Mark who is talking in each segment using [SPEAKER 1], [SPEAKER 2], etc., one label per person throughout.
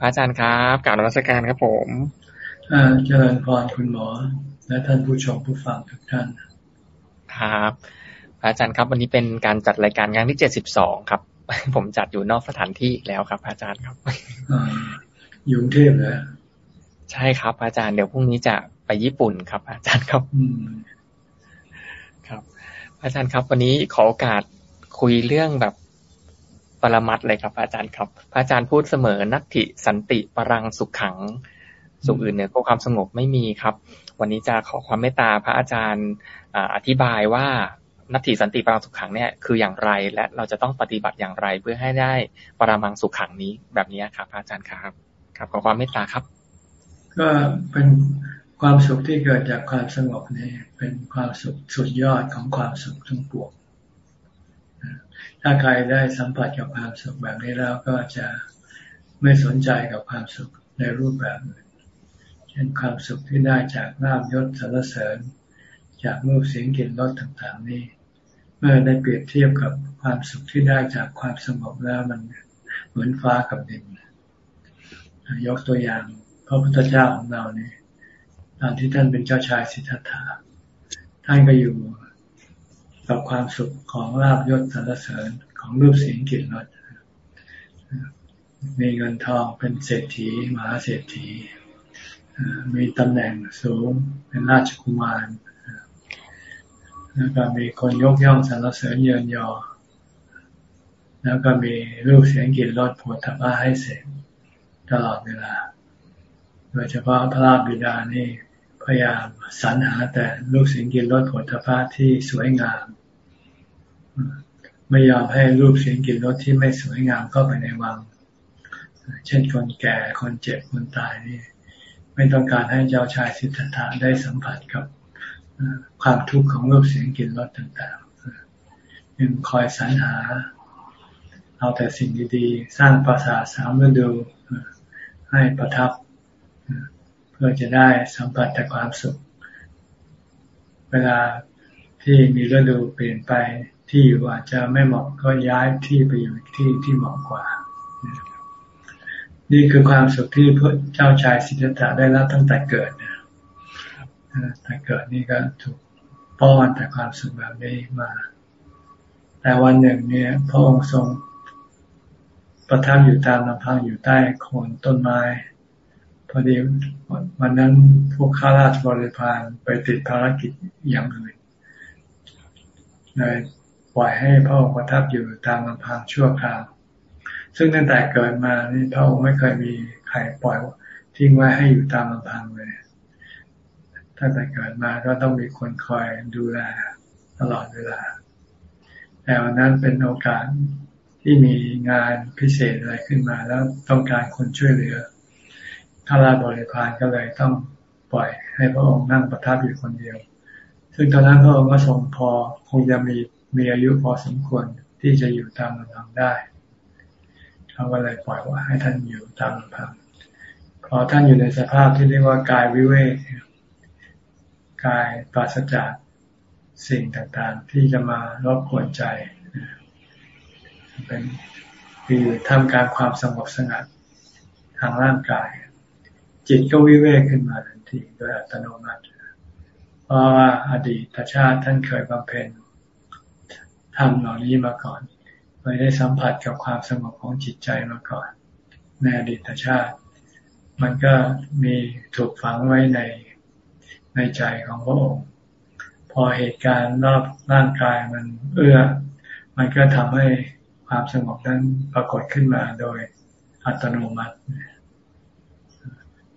[SPEAKER 1] พระอาจารย์ครับกล่าวนมัสการครับผม
[SPEAKER 2] อ่าเจริญพรคุณหมอ และท่านผู้ชมผู้ฟังทุกท่าน
[SPEAKER 1] ครับพระอาจารย์ครับ วันนี้เป็นการจัดรายการงานที่เจ็ดสิบสองครับ ผมจัดอยู่นอกสถานที่อีกแล้วครับ อาจารย์ครับ
[SPEAKER 2] อยู่กรุงเทพเหรอ
[SPEAKER 1] ใช่ครับ อาจารย์เดี๋ยวพรุ่งนี้จะไปญี่ปุ่นครับ อาจารย์ครับครับ อาจารย์ครับ วันนี้ขอโอกาสคุยเรื่องแบบ ปรมัดเลยครับ อาจารย์ครับ พระอาจารย์พูดเสมอนัตถิสันติปรังสุขขัง สุขอื่นเนี่ยก็ความสงบไม่มีครับ วันนี้จะขอความเมตตาพระอาจารย์อธิบายว่านัตถิสันติปรังสุขขังเนี่ยคืออย่างไรและเราจะต้องปฏิบัติอย่างไรเพื่อให้ได้ปรามังสุขขังนี้แบบนี้ครับพระอาจารย์ครับครับขอความเมตตาครับ
[SPEAKER 2] ก็เป็นความสุขที่เกิดจากความสงบนี่เป็นความสุขสุดยอดของความสุขทั้งปวง ถ้าใครได้สัมผัสกับความสุขแบบนี้แล้วก็จะไม่สนใจกับความสุขในรูปแบบอื่นเช่นความสุขที่ได้จากลาบยศสรรเสริญ จากรูปเสียงกลิ่นรสต่าง ๆ นี้เมื่อได้เปรียบเทียบกับความสุขที่ได้จากความสงบแล้วมันเหมือนฟ้ากับดินยกตัวอย่างพระพุทธเจ้าของเราเนี่ยตอนที่ท่านเป็นเจ้าชายสิทธัตถะท่านก็อยู่ กับความสุขของลาบยศสรรเสริญของรูปเสียงกลิ่นรสมีเงินทองเป็นเศรษฐีมหาเศรษฐีมีตำแหน่งสูงเป็นราชกุมารแล้วก็มีคนยกย่องสรรเสริญเยินยอ แล้วก็มีรูปเสียงกลิ่นรสผลทพะให้เสร็จตลอดเวลา โดยเฉพาะพระราบิดานี่พยายามสรรหาแต่รูปเสียงกลิ่นรสผลทพะที่สวยงาม ไม่ยอมให้รูปเสียงกลิ่นรสที่ไม่สวยงามเข้าไปในวัง เช่นคนแก่คนเจ็บคนตายนี่ ไม่ต้องการให้เจ้าชายสิทธัตถะได้สัมผัสกับความทุกข์ของรูปเสียงกลิ่นรสต่างๆยังคอยสรรหา เอาแต่สิ่งดีๆ สร้างปราสาทสามฤดูให้ประทับ เพื่อจะได้สัมผัสแต่ความสุข เวลาที่มีฤดูเปลี่ยนไป ที่อยู่อาจจะไม่เหมาะก็ย้ายที่ไปอยู่ที่ที่เหมาะกว่า นี่คือความสุขที่พระเจ้าชายสิทธัตถะได้รับตั้งแต่เกิดนะแต่เกิดนี่ก็ถูกป้อนแต่ความสุขแบบนี้มา แต่วันหนึ่งเนี่ยพระองค์ทรงประทับอยู่ตามลำพังอยู่ใต้โคนต้นไม้ พอดีวันนั้นพวกข้าราชบริพารไปติดภารกิจอย่างอื่นเลย ล่อยให้พระองค์ประทับอยู่ตามลำพังชั่วคราว ซึ่งตั้งแต่เกิดมานี่พระองค์ไม่เคยมีใครปล่อยทิ้งไว้ให้อยู่ตามลำพังเลยตั้งแต่เกิดมาก็ต้องมีคนคอยดูแลตลอดเวลา แต่วันนั้นเป็นโอกาสที่มีงานพิเศษอะไรขึ้นมา แล้วต้องการคนช่วยเหลือข้าราชบริพารก็เลยต้องปล่อยให้พระองค์นั่งประทับอยู่คนเดียว ซึ่งตอนนั้นพระองค์ก็ทรงพอคงจะมี มีอายุพอสมควรที่จะอยู่ตามลำพังได้เขาก็เลยปล่อยว่าให้ท่านอยู่ตามลำพังพอท่านอยู่ในสภาพที่เรียกว่ากายวิเวกกายปราศจากสิ่งต่างๆ ที่จะมารบกวนใจเป็นคือทำการความสงบสงัดทางร่างกาย จิตก็วิเวกขึ้นมาทันทีโดยอัตโนมัติ เพราะว่าอดีตชาติท่านเคยบำเพ็ญ ทำเหล่านี้มาก่อนเคยได้สัมผัสกับความสงบของจิตใจมาก่อน ในอดีตชาติ มันก็มีถูกฝังไว้ในในใจของพระองค์ พอเหตุการณ์รอบร่างกายมันเอื้อ มันก็ทำให้ความสงบนั้นปรากฏขึ้นมาโดยอัตโนมัติ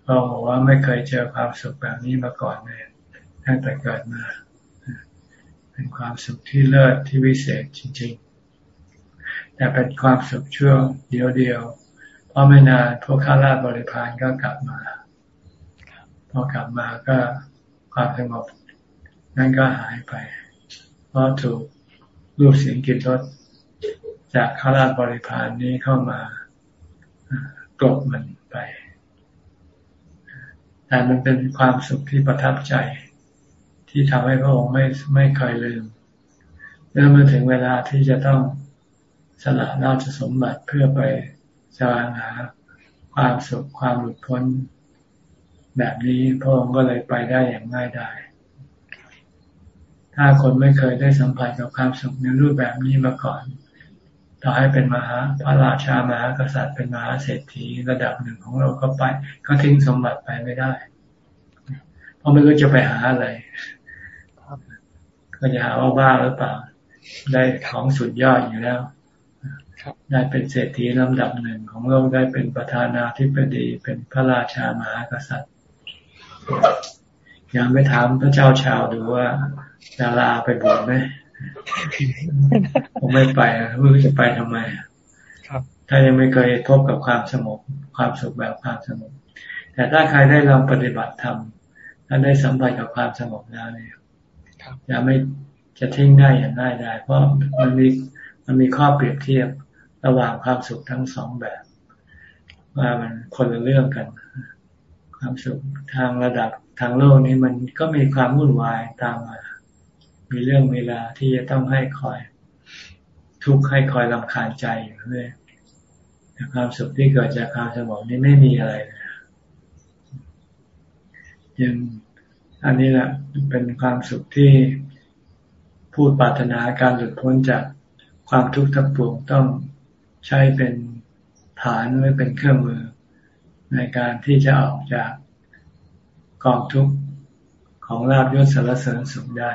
[SPEAKER 2] เราบอกว่าไม่เคยเจอความสุขแบบนี้มาก่อนเลยตั้งแต่เกิดมา เป็นความสุขที่เลิศที่วิเศษจริง ๆ แต่เป็นความสุขช่วงเดียวเดียวเพราะไม่นานพวกข้าราชบริพารก็กลับมาพอกลับมาก็ความสงบนั่นก็หายไป เพราะถูกรูปเสียงกลิ่นรสจากข้าราชบริพารนี้เข้ามากลบมันไป แต่มันเป็นความสุขที่ประทับใจ ที่ทำให้พระองค์ไม่ไม่เคยลืมเมื่อมาถึงเวลาที่จะต้องสละราชสมบัติเพื่อไปแสวงหาความสุขความหลุดพ้น แบบนี้พระองค์ก็เลยไปได้อย่างง่ายดายถ้าคนไม่เคยได้สัมผัสกับความสุขในรูปแบบนี้มาก่อนต่อให้เป็นมหาพระราชามหากษัตริย์เป็นมหาเศรษฐีระดับหนึ่งของเราก็ไป ก็ทิ้งสมบัติไปไม่ได้ เพราะไม่รู้จะไปหาอะไร ก็จะหาว่าบ้าหรือเปล่า ได้ของสุดยอดอยู่แล้วได้เป็นเศรษฐีลำดับหนึ่งของโลกได้เป็นประธานาธิบดีเป็นพระราชามหากษัตริย์ยังไม่ถามพระเจ้าชาวดูว่าดาราไปบวชไหมผมไม่ไปไม่รู้จะไปทำไมครับถ้ายังไม่เคยพบกับความสงบความสุขแบบความสงบแต่ถ้าใครได้ลองปฏิบัติธรรมถ้าได้สัมผัสกับความสงบแล้วเนี่ย จะไม่จะทิ้งได้อย่างง่ายได้ เพราะมันมีมันมีข้อเปรียบเทียบระหว่างความสุขทั้งสองแบบ ว่ามันคนละเรื่องกัน ความสุขทางระดับทางโลกนี้มันก็มีความวุ่นวายตามมา มีเรื่องเวลาที่จะต้องให้คอย ทุกข์ให้คอยลำคาญใจอยู่เรื่อยแต่ความสุขที่เกิดจากความสงบนี้ไม่มีอะไรเลยยัง อันนี้แหละเป็นความสุขที่พูดปรารถนาการหลุดพ้นจากความทุกข์ทั้งปวงต้องใช้เป็นฐานหรือเป็นเครื่องมือ ในการที่จะออกจากกองทุกข์ของลาบยศสารเสริญสุขได้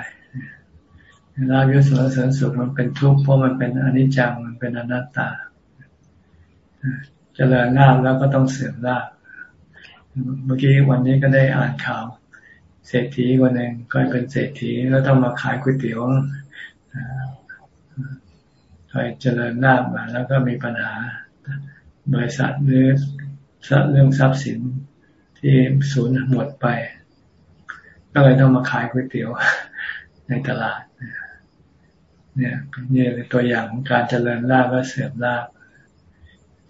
[SPEAKER 2] ลาบยศสารเสริญสุขมันเป็นทุกข์เพราะมันเป็นอนิจจังมันเป็นอนัตตาจเจริญลาบแล้วก็ต้องเสื่อมลาบเมื่อกี้วันนี้ก็ได้อ่านข่าว เศรษฐีคนหนึ่งก็เป็นเศรษฐีแล้วต้องมาขายก๋วยเตี๋ยวคอยเจริญลามาแล้วก็มีปัญหาบริษัทหรือเรื่องทรัพย์สินที่สูญหมดไป ก็เลยต้องมาขายก๋วยเตี๋ยวในตลาด เนี่ยนี่เป็นตัวอย่างของการเจริญลาบและเสื่อมลาบ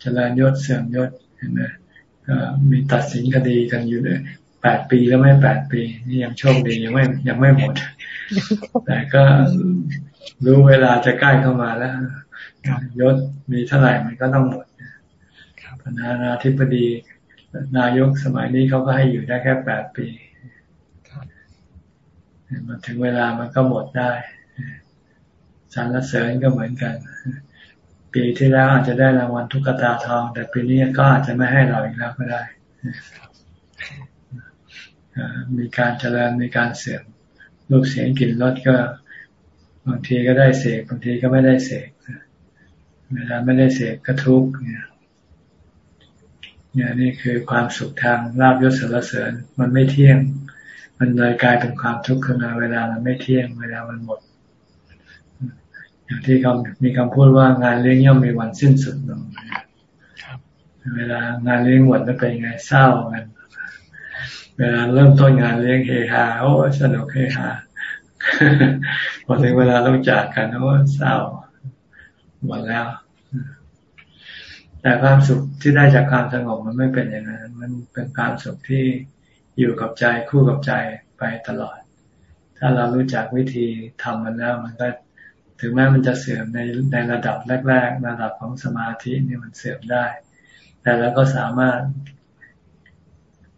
[SPEAKER 2] เจริญยศเสื่อมยศเห็นไหมก็มีตัดสินคดีกันอยู่เลย แปดปีแล้วไม่แปดปี นี่ยังโชคดียังไม่ยังไม่หมด แต่ก็รู้เวลาจะใกล้เข้ามาแล้วยศมีเท่าไหร่มันก็ต้องหมดประธานาธิบดีนายกสมัยนี้เขาก็ให้อยู่ได้แค่แปดปีมันถึงเวลามันก็หมดได้สารเสริญก็เหมือนกัน ปีที่แล้วอาจจะได้รางวัลทุกตาทอง แต่ปีนี้ก็อาจจะไม่ให้เราอีกแล้วก็ได้ มีการเจริญมีการเสื่อมลูกเสียงกลิ่นรสก็บางทีก็ได้เสกบางทีก็ไม่ได้เสกเวลาไม่ได้เสกก็ทุกข์เนี่ยเนี่ยนี่คือความสุขทางลาบยศสารเสริญ มันไม่เที่ยง มันเลยกลายเป็นความทุกข์ขึ้นมาเวลามันไม่เที่ยง เวลามันหมด อย่างที่เขามีคำพูดว่างานเลี้ยงย่อมมีวันสิ้นสุดลงเวลางานเลี้ยงหมดแล้วเป็นไงเศร้ากัน เวลาเริ่มต้นงานเลี้ยงเฮฮาโอ้สนุกเฮฮาพอถึงเวลาต้องจากกันโอ้เศร้าหมดแล้ว แต่ความสุขที่ได้จากความสงบมันไม่เป็นอย่างนั้น มันเป็นความสุขที่อยู่กับใจคู่กับใจไปตลอด ถ้าเรารู้จักวิธีทำมันแล้ว มันก็ถึงแม้มันจะเสื่อมในในระดับแรก ๆ ระดับของสมาธินี่มันเสื่อมได้ แต่เราก็สามารถ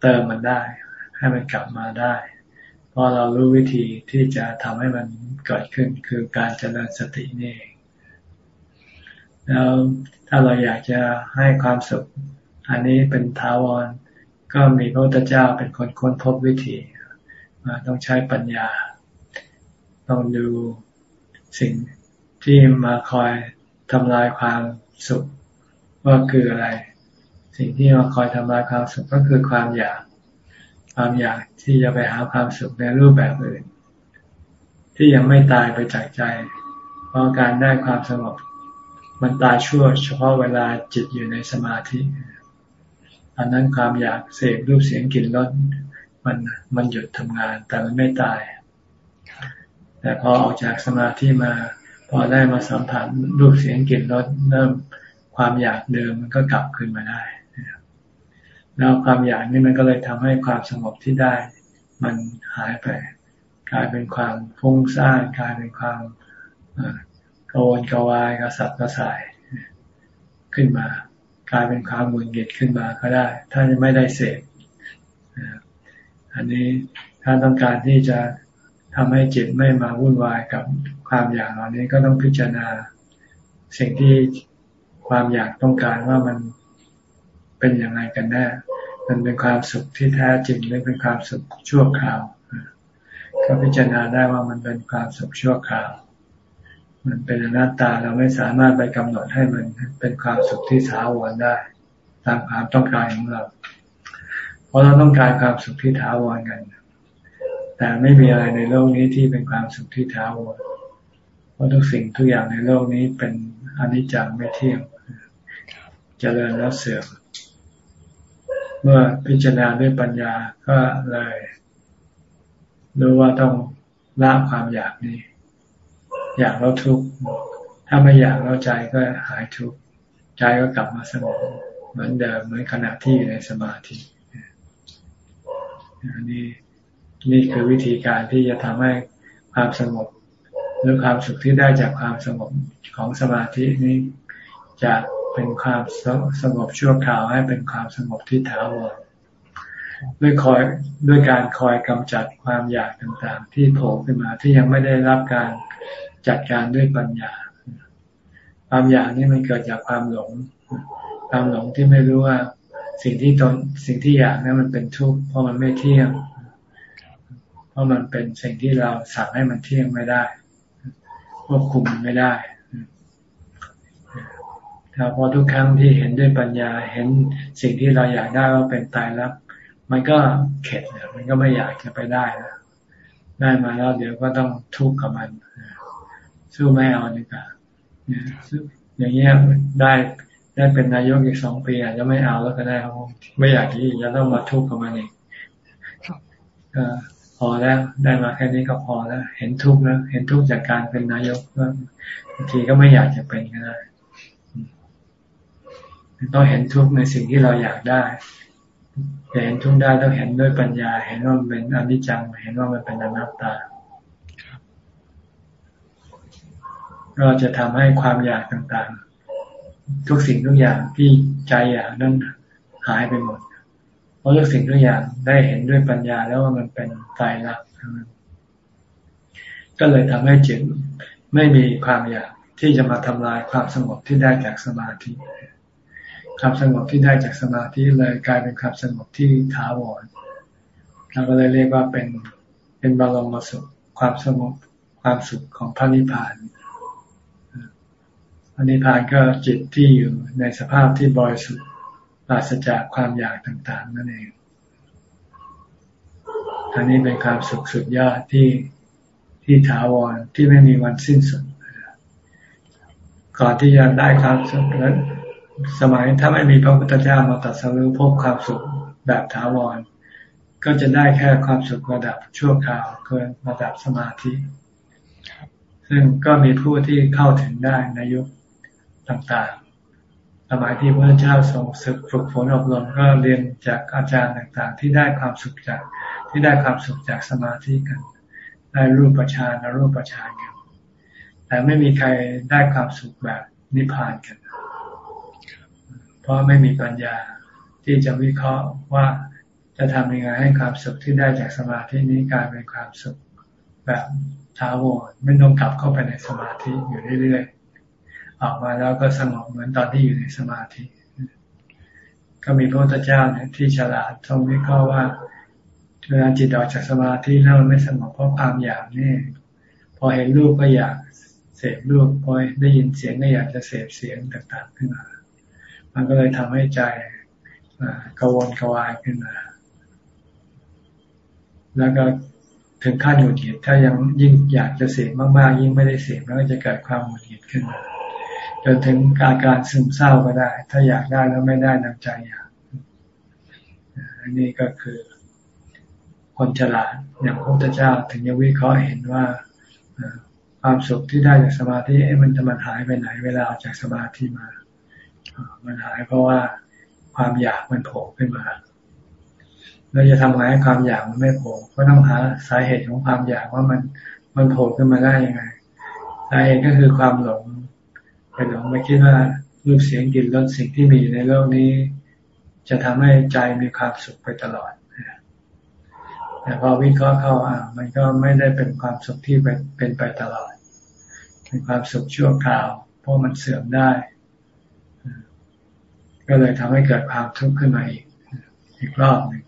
[SPEAKER 2] เติมมันได้ ให้มันกลับมาได้เพราะเรารู้วิธีที่จะทำให้มันเกิดขึ้นคือการเจริญสตินี่เองแล้วถ้าเราอยากจะให้ความสุขอันนี้เป็นทาวร ก็มีพระพุทธเจ้าเป็นคนค้นพบวิธีต้องใช้ปัญญา ต้องดูสิ่งที่มาคอยทำลายความสุขว่าคืออะไร สิ่งที่มาคอยทำลายความสุขก็คือความอยาก ความอยากที่จะไปหาความสุขในรูปแบบอื่น ที่ยังไม่ตายไปจากใจ เพราะการได้ความสงบมันตายชั่ว เฉพาะเวลาจิตอยู่ในสมาธิอันนั้นความอยากเสพรูปเสียงกลิ่นรสมันมันหยุดทำงาน แต่มันไม่ตาย แต่พอออกจากสมาธิมา พอได้มาสัมผัสรูปเสียงกลิ่นรสเริ่มความอยากเดิมมันก็กลับคืนมาได้ แล้วความอยากนี่มันก็เลยทำให้ความสงบที่ได้ มันหายไป กลายเป็นความฟุ้งซ่านกลายเป็นความกวนกวายกระสับกระส่ายขึ้นมา กลายเป็นความหงุดหงิดขึ้นมาก็ได้ ถ้าไม่ได้เสพอันนี้ถ้าต้องการที่จะทำให้จิตไม่มาวุ่นวายกับความอยากเหล่านี้ก็ต้องพิจารณา สิ่งที่ความอยากต้องการว่ามัน เป็นอยังไงกันแน่ มันเป็นความสุขที่แท้จริงหรือเป็นความสุขชั่วคราว ก็พิจารณาได้ว่ามันเป็นความสุขชั่วคราว มันเป็นอนัตตาเราไม่สามารถไปกำหนดให้มันเป็นความสุขที่ถาวรได้ ตามความต้องการของเรา เพราะเราต้องการความสุขที่ถาวรกัน แต่ไม่มีอะไรในโลกนี้ที่เป็นความสุขที่ถาวร เพราะทุกสิ่งทุกอย่างในโลกนี้เป็นอนิจจังไม่เที่ยงเจริญแล้วเสื่อม เมื่อพิจารณาด้วยปัญญาก็เลยรู้ว่าต้องละความอยากนี้ อยากแล้วทุกข์ถ้าไม่อยากแล้วใจก็หายทุกข์ใจก็กลับมาสงบเหมือนเดิมเหมือนขณะที่อยู่ในสมาธินนี้นี่คือวิธีการที่จะทำให้ความสงบหรือความสุขที่ได้จากความสงบของสมาธินี้จะ เป็นความสงบชั่วคราวให้เป็นความสงบที่ถาวรด้วยคอยด้วยการคอยกำจัดความอยากต่างๆ ที่โผล่ขึ้นมาที่ยังไม่ได้รับการจัดการด้วยปัญญา ความอยากนี่มันเกิดจากความหลง ความหลงที่ไม่รู้ว่าสิ่งที่ตนสิ่งที่อยากนั้นมันเป็นทุกข์เพราะมันไม่เที่ยง เพราะมันเป็นสิ่งที่เราสั่งให้มันเที่ยงไม่ได้ควบคุมไม่ได้ แต่พอทุกครั้งที่เห็นด้วยปัญญาเห็นสิ่งที่เราอยากได้ว่าเป็นตายแล้วมันก็เข็ดเนี่ยมันก็ไม่อยากจะไปได้นะได้มาแล้วเดี๋ยวก็ต้องทุกข์กับมันสู้ไม่เอาดีกว่าเนี่ยอย่างเงี้ยได้ได้เป็นนายกอีกสองปีอาจจะไม่เอาแล้วก็ได้ครับไม่อยากที่จะต้องมาทุกข์กับมันเองก็พอแล้วได้มาแค่นี้ก็พอแล้ว เห็นทุกข์แล้ว เห็นทุกข์จากการเป็นนายกบางทีก็ไม่อยากจะเป็นก็ได้ ต้องเห็นทุกข์ในสิ่งที่เราอยากได้เห็นทุกข์ได้ต้องเห็นด้วยปัญญา เห็นว่ามันเป็นอนิจจัง เห็นว่ามันเป็นอนัตตาก็จะทำให้ความอยากต่างๆ ทุกสิ่งทุกอย่างที่ใจอยากนั้นหายไปหมด เพราะทุกสิ่งทุกอย่างได้เห็นด้วยปัญญาแล้วว่ามันเป็นตายรักก็เลยทำให้จิตไม่มีความอยากที่จะมาทำลายความสงบที่ได้จากสมาธิ ความสงบที่ได้จากสมาธิเลยกลายเป็นความสงบที่ถาวรเราก็เลยเรียกว่าเป็นเป็นบารมสุขความสงบความสุขของพระนิพพานพระนิพพานก็จิตที่อยู่ในสภาพที่บริสุทธิ์ปราศจากความอยากต่างๆ นั่นเองอันนี้เป็นความสุขสุดยอดที่ที่ถาวรที่ไม่มีวันสิ้นสุดก่อนที่จะได้ความสุขนั้น สมัยถ้าไม่มีพระพุทธเจ้ามาตัดสรุปพบความสุขแบบถาวร ก็จะได้แค่ความสุขระดับชั่วคราวเกินระดับสมาธิ ซึ่งก็มีผู้ที่เข้าถึงได้ในยุคต่างๆ สมัยที่พระเจ้าทรงศึกฝึกฝนอบรมก็เรียนจากอาจารย์ต่างๆ ที่ได้ความสุขจากที่ได้ความสุขจากสมาธิกัน ได้รูปประชานรูปประชานกันแต่ไม่มีใครได้ความสุขแบบนิพพานกัน เพราะไม่มีปัญญาที่จะวิเคราะห์ว่าจะทำยังไงให้ความสุขที่ได้จากสมาธินี้กลายเป็นความสุขแบบท้าวรไม่ต้องกลับเข้าไปในสมาธิอยู่เรื่อยๆออกมาแล้วก็สงบเหมือนตอนที่อยู่ในสมาธิ ก็มีพระพุทธเจ้าเนี่ยที่ฉลาดทรงวิเคราะห์ว่าเวลาจิตออกจากสมาธิแล้วมันไม่สงบเพราะความอยากนี่ พอเห็นรูปก็อยากเสพรูปพอได้ยินเสียงก็อยากจะเสพเสียงต่างๆขึ้นมา มันก็เลยทำให้ใจกวนกวายขึ้นมา แล้วก็ถึงขั้นหงุดหงิดถ้ายังยิ่งอยากจะเสพมากๆ ยิ่งไม่ได้เสพแล้วก็จะเกิดความหงุดหงิดขึ้นมาจนถึงอาการซึมเศร้าก็ได้ ถ้าอยากได้แล้วไม่ได้นำใจอยากอันนี้ก็คือคนฉลาดอย่างพระพุทธเจ้าถึงจะวิเคราะห์เห็นว่าความสุขที่ได้จากสมาธิมันจะมันหายไปไหนเวลาออกจากสมาธิมา มันหายเพราะว่าความอยากมันโผล่ขึ้นมาเราจะทำไงให้ความอยากมันไม่โผล่ก็ต้องหาสาเหตุของความอยากว่ามันมันโผล่ขึ้นมาได้ยังไงสาเหตุก็คือความหลงไปหลงไปคิดว่ารูปเสียงกลิ่นรสสิ่งที่มีในโลกนี้ จะทำให้ใจมีความสุขไปตลอดแต่พอวิเคราะห์เข้าอะมันก็ไม่ได้เป็นความสุขที่เป็นไปตลอด เป็นความสุขชั่วคราว เพราะมันเสื่อมได้ ก็เลยทำให้เกิดความทุกข์ขึ้นมาอีกอีกรอบหนึ่ง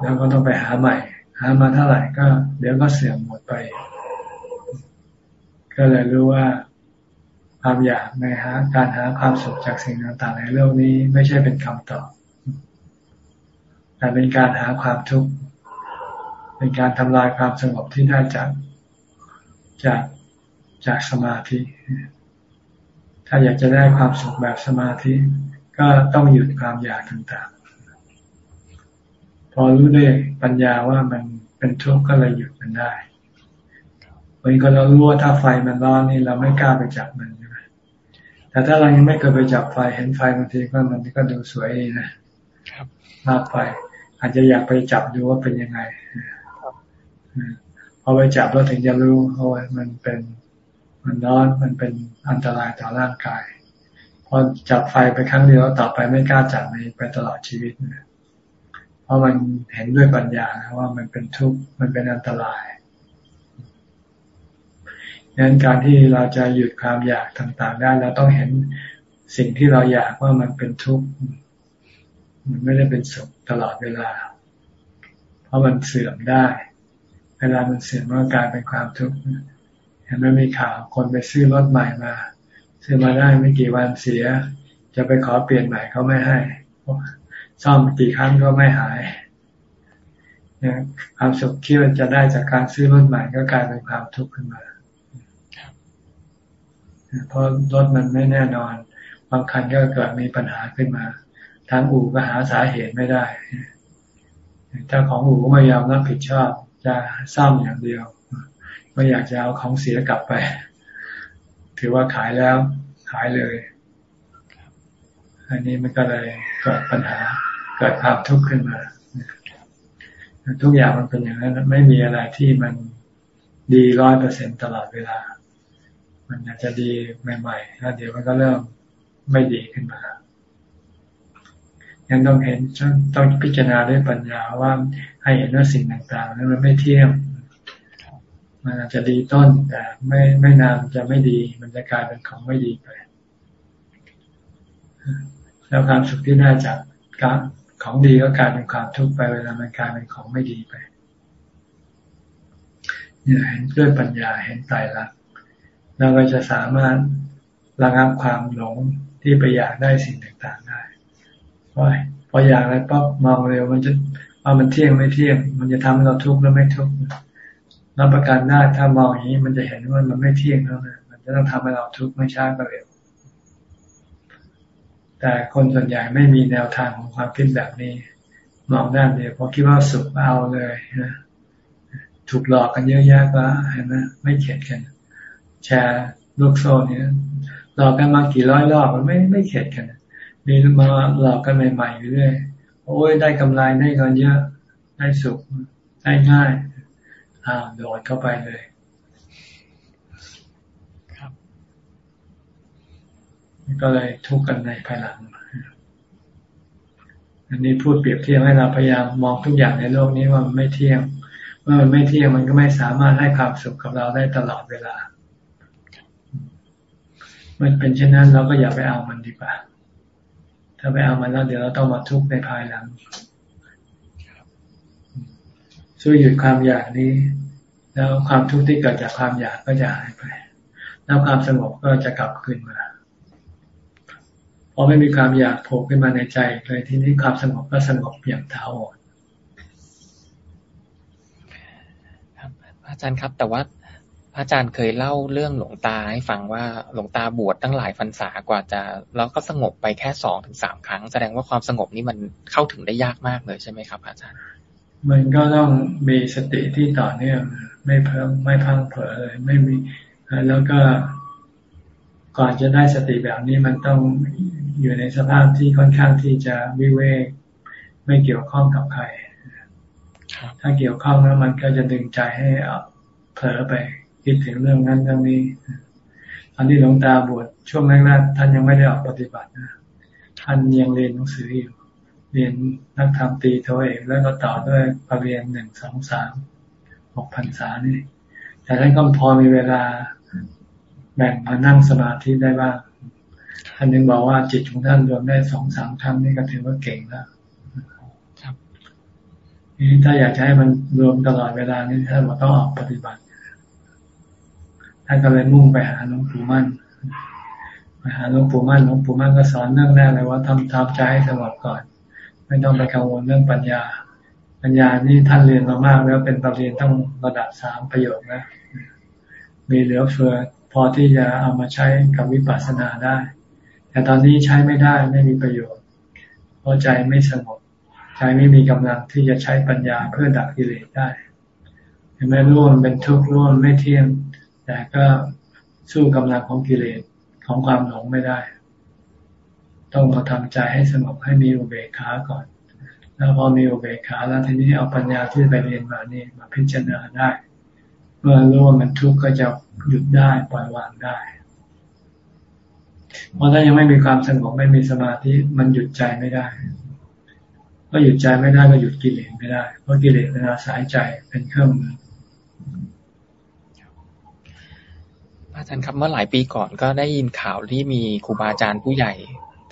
[SPEAKER 2] แล้วก็ต้องไปหาใหม่ หามาเท่าไหร่ก็ เดี๋ยวก็เสื่อมหมดไป ก็เลยรู้ว่าความอยากในหาการหาความสุขจากสิ่งต่างๆในโลกนี้ไม่ใช่เป็นคำตอบ แต่เป็นการหาความทุกข์เป็นการทำลายความสงบที่ได้จากจากจากสมาธิ ถ้าอยากจะได้ความสุขแบบสมาธิ ก็ต้องหยุดความอยากต่างๆ พอรู้ได้ปัญญาว่ามันเป็นทุกข์ก็เลยหยุดมันได้เหมือนกับเรารู้ว่าถ้าไฟมันร้อนนี่เราไม่กล้าไปจับมันแต่ถ้าเรายังไม่เคยไปจับไฟเห็นไฟบางทีก็มันก็ดูสวยดีนะครับมากไฟอาจจะอยากไปจับดูว่าเป็นยังไงพอไปจับเราถึงจะรู้เพราะว่ามันเป็นมันร้อนมันเป็นอันตรายต่อร่างกาย พอจับไฟไปครั้งเดียวต่อไปไม่กล้าจับไปตลอดชีวิตนะเพราะมันเห็นด้วยปัญญาว่ามันเป็นทุกข์มันเป็นอันตรายดังนั้นการที่เราจะหยุดความอยากต่างๆได้เราต้องเห็นสิ่งที่เราอยากว่ามันเป็นทุกข์มันไม่ได้เป็นสุขตลอดเวลา เพราะมันเสื่อมได้ เวลามันเสื่อมก็กลายเป็นความทุกข์เห็นไหมมีข่าวคนไปซื้อรถใหม่มา ซื้อมาได้ไม่กี่วันเสีย จะไปขอเปลี่ยนใหม่เขาไม่ให้ซ่อมกี่ครั้งก็ไม่หายความสุขที่มันจะได้จากการซื้อรถใหม่ก็กลายเป็นความทุกข์ขึ้นมาเพราะรถมันไม่แน่นอน บางคันก็เกิดมีปัญหาขึ้นมา ทางอู่ก็หาสาเหตุไม่ได้เจ้าของอู่ก็ไม่ยอมรับผิดชอบ จะซ่อมอย่างเดียว ไม่อยากจะเอาของเสียกลับไป ถือว่าขายแล้วขายเลย อันนี้มันก็เลยเกิดปัญหาเกิดความทุกข์ขึ้นมาทุกอย่างมันเป็นอย่างนั้นไม่มีอะไรที่มันดีร้อยเปอร์เซ็นตลอดเวลา มันอาจจะดีใหม่ๆแล้วเดี๋ยวมันก็เริ่มไม่ดีขึ้นมายังต้องเห็นต้องพิจารณาด้วยปัญญาว่าให้เห็นว่าสิ่งต่างๆนั้นมันไม่เที่ยง มันอาจจะดีต้นแต่ไม่ไม่นานจะไม่ดี มันจะกลายเป็นของไม่ดีไป แล้วความสุขที่ได้จากการของดีก็กลายเป็นความทุกข์ไปเวลามันกลายเป็นของไม่ดีไปเนี่ยเห็นด้วยปัญญาเห็นไตรลักษณ์เราก็จะสามารถระงับความหลงที่ไปอยากได้สิ่งต่างๆได้พอพออยากอะไรปั๊บมองเร็วมันจะว่ามันเที่ยงไม่เที่ยง มันจะทำให้เราทุกข์แล้วไม่ทุกข์ รับประกันได้ถ้ามองอย่างนี้มันจะเห็นว่ามันไม่เที่ยงแล้วนะมันจะต้องทำให้เราทุกข์ไม่ช้าก็เร็ว แต่คนส่วนใหญ่ไม่มีแนวทางของความคิดแบบนี้ มองด้านเดียวพอคิดว่าสุขเอาเลยนะถูกหลอกกันเยอะแยะก็เห็นไหมไม่เข็ดกัน แชร์ลูกโซ่เนี่ยหลอกกันมากี่ร้อยรอบมันไม่ไม่เข็ดกัน มีมาหลอกกันใหม่ๆอยู่เรื่อยโอ้ยได้กำไรได้เงินเยอะ ได้สุขได้ง่าย อ่าโดดเข้าไปเลย ครับ ก็เลยทุกข์กันในภายหลังอันนี้พูดเปรียบเทียบให้เราพยายามมองทุกอย่างในโลกนี้ว่ามันไม่เที่ยงเมื่อมันไม่เที่ยงมันก็ไม่สามารถให้ความสุขกับเราได้ตลอดเวลา มันเป็นเช่นนั้นเราก็อย่าไปเอามันดีกว่า ถ้าไปเอามันแล้วเดี๋ยวเราต้องมาทุกข์ในภายหลัง ช่วยหยุดความอยากนี้ แล้วความทุกข์ที่เกิดจากความอยากก็จะหายไป แล้วความสงบก็จะกลับคืนมาพอไม่มีความอยากโผล่ขึ้นมาในใจเลยทีนี้ความสงบก็สงบอย่างถาวร
[SPEAKER 1] ครับอาจารย์ครับ แต่ว่าพระอาจารย์เคยเล่าเรื่องหลวงตาให้ฟังว่าหลวงตาบวชตั้งหลายพรรษากว่าจะ แล้วก็สงบไปแค่สองถึงสามครั้ง แสดงว่าความสงบนี้มันเข้าถึงได้ยากมากเลยใช่ไหมครับอาจารย์
[SPEAKER 2] มันก็ต้องมีสติที่ต่อเนื่องไม่เพิ่มไม่พังเผลอเลยไม่มีแล้วก็ก่อนจะได้สติแบบนี้มันต้องอยู่ในสภาพที่ค่อนข้างที่จะวิเวกไม่เกี่ยวข้องกับใคร ถ้าเกี่ยวข้องแล้วมันก็จะดึงใจให้เผลอไปคิดถึงเรื่องนั้นเรื่องนี้อันนี้หลวงตาบวชช่วงแรกๆท่านยังไม่ได้ออกปฏิบัตินะท่านยังเรียนหนังสืออยู่ เรียนนักธรรมตีโทเอกแล้วก็ต่อด้วยปรริญญาหนึ่งสองสามหกพันษานี่ แต่ท่านก็พอมีเวลาแบ่งมานั่งสมาธิได้บ้างท่านยังบอกว่าจิตของท่านรวมได้สองสามครั้งนี่ก็ถือว่าเก่งแล้วนี่ถ้าอยากให้มันรวมตลอดเวลานี่ท่านบอกต้องออกปฏิบัติท่านก็เลยมุ่งไปหาหลวงปู่มั่นไปหาหลวงปู่มั่นหลวงปู่มั่นก็สอนเรื่องแรกเลยว่าทำทำใจให้สงบก่อน ไม่ต้องไปกังวลเรื่องปัญญา ปัญญานี่ท่านเรียนมามากแล้วเป็นปรริญญาต้องระดับสามประโยคนะมีเหลือเฟือพอที่จะเอามาใช้กับวิปัสสนาได้ แต่ตอนนี้ใช้ไม่ได้ไม่มีประโยชน์ เพราะใจไม่สงบใจไม่มีกำลังที่จะใช้ปัญญาเพื่อดับกิเลสได้เห็นไหมร่วมเป็นทุกข์ร่วมไม่เที่ยง แต่ก็สู้กำลังของกิเลสของความหลงไม่ได้ ต้องมาทำใจให้สงบให้มีอุเบกขาก่อน แล้วพอมีอุเบกขาแล้วทีนี้เอาปัญญาที่ไปเรียนมานี่มาพิจารณาได้ เมื่อรู้ว่ามันทุกข์ก็จะหยุดได้ปล่อยวางได้เพราะถ้ายังไม่มีความสงบไม่มีสมาธิมันหยุดใจไม่ได้ก็หยุดใจไม่ได้ก็หยุดกิเลสไม่ได้ เพราะกิเลสเป็นอาศัยใจเป็นเครื่องมือ
[SPEAKER 1] อาจารย์ครับเมื่อหลายปีก่อนก็ได้ยินข่าวที่มีครูบาอาจารย์ผู้ใหญ่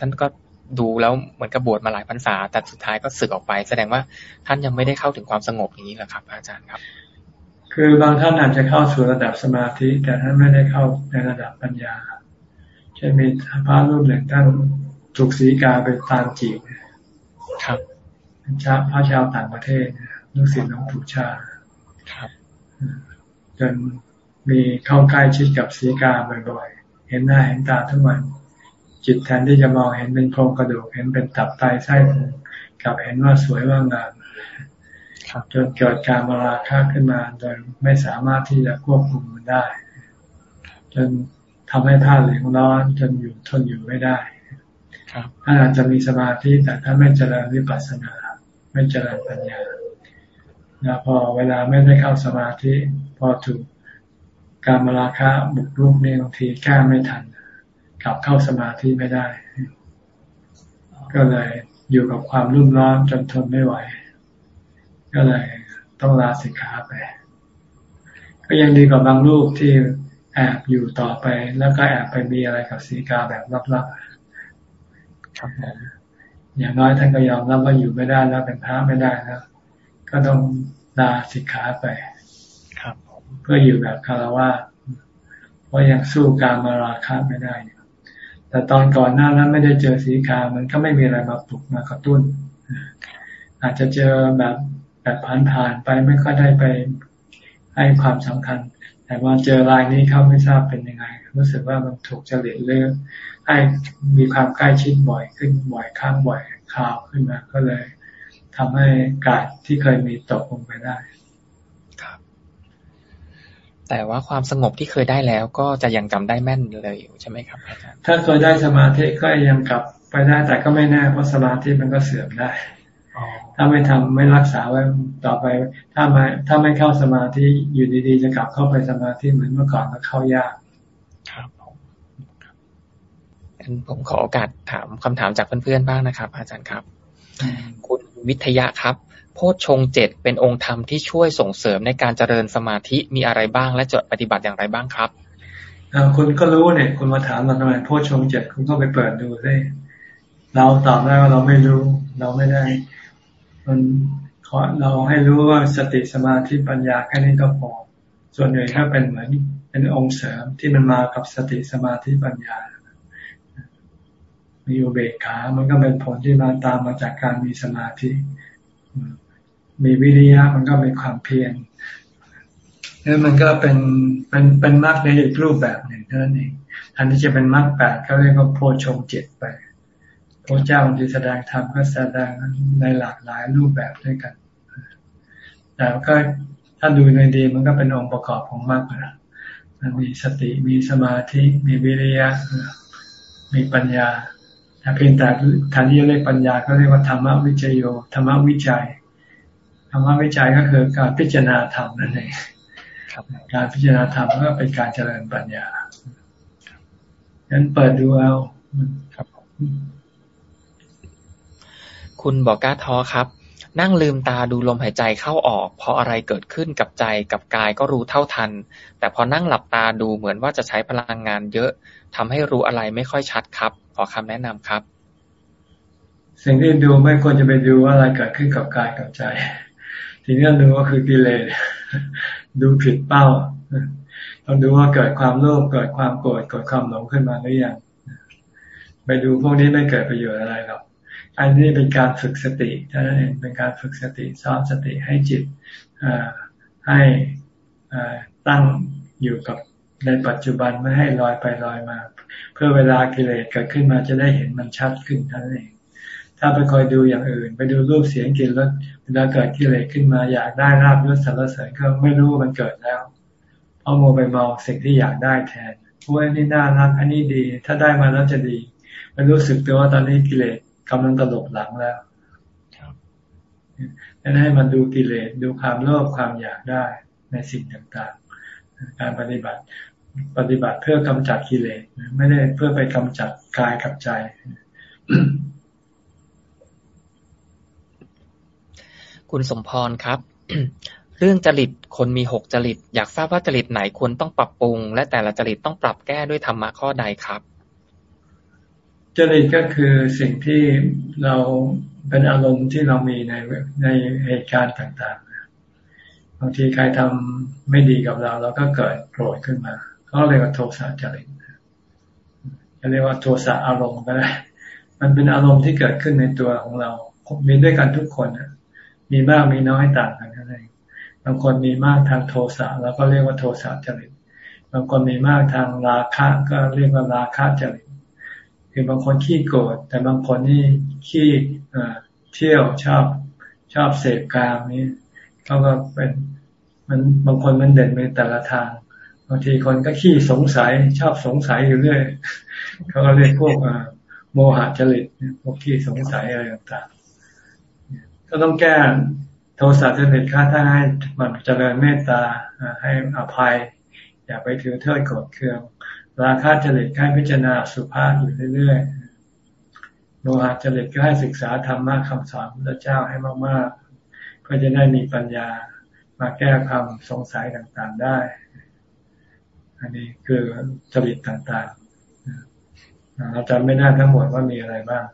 [SPEAKER 1] ท่านก็ดูแล้วเหมือนกับบวชมาหลายพรรษา แต่สุดท้ายก็สึกออกไป แสดงว่าท่านยังไม่ได้เข้าถึงความสงบอย่างนี้แหละครับ อาจารย์ครับ
[SPEAKER 2] คือบางท่านอาจจะเข้าสู่ระดับสมาธิ แต่ท่านไม่ได้เข้าในระดับปัญญาเช่นมีพระรูปหนึ่งท่านถูกศีกาไปตามจีบ
[SPEAKER 1] ครับ
[SPEAKER 2] เป็นชาพระชาวต่างประเทศลูกศิษย์หลวงปู่ชา
[SPEAKER 1] ครับ
[SPEAKER 2] จนมีเข้าใกล้ชิดกับสีกาบ่อยๆ เห็นหน้าเห็นตาทุกวัน จิตแทนที่จะมองเห็นเป็นโครงกระดูกเห็นเป็นตับไตไส้พุงกลับเห็นว่าสวยว่างามจนเกิดการมาราคะขึ้นมา โดยไม่สามารถที่จะควบคุมมันได้ จนทำให้ท่าเหลืองร้อนจนอยู่ทนอยู่ไม่ได้ท่านอาจจะมีสมาธิแต่ถ้าไม่เจริญวิปัสสนา ไม่เจริญปัญญาแล้วพอเวลาไม่ได้เข้าสมาธิ พอถูกการมาราคะบุกรุกนี่บางทีแก้ไม่ทัน กลับเข้าสมาธิไม่ได้ ก็เลยอยู่กับความรุ่มร้อนจนทนไม่ไหว ก็เลยต้องลาสิกขาไป ก็ยังดีกว่าบางรูปที่แอบอยู่ต่อไป แล้วก็แอบไปมีอะไรกับสีกาแบบลับๆครับอย่างน้อยท่านก็ยอมรับว่าอยู่ไม่ได้แล้วเป็นพระไม่ได้แล้วก็ต้องลาสิกขาไปเพื่ออยู่แบบคารวะเพราะยังสู้การมาราคาไม่ได้ แต่ตอนก่อนหน้านั้นไม่ได้เจอสีกามันก็ไม่มีอะไรมาปลุกมากระตุ้น อาจจะเจอแบบแบบผ่านผ่านไปไม่ค่อยได้ไปให้ความสำคัญ แต่ว่าเจอรายนี้เขาไม่ทราบเป็นยังไง รู้สึกว่ามันถูกจริตเรื่องให้มีความใกล้ชิดบ่อยขึ้นบ่อยข้างบ่อยข่าวขึ้นมาก็เลยทำให้กาดที่เคยมีตกลงไปได้
[SPEAKER 1] แต่ว่าความสงบที่เคยได้แล้วก็จะยังจำได้แม่นเลยใช่ไหมครับอาจารย์
[SPEAKER 2] ถ้าเคยได้สมาธิก็ยังกลับไปได้แต่ก็ไม่แน่เพราะสมาธิมันก็เสื่อมได้ถ้าไม่ทำไม่รักษาไว้ต่อไป ถ้าไม่ถ้าไม่เข้าสมาธิอยู่ดีๆ จะกลับเข้าไปสมาธิเหมือนเมื่อก่อนก็เข้ายาก
[SPEAKER 1] ครับผมผมขอโอกาสถามคำถามจากเพื่อนๆบ้างนะครับ อาจารย์ครับ คุณวิทยาครับ โพชฌงเจ็ด เป็นองค์ธรรมที่ช่วยส่งเสริมในการเจริญสมาธิมีอะไรบ้าง และจะปฏิบัติอย่างไรบ้างครับ
[SPEAKER 2] คุณก็รู้เนี่ย คุณมาถามเราทำไมโพชฌงเจ็ดคุณก็ไปเปิดดูสิเราตอบได้ว่าเราไม่รู้ เราไม่ได้ มันเราให้รู้ว่าสติสมาธิปัญญาแค่นี้ก็พอ ส่วนใหญ่ก็เป็นเหมือนเป็นองค์เสริมที่มันมากับสติสมาธิปัญญา มีอุเบกขา มันก็เป็นผลที่มาตามมาจากการมีสมาธิ มีวิริยะมันก็เป็นความเพียรแล้วมันก็เป็นเป็นเป็นมรรคในอีกรูปแบบหนึ่งเท่านั้นเองอันที่จะเป็นมรรคแปดเขาเรียกว่าโพชงเจ็ดไปพระเจ้าที่แสดงธรรมก็แสดงในหลากหลายรูปแบบด้วยกัน แต่ก็ถ้าดูในดีมันก็เป็นองค์ประกอบของมรรคนะมันมีสติมีสมาธิ มีวิริยะ มีปัญญา แต่เพียงแต่ทานที่เรียกปัญญาก็เรียกว่าธรรมวิจโยธรรมวิจัยธรรมวิจัยก็คือการพิจารณาธรรมนั่นเองการพิจารณาธรรมก็เป็นการเจริญปัญญางั้นเปิดดูเอา
[SPEAKER 1] ครับ คุณบอกก้าท้อครับ นั่งลืมตาดูลมหายใจเข้าออก พออะไรเกิดขึ้นกับใจกับกายก็รู้เท่าทัน แต่พอนั่งหลับตาดูเหมือนว่าจะใช้พลังงานเยอะทำให้รู้อะไรไม่ค่อยชัดครับ ขอคำแนะนำครับ
[SPEAKER 2] สิ่งที่ดูไม่ควรจะไปดูว่าอะไรเกิดขึ้นกับกายกับใจสิ่งที่ดูก็คือกิเลสดูผิดเป้าต้องดูว่าเกิดความโลภเกิดความโกรธเกิดความหลงขึ้นมาหรือยังไปดูพวกนี้ไม่เกิดประโยชน์อะไรหรอก อันนี้เป็นการฝึกสติเท่านั้นเองเป็นการฝึกสติซ้อมสติให้จิตให้ตั้งอยู่กับในปัจจุบันไม่ให้ลอยไปลอยมา เพื่อเวลากิเลสเกิดขึ้นมาจะได้เห็นมันชัดขึ้นเท่านั้นเอง ถ้าไปคอยดูอย่างอื่น ไปดูรูปเสียงกลิ่นรสเวลาเกิดกิเลสขึ้นมาอยากได้ราบยศสรรเสริญก็ไม่รู้มันเกิดแล้วเพราะโมไปมองสิ่งที่อยากได้แทนว่านี่น่ารักอันนี้ดี ถ้าได้มาแล้วจะดีมันรู้สึกตัวว่าตอนนี้กิเลส กำลังตลบหลังแล้วนั่นให้มันดูกิเลสดูความโลภความอยากได้ในสิ่งต่างๆ การปฏิบัติปฏิบัติเพื่อกำจัดกิเลสไม่ได้เพื่อไปกำจัดกายกับใจ
[SPEAKER 1] คุณสมพรครับ เรื่องจริตคนมีหกจริต อยากทราบว่าจริตไหนควรต้องปรับปรุง และแต่ละจริตต้องปรับแก้ด้วยธรรมะข้อใดครับ
[SPEAKER 2] จ ริตก็คือสิ่งที่เราเป็นอารมณ์ที่เรามีในในเหตุการณ์ต่างๆบางทีใครทำไม่ดีกับเราเราก็เกิดโกรธขึ้นมาก็เรียกว่าโทสะจริตจะเรียกว่าโทสะอารมณ์ก็ได้ มันเป็นอารมณ์ที่เกิดขึ้นในตัวของเรา มีด้วยกันทุกคนมีมากมีน้อยต่างกันนั่นเองบางคนมีมากทางโทสะแล้วก็เรียกว่าโทสะจริต บางคนมีมากทางราคะก็เรียกว่าราคะจริต คือบางคนขี้โกรธแต่บางคนนี่ขี้เที่ยวชอบชอบเสพกามนี่เขาก็เป็นมันบางคนมันเด่นไปแต่ละทาง บางทีคนก็ขี้สงสัยชอบสงสัยอยู่เรื่อยเขาก็เรียกพวกโมหะจริตพวกขี้สงสัยอะไรต่างๆก็ต้องแก้โทสะจริตค่าถ้าให้มันเจริญเมตตาให้อภัย อย่าไปถือเทิดโกรธเคือง ราคะจริตให้พิจารณาสุภาพอยู่เรื่อยๆโมหะจริตก็ให้ศึกษาธรรมะคำสอนพระเจ้าให้มากๆเพื่อจะได้มีปัญญามาแก้ความสงสัยต่างๆได้ อันนี้คือจริตต่างๆ เราจำไม่ได้ทั้งหมดว่ามีอะไรบ้าง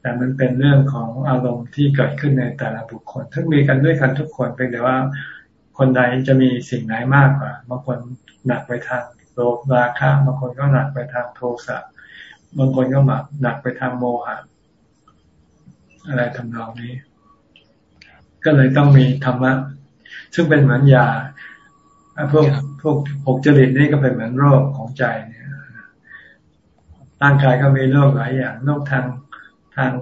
[SPEAKER 2] แต่มันเป็นเรื่องของอารมณ์ที่เกิดขึ้นในแต่ละบุคคลทั้งมีกันด้วยกันทุกคนเป็นแต่ว่าคนใดจะมีสิ่งไหนมากกว่าบางคนหนักไปทาง โลภราคะบางคนก็หนักไปทางโทสะบางคนก็หนักหนักไปทางโมหะอะไรทำนองนี้ ก็เลยต้องมีธรรมะ ซึ่งเป็นเหมือนยาพวกพวกหกจริตนี่ก็เป็นเหมือนโรคของใจเนี่ยร่างกายก็มีโรคหลายอย่างโรคทางทาง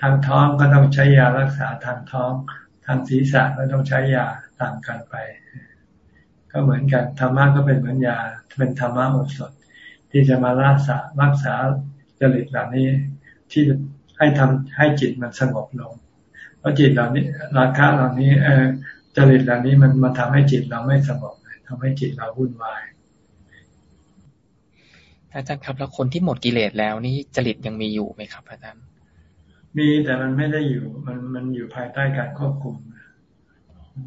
[SPEAKER 2] ทางท้องก็ต้องใช้ยารักษาทางท้อง ทางศีรษะก็ต้องใช้ยาต่างกันไป ก็เหมือนกันธรรมะก็เป็นเหมือนยาเป็นธรรมะโอสถ ที่จะมารักษารักษาจริตเหล่านี้ ที่ให้ทำให้จิตมันสงบลงเพราะจิตเหล่านี้ราคะเหล่านี้เออจริตเหล่านี้มันมาทำให้จิตเราไม่สงบทำให้จิตเราวุ่นวาย
[SPEAKER 1] อาจารย์ครับแล้วคนที่หมดกิเลสแล้วนี่จริตยังมีอยู่ไหมครับอาจารย์
[SPEAKER 2] มีแต่มันไม่ได้อยู่มันมันอยู่ภายใต้การควบคุม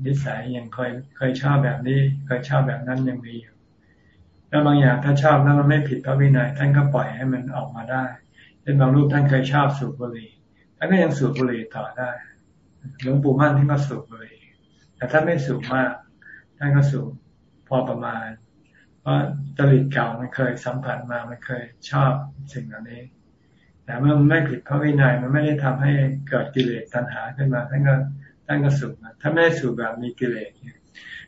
[SPEAKER 2] นิสัยยังเคยเคยชอบแบบนี้เคยชอบแบบนั้นยังมีอยู่แล้วบางอย่างถ้าชอบแล้วมันไม่ผิดพระวินัยท่านก็ปล่อยให้มันออกมาได้เช่นบางรูปท่านเคยชอบสูบบุหรี่ท่านก็ยังสูบบุหรี่ต่อได้หลวงปู่มั่นท่านก็สูบบุหรี่แต่ท่านไม่สูบมากท่านก็สูบพอประมาณ เพราะจริตเก่ามันเคยสัมผัสมามันเคยชอบสิ่งเหล่านี้ แต่เมื่อมันไม่ผิดพระวินัยมันไม่ได้ทำให้เกิดกิเลสตัณหาขึ้นมาท่านก็ ท่านก็สูบนะถ้าไม่ได้สูบแบบมีกิเลสเนี่ย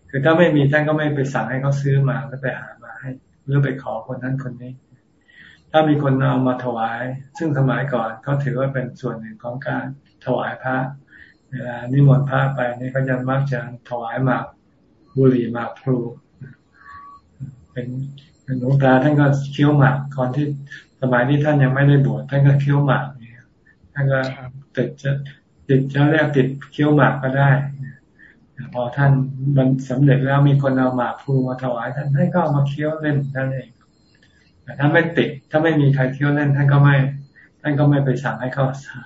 [SPEAKER 2] คือถ้าไม่มีท่านก็ไม่ไปสั่งให้เขาซื้อมาแล้วไปหามาให้หรือไปขอคนนั้นคนนี้ ถ้ามีคนเอามาถวาย ซึ่งสมัยก่อนเขาถือว่าเป็นส่วนหนึ่งของการถวายพระเวลานิมนต์พระไปนี่เขาจะมักจะถวายหมากบุหรี่หมากพลูเป็นหลวงตาท่านก็เคี้ยวหมากก่อนที่สมัยที่ท่านยังไม่ได้บวชท่านก็เคี้ยวหมากเนี่ยท่านก็ติดจะ ติดจะเรียกติดเคี้ยวหมากก็ได้พอท่านมันสำเร็จแล้วมีคนเอาหมากพลูมาถวายท่านท่านก็เอามาเคี้ยวเล่นนั่นเองแต่ถ้าไม่ติดถ้าไม่มีใครเที่ยวเล่นท่านก็ไม่ท่านก็ไม่ไปสั่งให้เขาหา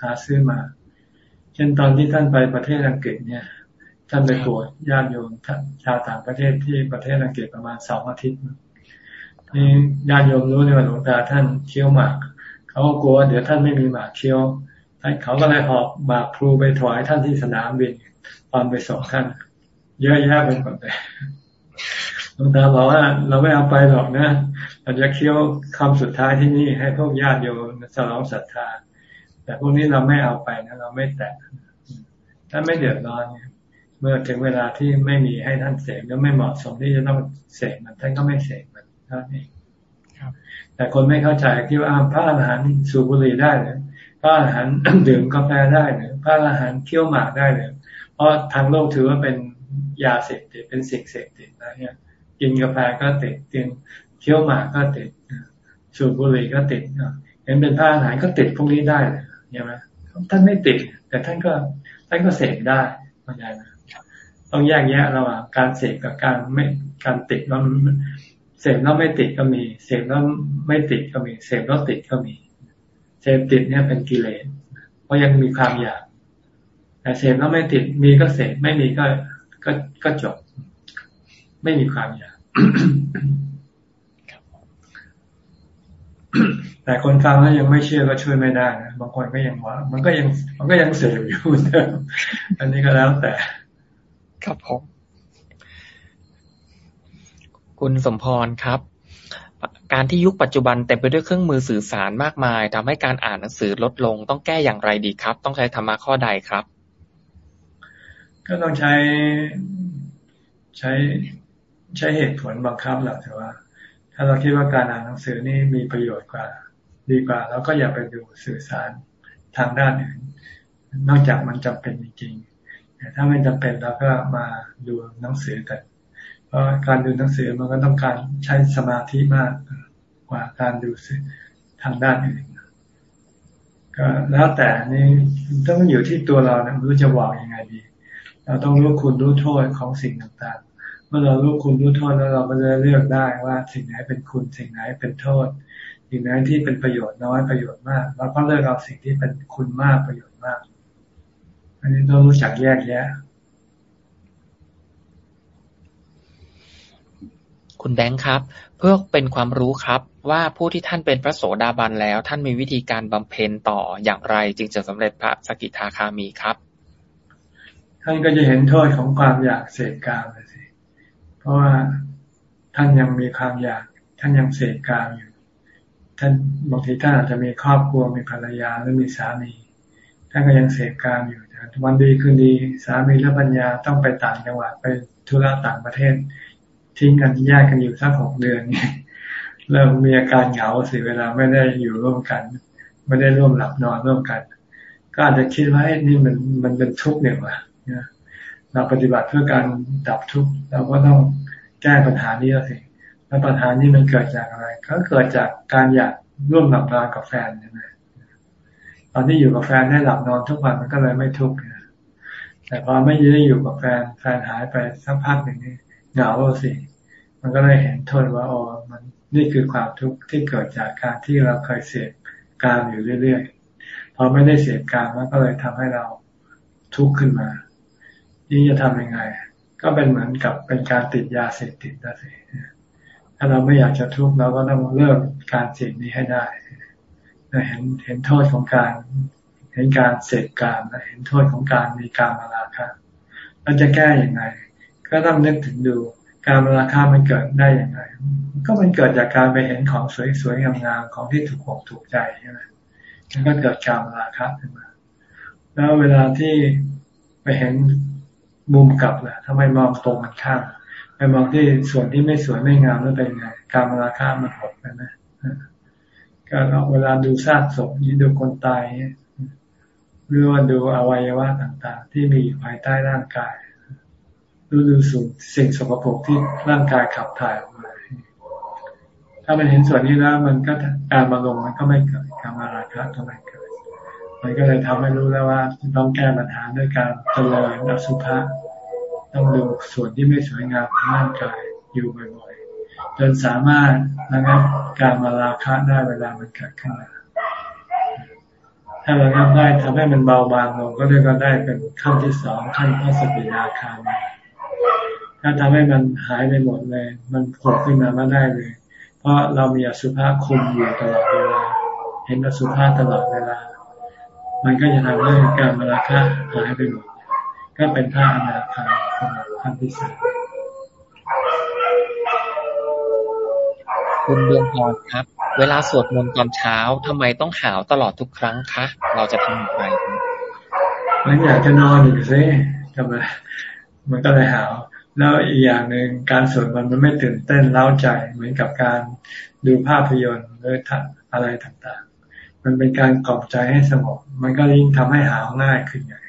[SPEAKER 2] หาซื้อมา เช่นตอนที่ท่านไปประเทศอังกฤษเนี่ย ท่านไปปวดญาติโยมชาวต่างประเทศที่ประเทศอังกฤษประมาณสองอาทิตย์นี่ญาติโยมรู้เลยว่าหลวงตาท่านเคี้ยวหมากเขาก็กลัวเดี๋ยวท่านไม่มีหมากเคี้ยว เขาก็เลยหอบหมากพลูไปถวายท่านที่สนามบินตอนไปส่งท่าน เยอะแยะไปหมดเลยหลวงตาบอกว่าเราไม่เอาไปหรอกนะเราจะเคี้ยวคำสุดท้ายที่นี่ให้พวกญาติโยมสลองศรัทธา แต่พวกนี้เราไม่เอาไปนะ เราไม่แตะถ้าไม่เดือดร้อนเนี่ยเมื่อถึงเวลาที่ไม่มีให้ท่านเสกแล้วไม่เหมาะสมที่จะต้องเสกมันท่านก็ไม่เสกมันเท่านี้แต่คนไม่เข้าใจคิดว่าพระอรหันต์สูบบุหรี่ได้เลย พระอรหันต์ดื่มกาแฟได้เลยพระอรหันต์เคี้ยวหมากได้เลยเพราะทางโลกถือว่าเป็นยาเสพติดเป็นสิ่งเสพติดนะเนี่ยกินกาแฟก็ติดกินเคี้ยวหมากก็ติดสูบบุหรี่ก็ติดเห็นเป็นพระอรหันต์ก็ติดพวกนี้ได้เลยใช่ไหมท่านไม่ติด แต่ท่านก็ท่านก็เสพได้เข้าใจไหมต้องแยกแยะระหว่างการเสพกับการไม่การติดแล้วเสพแล้วไม่ติดก็มี เสพแล้วไม่ติดก็มี เสพแล้วติดก็มี เสพติดเนี่ยเป็นกิเลสเพราะยังมีความอยากแต่เสพแล้วไม่ติดมีก็เสพไม่มีก็ก็ก็จบ ไม่มีความอยากแต่คนฟังแล้วยังไม่เชื่อก็ช่วยไม่ได้นะบางคนก็ยังว่า มันก็ยังมันก็ยังเสพอยู่เดิมอันนี้ก็แล้วแต่
[SPEAKER 1] ครับผม คุณสมพรครับ การที่ยุคปัจจุบันเต็มไปด้วยเครื่องมือสื่อสารมากมายทำให้การอ่านหนังสือลดลง ต้องแก้อย่างไรดีครับ ต้องใช้ธรรมะข้อใดครับ
[SPEAKER 2] ก็ต้องใช้ใช้ใช้เหตุผลบังคับแหละแต่ว่า ถ้าเราคิดว่าการอ่านหนังสือนี่มีประโยชน์กว่า ดีกว่าแล้วก็อย่าไปดูสื่อสารทางด้านอื่น นอกจากมันจำเป็นจริงๆแต่ถ้าไม่จำเป็นเราก็มาดูหนังสือกัน เพราะการดูหนังสือมันก็ต้องการใช้สมาธิมากกว่าการดูทางด้านอื่นก็แล้วแต่นี่ต้องอยู่ที่ตัวเรานะไม่รู้จะวางยังไงดี เราต้องรู้คุณรู้โทษของสิ่งต่างๆ เมื่อเรารู้คุณรู้โทษแล้วเราก็จะเลือกได้ว่าสิ่งไหนเป็นคุณสิ่งไหนเป็นโทษสิ่งไหนที่เป็นประโยชน์น้อยประโยชน์มากเราก็เลือกเอาสิ่งที่เป็นคุณมากประโยชน์มาก อันนี้ต้องรู้จักแยกแยะ
[SPEAKER 1] คุณแบงค์ครับ เพื่อเป็นความรู้ครับว่าผู้ที่ท่านเป็นพระโสดาบันแล้ว ท่านมีวิธีการบำเพ็ญต่ออย่างไร จึงจะสำเร็จพระสกิทาคามีครับ
[SPEAKER 2] ท่านก็จะเห็นโทษของความอยากเสพกามเลยสิเพราะว่าท่านยังมีความอยาก ท่านยังเสพกามอยู่ ท่านบางทีท่านอาจจะมีครอบครัวมีภรรยาหรือมีสามี ท่านก็ยังเสพกามอยู่วันดีคืนดีสามีและปัญญาต้องไปต่างจังหวัดไปธุระต่างประเทศ ทิ้งกันแยกกันอยู่สักหกเดือนเนี่ยเริ่มมีอาการเหงาสิเวลาไม่ได้อยู่ร่วมกัน ไม่ได้ร่วมหลับนอนร่วมกัน ก็อาจจะคิดว่านี่มันมันเป็นทุกข์เนี่ยว่ะเราปฏิบัติเพื่อการดับทุกข์เราก็ต้องแก้ปัญหานี้แล้วสิแล้วปัญหานี้มันเกิดจากอะไร ก็เกิดจากการอยากร่วมหลับนอนกับแฟนใช่ไหมตอนที่อยู่กับแฟนได้หลับนอนทุกวันมันก็เลยไม่ทุกข์แต่พอไม่ได้อยู่กับแฟนแฟนหายไปสักพักหนึ่งนี่ เหงาสิ มันก็เลยเห็นโทษว่าอ๋อมันนี่คือความทุกข์ที่เกิดจากการที่เราเคยเสพกามอยู่เรื่อยๆ พอไม่ได้เสพกามมันก็เลยทำให้เราทุกข์ขึ้นมานี่จะทํำยังไง ก็เป็นเหมือนกับเป็นการติดยาเสพติดนะสิถ้าเราไม่อยากจะทุกข์เราก็ต้องเลิกการเสพนี้ให้ได้เห็นเห็นโทษของการ เห็นการเสพกามเห็นโทษของการมีการมาราคะเราจะแก้อย่างไง ก็ต้องนึกถึงดูการราคามันเกิดได้อย่างไร ก็มันเกิดจากการไปเห็นของสวยๆงามๆของที่ถูกอกถูกใจใช่ไหมมันก็เกิดการราคาขึ้นมา แล้วเวลาที่ไปเห็นมุมกลับล่ะทำไมมองตรงกันข้ามไปมองที่ส่วนที่ไม่สวยไม่งามแล้วเป็นไง การราคามันหดไปไหมก็เวลาดูซากศพนี้ดูคนตายหรือว่าดูอวัยวะต่างๆ ที่มีอยู่ภายใต้ร่างกาย รู้ดูสูงสิ่งสกปรกที่ร่างกายขับถ่ายออกมา ถ้ามันเห็นส่วนนี้แล้ว มันก็การมาลงมันก็ไม่เกิดการมาราคะก็ไม่เกิด มันก็เลยทำให้รู้แล้วว่าต้องแก้ปัญหาด้วยการเจริญอสุภะต้องดูส่วนที่ไม่สวยงามของร่างกายอยู่บ่อยๆจนสามารถนะครับการมาราคะได้เวลามันเกิดขึ้นมาถ้าเราทำได้ทำให้มันเบาบางลงก็เรียกว่าได้เป็นขั้นที่สองขั้นพระสกินาคามี ถ้าทำให้มันหายไปหมดเลย มันผุดขึ้นมาไม่ได้เลย เพราะเรามีอสุภะคุมอยู่ตลอดเวลา เห็นอสุภะตลอดเวลา มันก็จะทำให้การมาราคะหายไปหมด ก็เป็นท่าอนาคาขั้นที่สาม
[SPEAKER 1] คุณดวงพรครับ เวลาสวดมนต์ตอนเช้าทำไมต้องหาวตลอดทุกครั้งคะ เราจะทำอย่างไร
[SPEAKER 2] มันอยากจะนอนอยู่ซิทำไม มันก็เลยหาวแล้วอีกอย่างหนึ่งการสวดมันมันไม่ตื่นเต้นเล้าใจเหมือนกับการดูภาพยนตร์หรืออะไรต่างๆ มันเป็นการกล่อมใจให้สงบมันก็ยิ่งทำให้หาวง่ายขึ้นใหญ่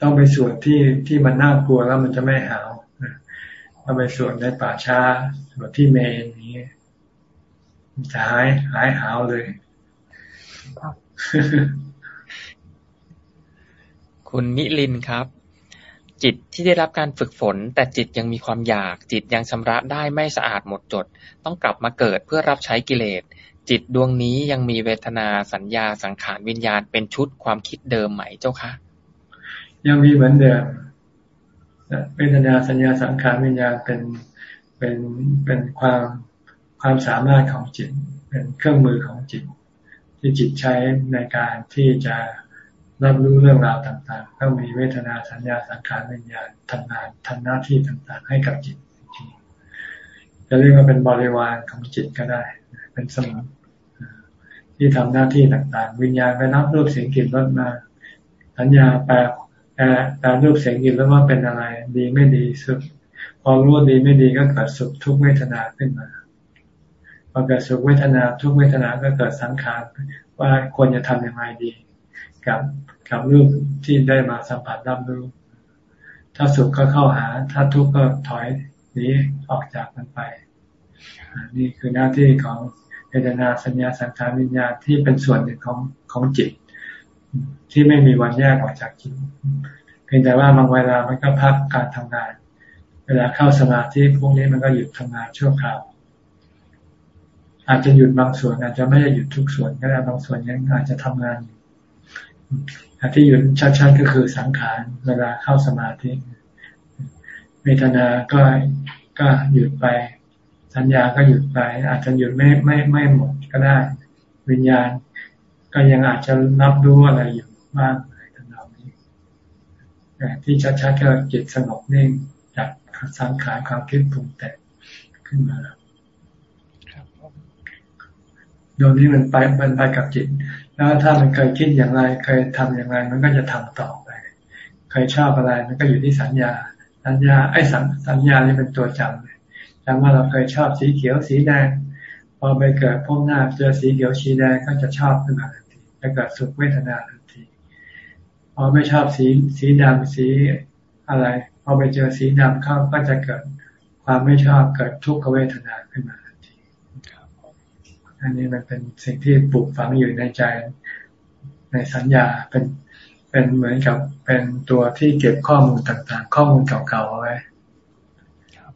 [SPEAKER 2] ต้องไปสวดที่ที่มันน่ากลัวแล้วมันจะไม่หาวถ้าไปสวดในป่าช้าสวดที่เมนนี้จะหายหายหาวเลย
[SPEAKER 1] คุณนิลินครับ จิตที่ได้รับการฝึกฝน แต่จิตยังมีความอยาก จิตยังชำระได้ไม่สะอาดหมดจด ต้องกลับมาเกิดเพื่อรับใช้กิเลสจิตดวงนี้ยังมีเวทนาสัญญาสังขารวิญญาณเป็นชุดความคิดเดิมไหมเจ้าคะ
[SPEAKER 2] ยังมีเหมือนเดิมเวทนาสัญญาสังขารวิญญาณเป็นเป็นเป็นความความสามารถของจิต เป็นเครื่องมือของจิต ที่จิตใช้ในการที่จะ รับรู้เรื่องราวต่างๆต้องมีเวทนาสัญญาสังขารวิญญาณทำงานทำหน้าที่ต่างๆ ให้กับจิตจริงจะเรียกว่าเป็นบริวารของจิตก็ได้ เป็นสมุนที่ทำหน้าที่ต่างๆ วิญญาณไปนับรูปเสียงกลิ่นรสมา สัญญาแปลการรูปเสียงกลิ่นแล้วว่าเป็นอะไร ดีไม่ดีสุขพอรู้ดีไม่ดีก็เกิดสุขทุกเวทนาขึ้นมาพอเกิดสุขเวทนาทุกเวทนาก็เกิดสังขารว่าควรจะทำอย่างไรดี กับกับรูปที่ได้มาสัมผัสรับรู้ ถ้าสุขก็เข้าหา ถ้าทุกข์ก็ถอยหนีออกจากมันไปนี่คือหน้าที่ของเวทนาสัญญาสังขารวิญญาณที่เป็นส่วนหนึ่งของของจิต ที่ไม่มีวันแยกออกจากจิตเพียงแต่ว่าบางเวลามันก็พักการทำงาน เวลาเข้าสมาธิพวกนี้มันก็หยุดทำงานชั่วคราวอาจจะหยุดบางส่วนอาจจะไม่ได้หยุดทุกส่วนก็ได้บางส่วนยังอาจจะทำงานอยู่ ที่หยุดชัดๆก็คือสังขารเวลาเข้าสมาธิเวทนาก็ก็หยุดไป สัญญาก็หยุดไป อาจจะหยุดไม่ไม่ไม่หมดก็ได้ วิญญาณ ก็ยังอาจจะรับรู้อะไรอยู่บ้างอะไรต่างๆนี้แต่ที่ชัดๆก็จิตสงบนิ่งจากสังขารความคิดปรุงแต่งขึ้นมาโดยนี้มันไปมันไปกับจิต แล้วถ้ามันเคยคิดอย่างไร เคยทำอย่างไร มันก็จะทำต่อไป เคยชอบอะไร มันก็อยู่ที่สัญญา สัญญา ไอ้สัญสัญญานี่เป็นตัวจำเลยจำว่าเราเคยชอบสีเขียวสีแดง พอไปเกิดพบหน้าเจอสีเขียวสีแดงก็จะชอบขึ้นมาทันทีจะเกิดสุขเวทนาทันที พอไม่ชอบสีสีดำสีอะไร พอไปเจอสีดำเข้าก็จะเกิดความไม่ชอบเกิดทุกขเวทนาขึ้นมา อันนี้มันเป็นสิ่งที่ปลูกฝังอยู่ในใจในสัญญาเป็นเป็นเหมือนกับเป็นตัวที่เก็บข้อมูลต่างๆ ข้อมูลเก่าๆเอาไว้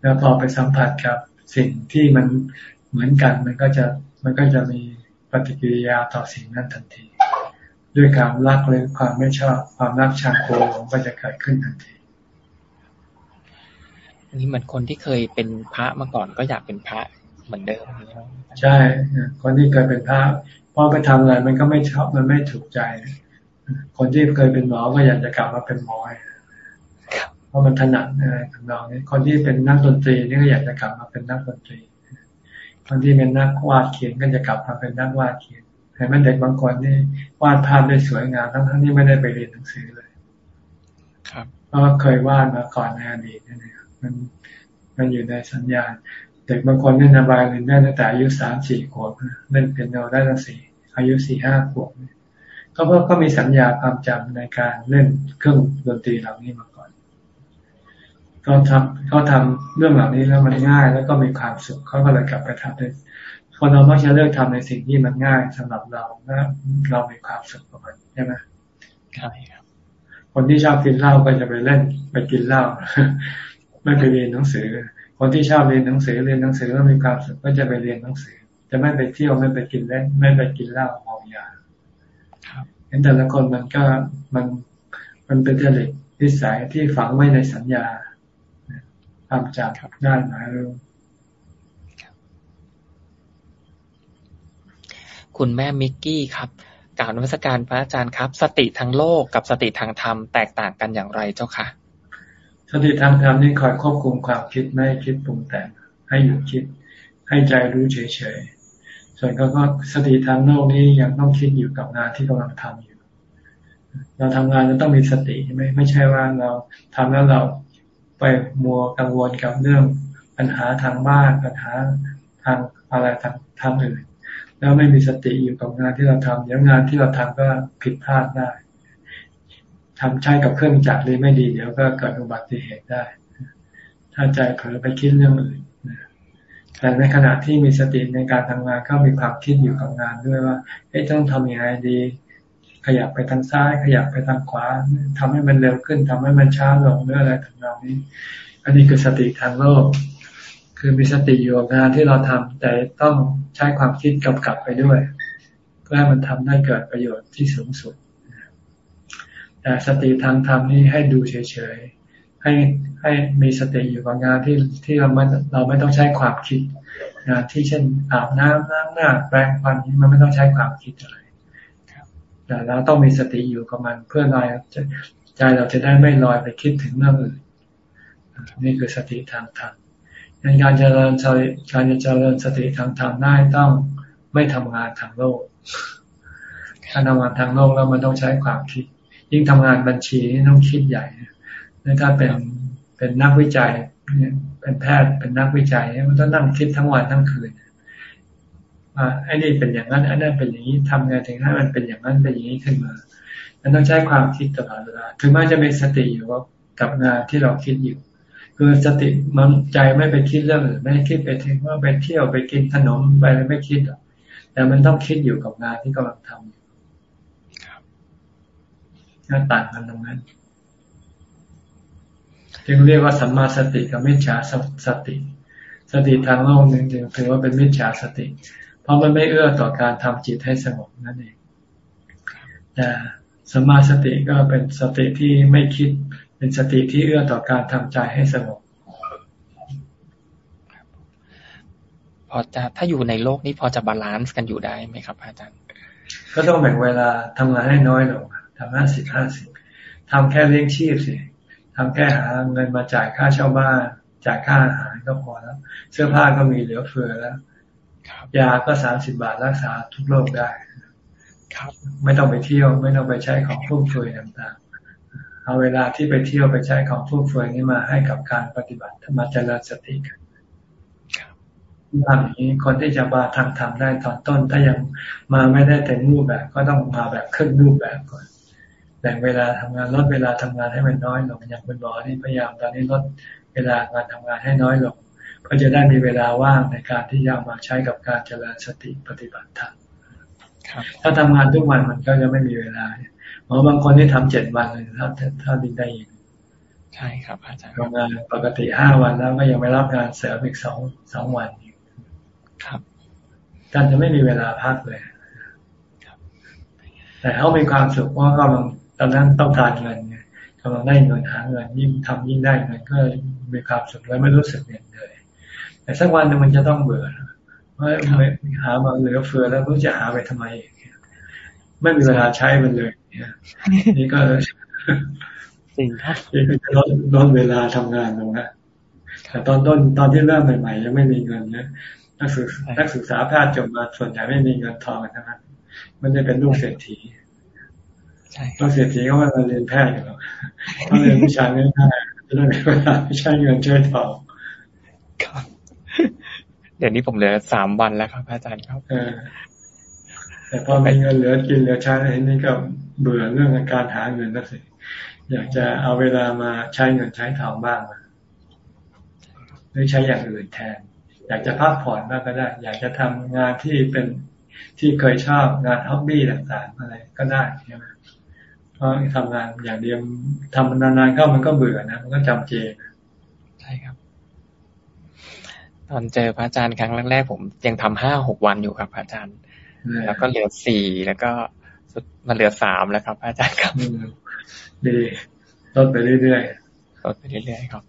[SPEAKER 2] แล้วพอไปสัมผัสกับสิ่งที่มันเหมือนกันมันก็จะมันก็จะมีปฏิกิริยาต่อสิ่งนั้นทันที ด้วยความรักหรือความไม่ชอบความรักชังโกงก็จะเกิดขึ้นทันที
[SPEAKER 1] นนี้เหมือนคนที่เคยเป็นพระมาก่อนก็อยากเป็นพระ เหมือนเดิม
[SPEAKER 2] ใช่คนที่เคยเป็นพระพอไปทำอะไรมันก็ไม่ชอบมันไม่ถูกใจ คนที่เคยเป็นหมอก็อยากจะกลับมาเป็นหมอเพราะมันถนัดอะไรทำนองนี้คนที่เป็นนักดนตรีนี่ก็อยากจะกลับมาเป็นนักดนตรี คนที่เป็นนักวาดเขียนก็จะกลับมาเป็นนักวาดเขียนเห็นไหมเด็กบางคนนี่วาดภาพได้สวยงามทั้งทั้งที่ไม่ได้ไปเรียนหนังสือเลย
[SPEAKER 1] ครับ
[SPEAKER 2] เพราะเคยวาดมาก่อนในอดีตนี่นมันมันอยู่ในสัญญาณ เด็กบางคนเล่นระบายเล่นได้ตั้งแต่อายุสามสี่ขวบเล่นเป็นโนได้ตั้งสี่อายุสี่ห้าขวบก็เพราะก็มีสัญญาความจำในการเล่นเครื่องดนตรีเหล่านี้มาเขาทำเขาทำเรื่องเหล่านี้แล้วมันง่าย แล้วก็มีความสุขเขาก็เลยกลับไปทำเลยคนเรามักจะเลือกทำในสิ่งที่มันง่ายสำหรับเราและเรามีความสุขกับมันใช่ไหม
[SPEAKER 1] ใช่ครับ
[SPEAKER 2] คนที่ชอบกินเหล้าก็จะไปเล่นไปกินเหล้าไม่ไปเรียนหนังสือ คนที่ชอบเรียนหนังสือเรียนหนังสือแล้วมีความสุขก็จะไปเรียนหนังสือ จะไม่ไปเที่ยวไม่ไปกินเล่นไม่ไปกินเหล้าเมายาเห็นแต่ละคนมันก็มันมันเป็นจริตนิสัยที่ฝังไว้ในสัญญาความจำได้หมายรู้
[SPEAKER 1] คุณแม่มิกกี้ครับกล่าวนวัตการพระอาจารย์ครับ สติทางโลกกับสติทางธรรมแตกต่างกันอย่างไรเจ้าค่ะ
[SPEAKER 2] สติทางธรรมนี่คอยควบคุมความคิดไม่ให้คิดปรุงแต่งให้หยุดคิด ให้ใจรู้เฉยๆ ส่วนก็สติทางโลกนี้ยังต้องคิดอยู่กับงานที่กำลังทำอยู่ เราทำงานเราต้องมีสติใช่ไหมไม่ใช่ว่าเราทำแล้วเราไปมัวกังวลกับเรื่องปัญหาทางบ้านปัญหาทางอะไรทางทางอื่นแล้วไม่มีสติอยู่กับงานที่เราทำเดี๋ยวงานที่เราทำก็ผิดพลาดได้ ทำใช้กับเครื่องจักรเลยไม่ดีเดี๋ยวก็เกิดอุบัติเหตุได้ ถ้าใจเผลอไปคิดเรื่องอื่นแต่ในขณะที่มีสติในการทำงานก็มีความคิดอยู่กับงานด้วยว่าเอ๊ะต้องทำยังไงดี ขยับไปทางซ้าย ขยับไปทางขวาทำให้มันเร็วขึ้นทำให้มันช้าลงเรื่ออะไรทำนองนี้ อันนี้คือสติทางโลก คือมีสติอยู่กับงานที่เราทำแต่ต้องใช้ความคิดกำกับไปด้วยเพื่อให้มันทำได้เกิดประโยชน์ที่สูงสุด แต่สติทางธรรมนี่ให้ดูเฉยๆ ให้ให้มีสติอยู่กับงานที่ที่เราไม่เราไม่ต้องใช้ความคิดงานที่เช่นอาบน้ำล้างหน้าแปรงฟันนี้มันไม่ต้องใช้ความคิดอะไรแต่เราต้องมีสติอยู่กับมันเพื่อเราใจเราจะได้ไม่ลอยไปคิดถึงเรื่องอื่นนี่คือสติทางธรรมในการเจริญการจะเจริญสติทางธรรมได้ต้องไม่ทำงานทางโลก ถ้าทำงานทางโลกแล้วมันต้องใช้ความคิด ยิ่งทำงานบัญชีต้องคิดใหญ่ถ้าเป็นเป็นนักวิจัยเป็นแพทย์เป็นนักวิจัยมันต้องนั่งคิดทั้งวันทั้งคืนว่าไอ้นี่เป็นอย่างนั้นอันนั้นเป็นอย่างนี้ทำไงถึงให้มันเป็นอย่างนั้นเป็นอย่างนี้ขึ้นมามันต้องใช้ความคิดตลอดเวลาถึงแม้จะมีสติอยู่กับงานที่เราคิดอยู่ คือสติมันใจไม่ไปคิดเรื่องอื่นไม่คิดไปถึงว่าไปเที่ยวไปกินขนมไปอะไรไม่คิดหรอกแต่มันต้องคิดอยู่กับงานที่กำลังทำอยู่ น่าต่างกันตรงนั้นจึงเรียกว่าสัมมาสติกับมิจฉาสติ สติทางโลกหนึ่งจึงถือว่าเป็นมิจฉาสติ เพราะมันไม่เอื้อต่อการทำจิตให้สงบนั่นเองแต่สัมมาสติก็เป็นสติที่ไม่คิด เป็นสติที่เอื้อต่อการทำใจให้สงบ
[SPEAKER 1] พอจะถ้าอยู่ในโลกนี้พอจะ balance กันอยู่ได้ไหมครับอาจารย์
[SPEAKER 2] ก็ต้องแบ่งเวลาทำงานให้น้อยลง ทำห้าสิบห้าสิบทำแค่เลี้ยงชีพสิทำแค่หาเงินมาจ่ายค่าเช่าบ้าน จ่ายค่าอาหารก็พอแล้ว เสื้อผ้าก็มีเหลือเฟือแล้วยาก็สามสิบบาทรักษาทุกโรคได้
[SPEAKER 1] ครับ
[SPEAKER 2] ไม่ต้องไปเที่ยว ไม่ต้องไปใช้ของฟุ่มเฟือยต่างเอาเวลาที่ไปเที่ยวไปใช้ของฟุ่มเฟือยนี้มาให้กับการปฏิบัติมาเจริญสติกันอย่างนี้คนที่จะมาทำทำได้ตอนต้น ถ้ายังมาไม่ได้เต็มรูปแบบ ก็ต้องมาแบบครึ่งรูปแบบก่อน แบ่งเวลาทำงานลดเวลาทำงานให้มันน้อยลงอย่างคุณหมอนี่พยายามตอนนี้ลดเวลางานทำงานให้น้อยลงเพื่อจะได้มีเวลาว่างในการที่จะมาใช้กับการเจริญสติปฏิบัติธรรมถ้าทำงานทุกวันมันก็จะไม่มีเวลาหมอบางคนที่ทำเจ็ดวันเลยถ้าถ้าบินได้อีก
[SPEAKER 1] ใช่ครับอาจารย์
[SPEAKER 2] ทำงานปกติห้าวันแล้วก็ยังไม่รับงานเสริมอีกสองสองวัน
[SPEAKER 1] ครับ
[SPEAKER 2] ท่านจะไม่มีเวลาพักเลยแต่เขามีความสุขเพราะกำลังต อนนั้นต้องการเงินไงกำลังได้เงินหาเงินยิ่งทำยิ่งได้เงินก็มีความสุขแล้วไม่รู้สึกเหนื่อยเลยแต่สักวันหนึ่งมันจะต้องเบื่อว่าหามาเหลือเฟือแล้วรู้จะหาไปทำไมไม่มีเวลาใช้มันเลยนี่ก็
[SPEAKER 1] จริงครับ
[SPEAKER 2] นี่ก็จะลดลดเวลาทำงานลงนะแต่ตอนต้นตอนที่เริ่มใหม่ๆยังไม่มีเงินนะนักศึกษานักศึกษาแพทย์จบมาส่วนใหญ่ไม่มีเงินทองกันทั้งนั้นมันจะเป็นลูกเศรษฐี ลูกเศรษฐีก็มาเรียนแพทย์กันหรอกถ้าเรียนวิชาไม่ได้จะได้เวลาไม่ใช่เงินใช้ทอง
[SPEAKER 1] ครับเดี๋ยวนี้ผมเหลือสามวันแล้วครับอาจารย์ครับ
[SPEAKER 2] แต่พอมีเงินเหลือกินเหลือใช้อันนี้ก็เบื่อเรื่องการหาเงินนั่นสิอยากจะเอาเวลามาใช้เงินใช้ทองบ้างหรือใช้อย่างอื่นแทน อยากจะพักผ่อนบ้างก็ได้ อยากจะทำงานที่เป็นที่เคยชอบงานฮ็อบบี้ต่างๆอะไรก็ได้ใช่ไหมเพ ราะทำงานอย่างเดียวทำนานๆเข้ามันก็เบื่อนะมันก็จำเจ
[SPEAKER 1] ใช่ครับ ตอนเจอพระอาจารย์ครั้งแรกๆผมยังทำห้าหกวันอยู่ครับพระอาจารย์ แล้วก็เหลือสี่แล้วก็สุดมาเหลือสามแล้วครับพระอาจารย์ครับ
[SPEAKER 2] ดีลดไปเรื่อย
[SPEAKER 1] ๆลดไปเรื่อยๆครับ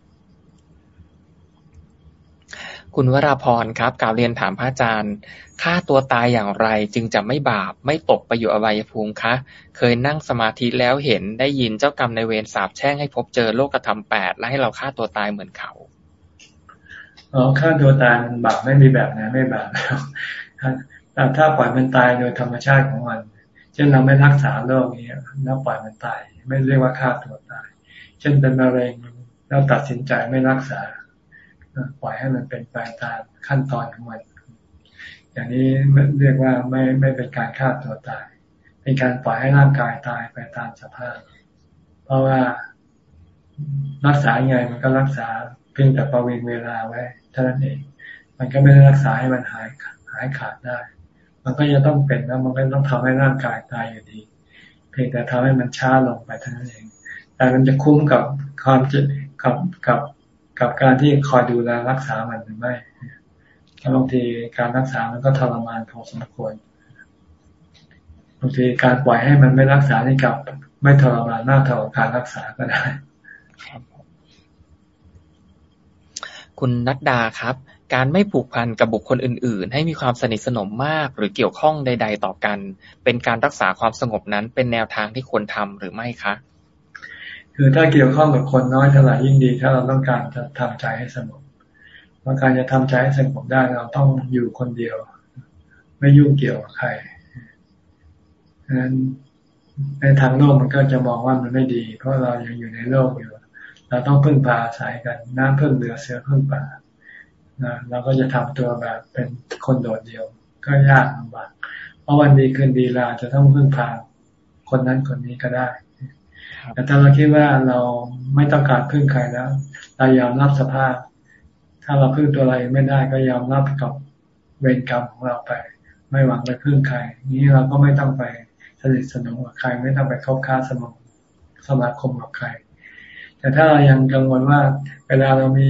[SPEAKER 1] คุณวราพรครับกล่าวเรียนถามพระอาจารย์ฆ่าตัวตายอย่างไรจึงจะไม่บาปไม่ตกไปอยู่อบายภูมิคะ เคยนั่งสมาธิแล้วเห็นได้ยินเจ้ากรรมในเวรสาบแช่งให้พบเจอโลกธรรมแปดและให้เราฆ่าตัวตายเหมือนเขา
[SPEAKER 2] อ๋อฆ่าตัวตายมันบาปไม่มีแบบนะไม่บาปแล้วแต่ถ้าปล่อยมันตายโดยธรรมชาติของมัน เช่นเราไม่รักษาโรคนี้แล้วปล่อยมันตาย ไม่เรียกว่าฆ่าตัวตาย เช่นเป็นมะเร็งแล้วตัดสินใจไม่รักษา ปล่อยให้มันเป็นไปตามขั้นตอนของมัน อย่างนี้เรียกว่าไม่ไม่เป็นการฆ่าตัวตาย เป็นการปล่อยให้ร่างกายตายไปตามสภาพ เพราะว่ารักษาไงมันก็รักษาเพียงแต่ประวิงเวลาไว้เท่านั้นเอง มันก็ไม่ได้รักษาให้มันหายหายขาดได้ มันก็จะต้องเป็นแล้วมันก็ต้องทำให้ร่างกายตายอยู่ดี เพียงแต่ทำให้มันช้าลงไปเท่านั้นเอง แต่มันจะคุ้มกับความเจิตกับกับ กับการที่คอยดูแลรักษามันหรือไม่บางทีการรักษามันก็ทรมานพอสมควรบางทีการปล่อยให้มันไม่รักษานี่กับ ไม่ทรมานมากเท่าการรักษาก็ได้
[SPEAKER 1] คุณนัดดาครับ การไม่ผูกพันกับบุคคลอื่น ๆ ให้มีความสนิทสนมมาก หรือเกี่ยวข้องใด ๆ ต่อกัน เป็นการรักษาความสงบนั้นเป็นแนวทางที่ควรทำหรือไม่คะ
[SPEAKER 2] คือถ้าเกี่ยวข้องกับคนน้อยเท่าไหร่ยิ่งดี ถ้าเราต้องการจะทำใจให้สงบว่าการจะทำใจให้สงบได้เราต้องอยู่คนเดียว ไม่ยุ่งเกี่ยวกับใครดังนั้นในทางโลกมันก็จะมองว่ามันไม่ดี เพราะเรายังอยู่ในโลกอยู่ เราต้องพึ่งพาอาศัยกัน น้ำพึ่งเรือเสือพึ่งป่าเราก็จะทำตัวแบบเป็นคนโดดเดี่ยว ก็ยากลำบากเพราะวันดีคืนดีเราจะต้องพึ่งพาคนนั้นคนนี้ก็ได้ แต่ถ้าเราคิดว่าเราไม่ต้องการพึ่งใครแล้วเรายอมรับสภาพ ถ้าเราพึ่งตัวอะไรไม่ได้ก็ยอมรับกับเวรกรรมของเราไป ไม่หวังไปพึ่งใคร นี้เราก็ไม่ต้องไปสนิทสนมกับใคร ไม่ต้องไปคบค้าสมองสมาคมกับใคร แต่ถ้าเรายังกังวลว่า เวลาเรามี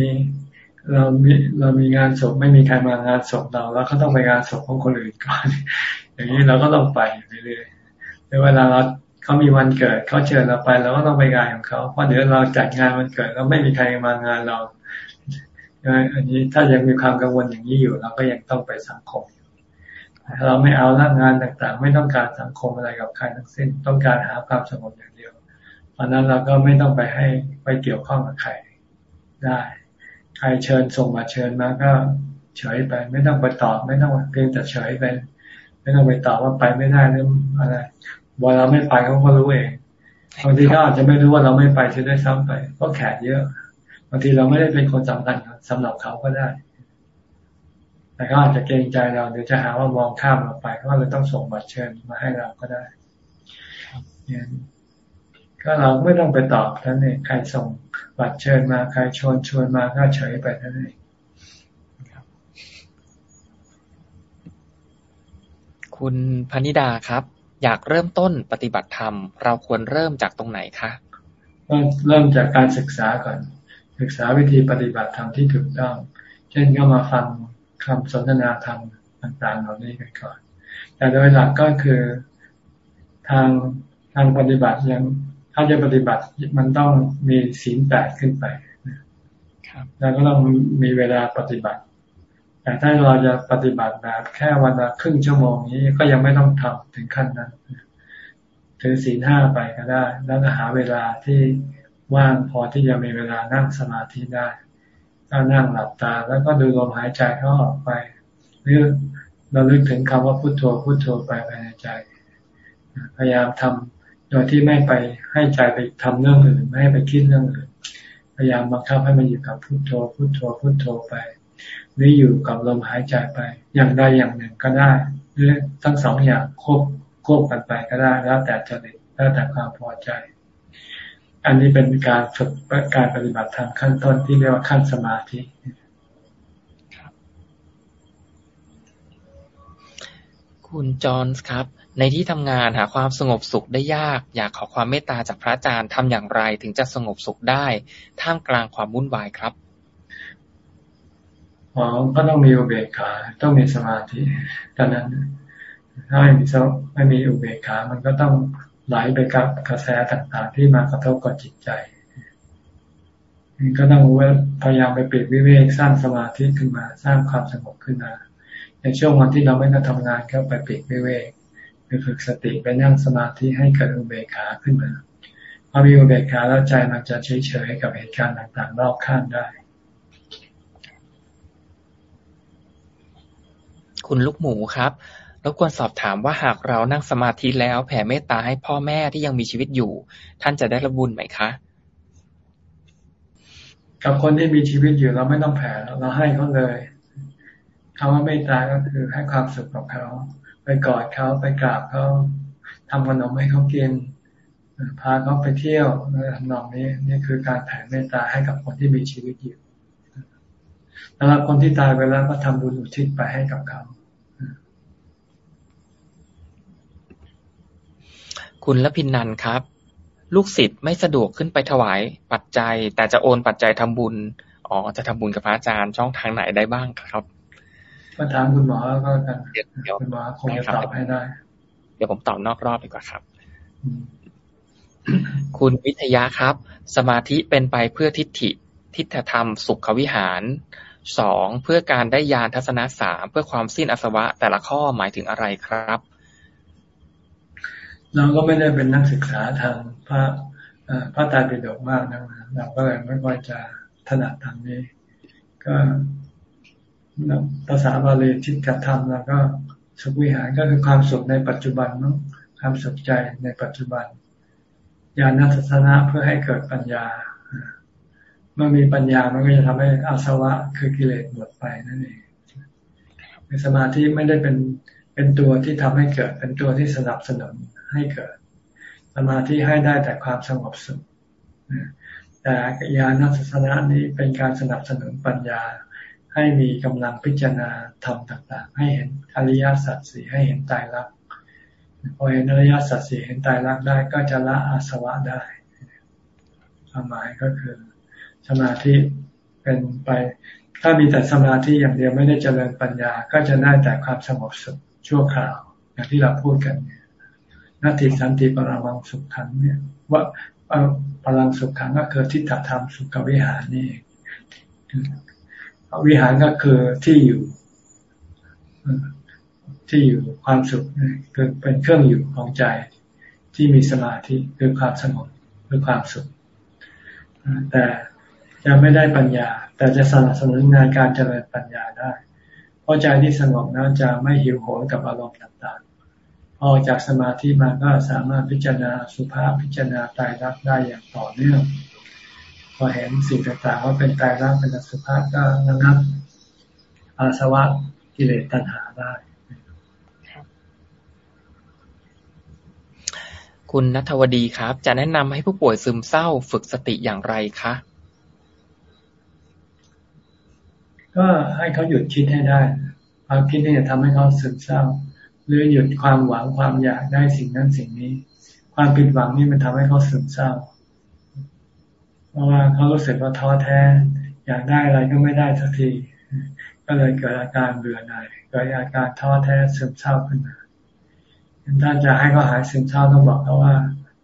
[SPEAKER 2] เรามีเรามีงานศพไม่มีใครมางานศพเรา แล้วเขาต้องไปงานศพของคนอื่นก่อน อย่างนี้เราก็ต้องไปเรื่อยๆเวลาเรา เขามีวันเกิดเขาเชิญเราไปเราก็ต้องไปงานของเขาเพราะเดี๋ยวเราจัดงานวันเกิดแล้วไม่มีใครมางานเราอันนี้ถ้ายังมีความกังวลอย่างนี้อยู่ เราก็ยังต้องไปสังคมเราไม่เอาละงานต่างๆ ไม่ต้องการสังคมอะไรกับใครทั้งสิ้น ต้องการหาความสงบอย่างเดียวเพราะนั้นเราก็ไม่ต้องไปให้ไปเกี่ยวข้องกับใครได้ ใครเชิญส่งมาเชิญมาก็เฉยไป ไม่ต้องไปตอบ ไม่ต้องเพียงแต่เฉยไป ไม่ต้องไปตอบว่าไปไม่ได้หรืออะไร พอเราไม่ไปเขาก็รู้เองบางทีเขาอาจจะไม่รู้ว่าเราไม่ไปจะได้ซ้ำไปเพราะแขกเยอะบางทีเราไม่ได้เป็นคนสำคัญสำหรับเขาก็ได้ แต่เขาอาจจะเกรงใจเราเดี๋ยวจะหาว่ามองข้ามเราไปเขาเลยต้องส่งบัตรเชิญมาให้เราก็ได้เนี่ยก็เราไม่ต้องไปตอบท่านเองใครส่งบัตรเชิญมาใครชวนชวนมาก็เฉยไปท่านเอง
[SPEAKER 1] คุณพนิดาครับ อยากเริ่มต้นปฏิบัติธรรม เราควรเริ่มจากตรงไหนคะ
[SPEAKER 2] เริ่มจากการศึกษาก่อน ศึกษาวิธีปฏิบัติธรรมที่ถูกต้อง เช่นก็มาฟังคำสนทนาธรรมต่างๆเหล่านี้กันก่อน แต่โดยหลักก็คือทางทางปฏิบัติยังถ้าจะปฏิบัติมันต้องมีศีลแปดขึ้นไปแล้วก็ต้องมีเวลาปฏิบัติ แต่ถ้าเราจะปฏิบัติแบบแค่วันละครึ่งชั่วโมงนี้ก็ยังไม่ต้องทำถึงขั้นนั้น ถือศีลห้าไปก็ได้ แล้วก็หาเวลาที่ว่างพอที่จะมีเวลานั่งสมาธิได้ก็นั่งหลับตา แล้วก็ดูลมหายใจเข้าออกไปหรือเราลึกถึงคำว่าพุโทโธพุโทโธไปภายในใจ พยายามทำโดยที่ไม่ไปให้ใจไปทำเรื่องอื่นไม่ให้ไปคิดเรื่องอื่นพยายามบังคับให้มันอยู่กับพุโทโธพุโทโธพุโทโธไป หรืออยู่กับลมหายใจไป อย่างใดอย่างหนึ่งก็ได้ หรือทั้งสองอย่างควบควบกันไปก็ได้ แล้วแต่จริตแล้วแต่ความพอใจ อันนี้เป็นการฝึกการปฏิบัติธรรมขั้นต้นที่เรียกว่าขั้นสมาธิ
[SPEAKER 1] คุณจอห์นส์ครับ ในที่ทำงานหาความสงบสุขได้ยาก อยากขอความเมตตาจากพระอาจารย์ทำอย่างไรถึงจะสงบสุขได้ ท่ามกลางความวุ่นวายครับ
[SPEAKER 2] อ๋อก็ต้องมีอุเบกขาต้องมีสมาธิตอนนั้น ถ้าไม่มีไม่มีอุเบกขา มันก็ต้องไหลไปกับกระแสต่างๆ ที่มากระทบกับจิตใจก็ต้องพยายามไปปิดวิเวกสร้างสมาธิขึ้นมา สร้างความสงบขึ้นมาในช่วงวันที่เราไม่ได้ทำงานก็ไปปิดวิเวกไปฝึกสติไปนั่งสมาธิให้เกิดอุเบกขาขึ้นมาพอมีอุเบกขาแล้วใจมันจะเฉยๆกับเหตุการณ์ต่างๆรอบข้างได้
[SPEAKER 1] คุณลูกหมูครับ รบกวนสอบถามว่าหากเรานั่งสมาธิแล้วแผ่เมตตาให้พ่อแม่ที่ยังมีชีวิตอยู่ ท่านจะได้ระบุญไหมคะ
[SPEAKER 2] กับคนที่มีชีวิตอยู่เราไม่ต้องแผ่เราให้เขาเลยคำว่าเมตตาก็คือให้ความสุขกับเขา ไปกอดเขาไปกราบเขาทำขนมให้เขากินพาเขาไปเที่ยวทำนองนี้นี่คือการแผ่เมตตาให้กับคนที่มีชีวิตอยู่สำหรับคนที่ตายไปแล้วก็ทำบุญอุทิศไปให้กับเขา
[SPEAKER 1] คุณละพินนันครับ ลูกศิษย์ไม่สะดวกขึ้นไปถวายปัจจัย แต่จะโอนปัจจัยทำบุญ อ๋อ จะทำบุญกับพระอาจารย์ช่องทางไหนได้บ้างครับ
[SPEAKER 2] ก็ถามคุณหมอก็กันเดี๋ยวคุณหมอคงจะตอบให้ได้
[SPEAKER 1] เดี๋ยวผมตอบนอกรอบดีกว่าครับ คุณวิทยาครับ สมาธิเป็นไปเพื่อทิฏฐิ ทิฏฐธรรม สุขวิหารสองเพื่อการได้ยานทัศนะสามเพื่อความสิ้นอสวะแต่ละข้อหมายถึงอะไรครับ
[SPEAKER 2] เราก็ไม่ได้เป็นนักศึกษาทางพระพระตาปิฎกมากนะเราก็เลยไม่ค่อยจะถนัดทางนี้ ก็ภาษาบาลีทิฏฐธรรมแล้วก็สุขวิหารก็คือความสุขในปัจจุบันเนาะความสุขใจในปัจจุบันญาณทัศนะเพื่อให้เกิดปัญญาเมื่อมีปัญญามันก็จะทำให้อาสวะคือกิเลสหมดไปนั่นเองสมาธิไม่ได้เป็น เป็นตัวที่ทำให้เกิด เป็นตัวที่สนับสนุนให้เกิด สมาธิให้ได้แต่ความสงบสุขแต่ญาณทัศนะนี้เป็นการสนับสนุนปัญญา ให้มีกำลังพิจารณาธรรมต่าง ๆ ให้เห็นอริยสัจสี่ให้เห็นตายรักพอเห็นอริยสัจสี่เห็นตายรักได้ก็จะละอาสวะได้ความหมายก็คือ สมาธิเป็นไป ถ้ามีแต่สมาธิอย่างเดียวไม่ได้เจริญปัญญา ก็จะได้แต่ความสงบสุข ชั่วคราว อย่างที่เราพูดกันเนี่ยนาทีสันติปรามังสุขขังเนี่ย ว่าพลังสุขขังก็คือทิฏฐธรรมสุขวิหารนี่วิหารก็คือที่อยู่ที่อยู่ความสุขคือเป็นเครื่องอยู่ของใจที่มีสมาธิคือความสงบคือความสุข แต่จะไม่ได้ปัญญา แต่จะสนับสนุนงานการเจริญปัญญาได้ เพราะใจที่สงบนั้นจะไม่หิวโหยกับอารมณ์ต่างออจากสมาธิมาก็สามารถพิจารณาสุภาพพิจารณาตายรักได้อย่างต่อเนื่อง พอเห็นสิ่งต่างๆ ว่าเป็นตายรักเป็นสุภาพก็ระงับอาสวะกิเลสตัณหาได้
[SPEAKER 1] คุณนัทวดีครับ จะแนะนำให้ผู้ป่วยซึมเศร้าฝึกสติอย่างไรคะ
[SPEAKER 2] ก็ให้เขาหยุดคิดให้ได้ ความคิดนี่จะทำให้เขาซึมเศร้า หรือหยุดความหวังความอยากได้สิ่งนั้นสิ่งนี้ ความผิดหวังนี่มันทำให้เขาซึมเศร้า เพราะว่าเขารู้สึกว่าท้อแท้ อยากได้อะไรก็ไม่ได้สักที ก็เลยเกิดอาการเบื่อหน่ายเกิดอาการท้อแท้ซึมเศร้าขึ้นมาถ้าจะให้เขาหายซึมเศร้าต้องบอกเขาว่า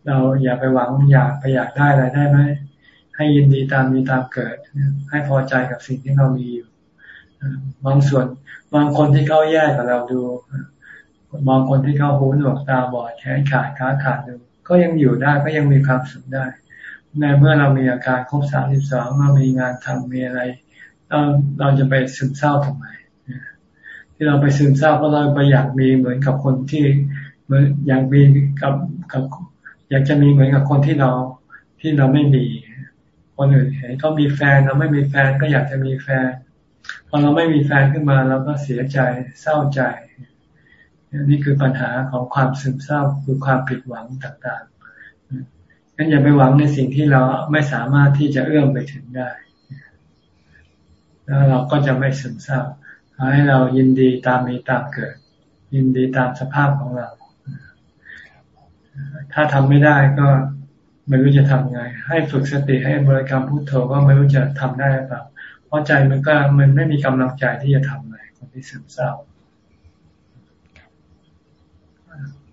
[SPEAKER 2] เราอย่าไปหวังอยากไปอยากได้อะไรได้ไหมให้ยินดีตามมีตามเกิด ให้พอใจกับสิ่งที่เรามีอยู่ บางส่วนบางคนที่เขาแย่กับเราดูมองคนที่เขาหูหนวกตาบอดแขนขาดขาขาดดูก็ยังอยู่ได้ก็ยังมีความสุขได้ ในเมื่อเรามีอาการครบสามสิบสองเรามีงานทำมีอะไร เราเราจะไปซึมเศร้าทำไมที่เราไปซึมเศร้าเพราะเราไปอยากมีเหมือนกับคนที่เหมือนอยากมีกับกับ อยากจะมีเหมือนกับคนที่เราที่เราไม่มี คนอื่นเห็นเขามีแฟนเราไม่มีแฟนก็อยากจะมีแฟน พอเราไม่มีแฟนขึ้นมาเราก็เสียใจเศร้าใจ นี่คือปัญหาของความซึมเศร้าคือความผิดหวังต่างๆงั้นอย่าไปหวังในสิ่งที่เราไม่สามารถที่จะเอื้อมไปถึงได้ แล้วเราก็จะไม่ซึมเศร้าให้เรายินดีตามมีตามเกิด ยินดีตามสภาพของเรา ถ้าทำไม่ได้ก็ไม่รู้จะทำไง ให้ฝึกสติให้บริกรรมพุทโธก็ไม่รู้จะทำได้หรือเปล่า เพราะใจมันก็มันไม่มีกำลังใจที่จะทำอะไรคนที่ซึมเศร้า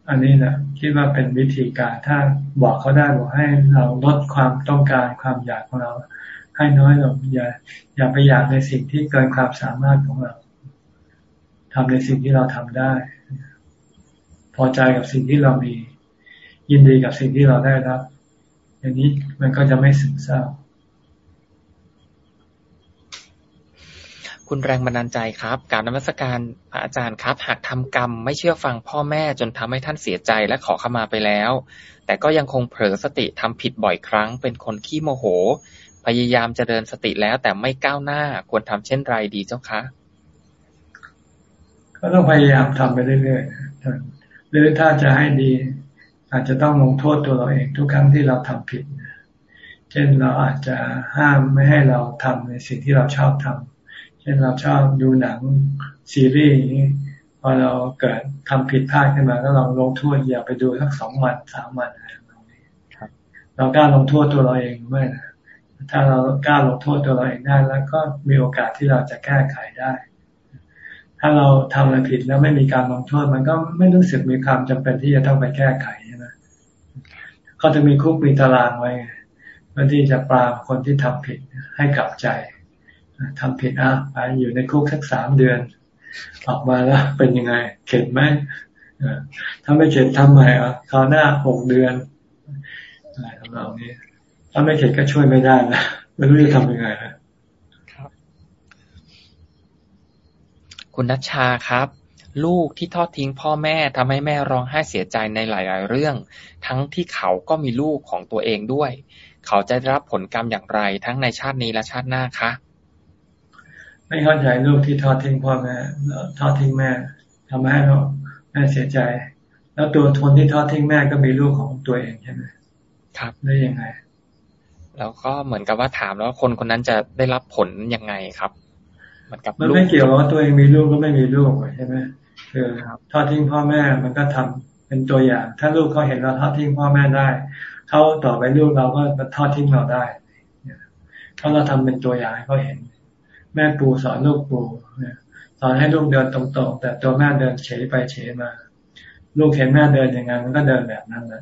[SPEAKER 2] อันนี้นะคิดว่าเป็นวิธีการถ้าบอกเขาได้บอกให้เราลดความต้องการความอยากของเรา ให้น้อยลงอย่าอย่าไปอยากในสิ่งที่เกินความสามารถของเราทำในสิ่งที่เราทำได้ พอใจกับสิ่งที่เรามี ยินดีกับสิ่งที่เราได้รับอย่างนี้มันก็จะไม่สึมเศร้า
[SPEAKER 1] คุณแรงบันดาลใจครับการนมัสการพระอาจารย์ครับ หากทำกรรมไม่เชื่อฟังพ่อแม่จนทำให้ท่านเสียใจและขอขมาไปแล้ว แต่ก็ยังคงเผลอสติทำผิดบ่อยครั้ง เป็นคนขี้โมโห พยายามจะเดินสติแล้วแต่ไม่ก้าวหน้าควรทำเช่นไรดีเจ้าคะ
[SPEAKER 2] ก็ต้องพยายามทำไปเรื่อยๆหรือถ้าจะให้ดี อาจจะต้องลงโทษตัวเราเองทุกครั้งที่เราทำผิด เช่นเราอาจจะห้ามไม่ให้เราทำในสิ่งที่เราชอบทำ ช่นเราชอบดูหนังซีรีส์พอเราเกิดทำผิดพลาดขึ้นมาก็ลองลงโทษอย่าไปดูสักสองวันสามวันอะไรแบบนี้เรากล้าลงโทษตัวเราเองไม่นะถ้าเรากล้าลงโทษตัวเราเองได้แล้วก็มีโอกาสที่เราจะแก้ไขได้ ถ้าเราทำอะไรผิดแล้วไม่มีการลงโทษมันก็ไม่รู้สึกมีความจำเป็นที่จะต้องไปแก้ไขใช่ไหมเขาจะมีคุกมีตารางไว้เพื่อที่จะปรามคนที่ทำผิดให้กลับใจ ทำผิดอะไปอยู่ในคุกสักสามเดือน ออกมาแล้วเป็นยังไง เข็ดไหมถ้าไม่เข็ดทำใหม่อะคราวหน้าหกเดือนอะไรทำนองนี้ถ้าไม่เข็ดก็ช่วยไม่ได้นะไม่รู้จะทำยังไงนะครับ
[SPEAKER 1] คุณนัชชาครับลูกที่ทอดทิ้งพ่อแม่ทำให้แม่ร้องไห้เสียใจในหลาย ๆ เรื่อง ทั้งที่เขาก็มีลูกของตัวเองด้วย เขาจะได้รับผลกรรมอย่างไร ทั้งในชาตินี้และชาติหน้าคะ
[SPEAKER 2] ไม่เข้าใจลูกที่ทอดทิ้งพ่อแม่ทอดทิ้งแม่ทำให้เราแม่เสียใจ แล้วตัวทนที่ทอดทิ้งแม่ก็มีลูกของตัวเองใช่ไหม
[SPEAKER 1] ครับ
[SPEAKER 2] ได้ยังไง
[SPEAKER 1] แล้วก็เหมือนกับว่าถามแล้วคนคนนั้นจะได้รับผลยังไงครับ
[SPEAKER 2] เหมือนกับมันไม่เกี่ยวว่าตัวเองมีลูกก็ไม่มีลูกใช่ไหมคือทอดทิ้งพ่อแม่มันก็ทำเป็นตัวอย่าง ถ้าลูกเขาเห็นเราทอดทิ้งพ่อแม่ได้เขาต่อไปลูกเราก็ทอดทิ้งเราได้ถ้าเราทำเป็นตัวอย่างให้เขาเห็น แม่ปูสอนลูกปูสอนให้ลูกเดินตรงๆ แต่ตัวแม่เดินเฉยไปเฉยมา ลูกเห็นแม่เดินอย่างนั้นมันก็เดินแบบนั้นแหละ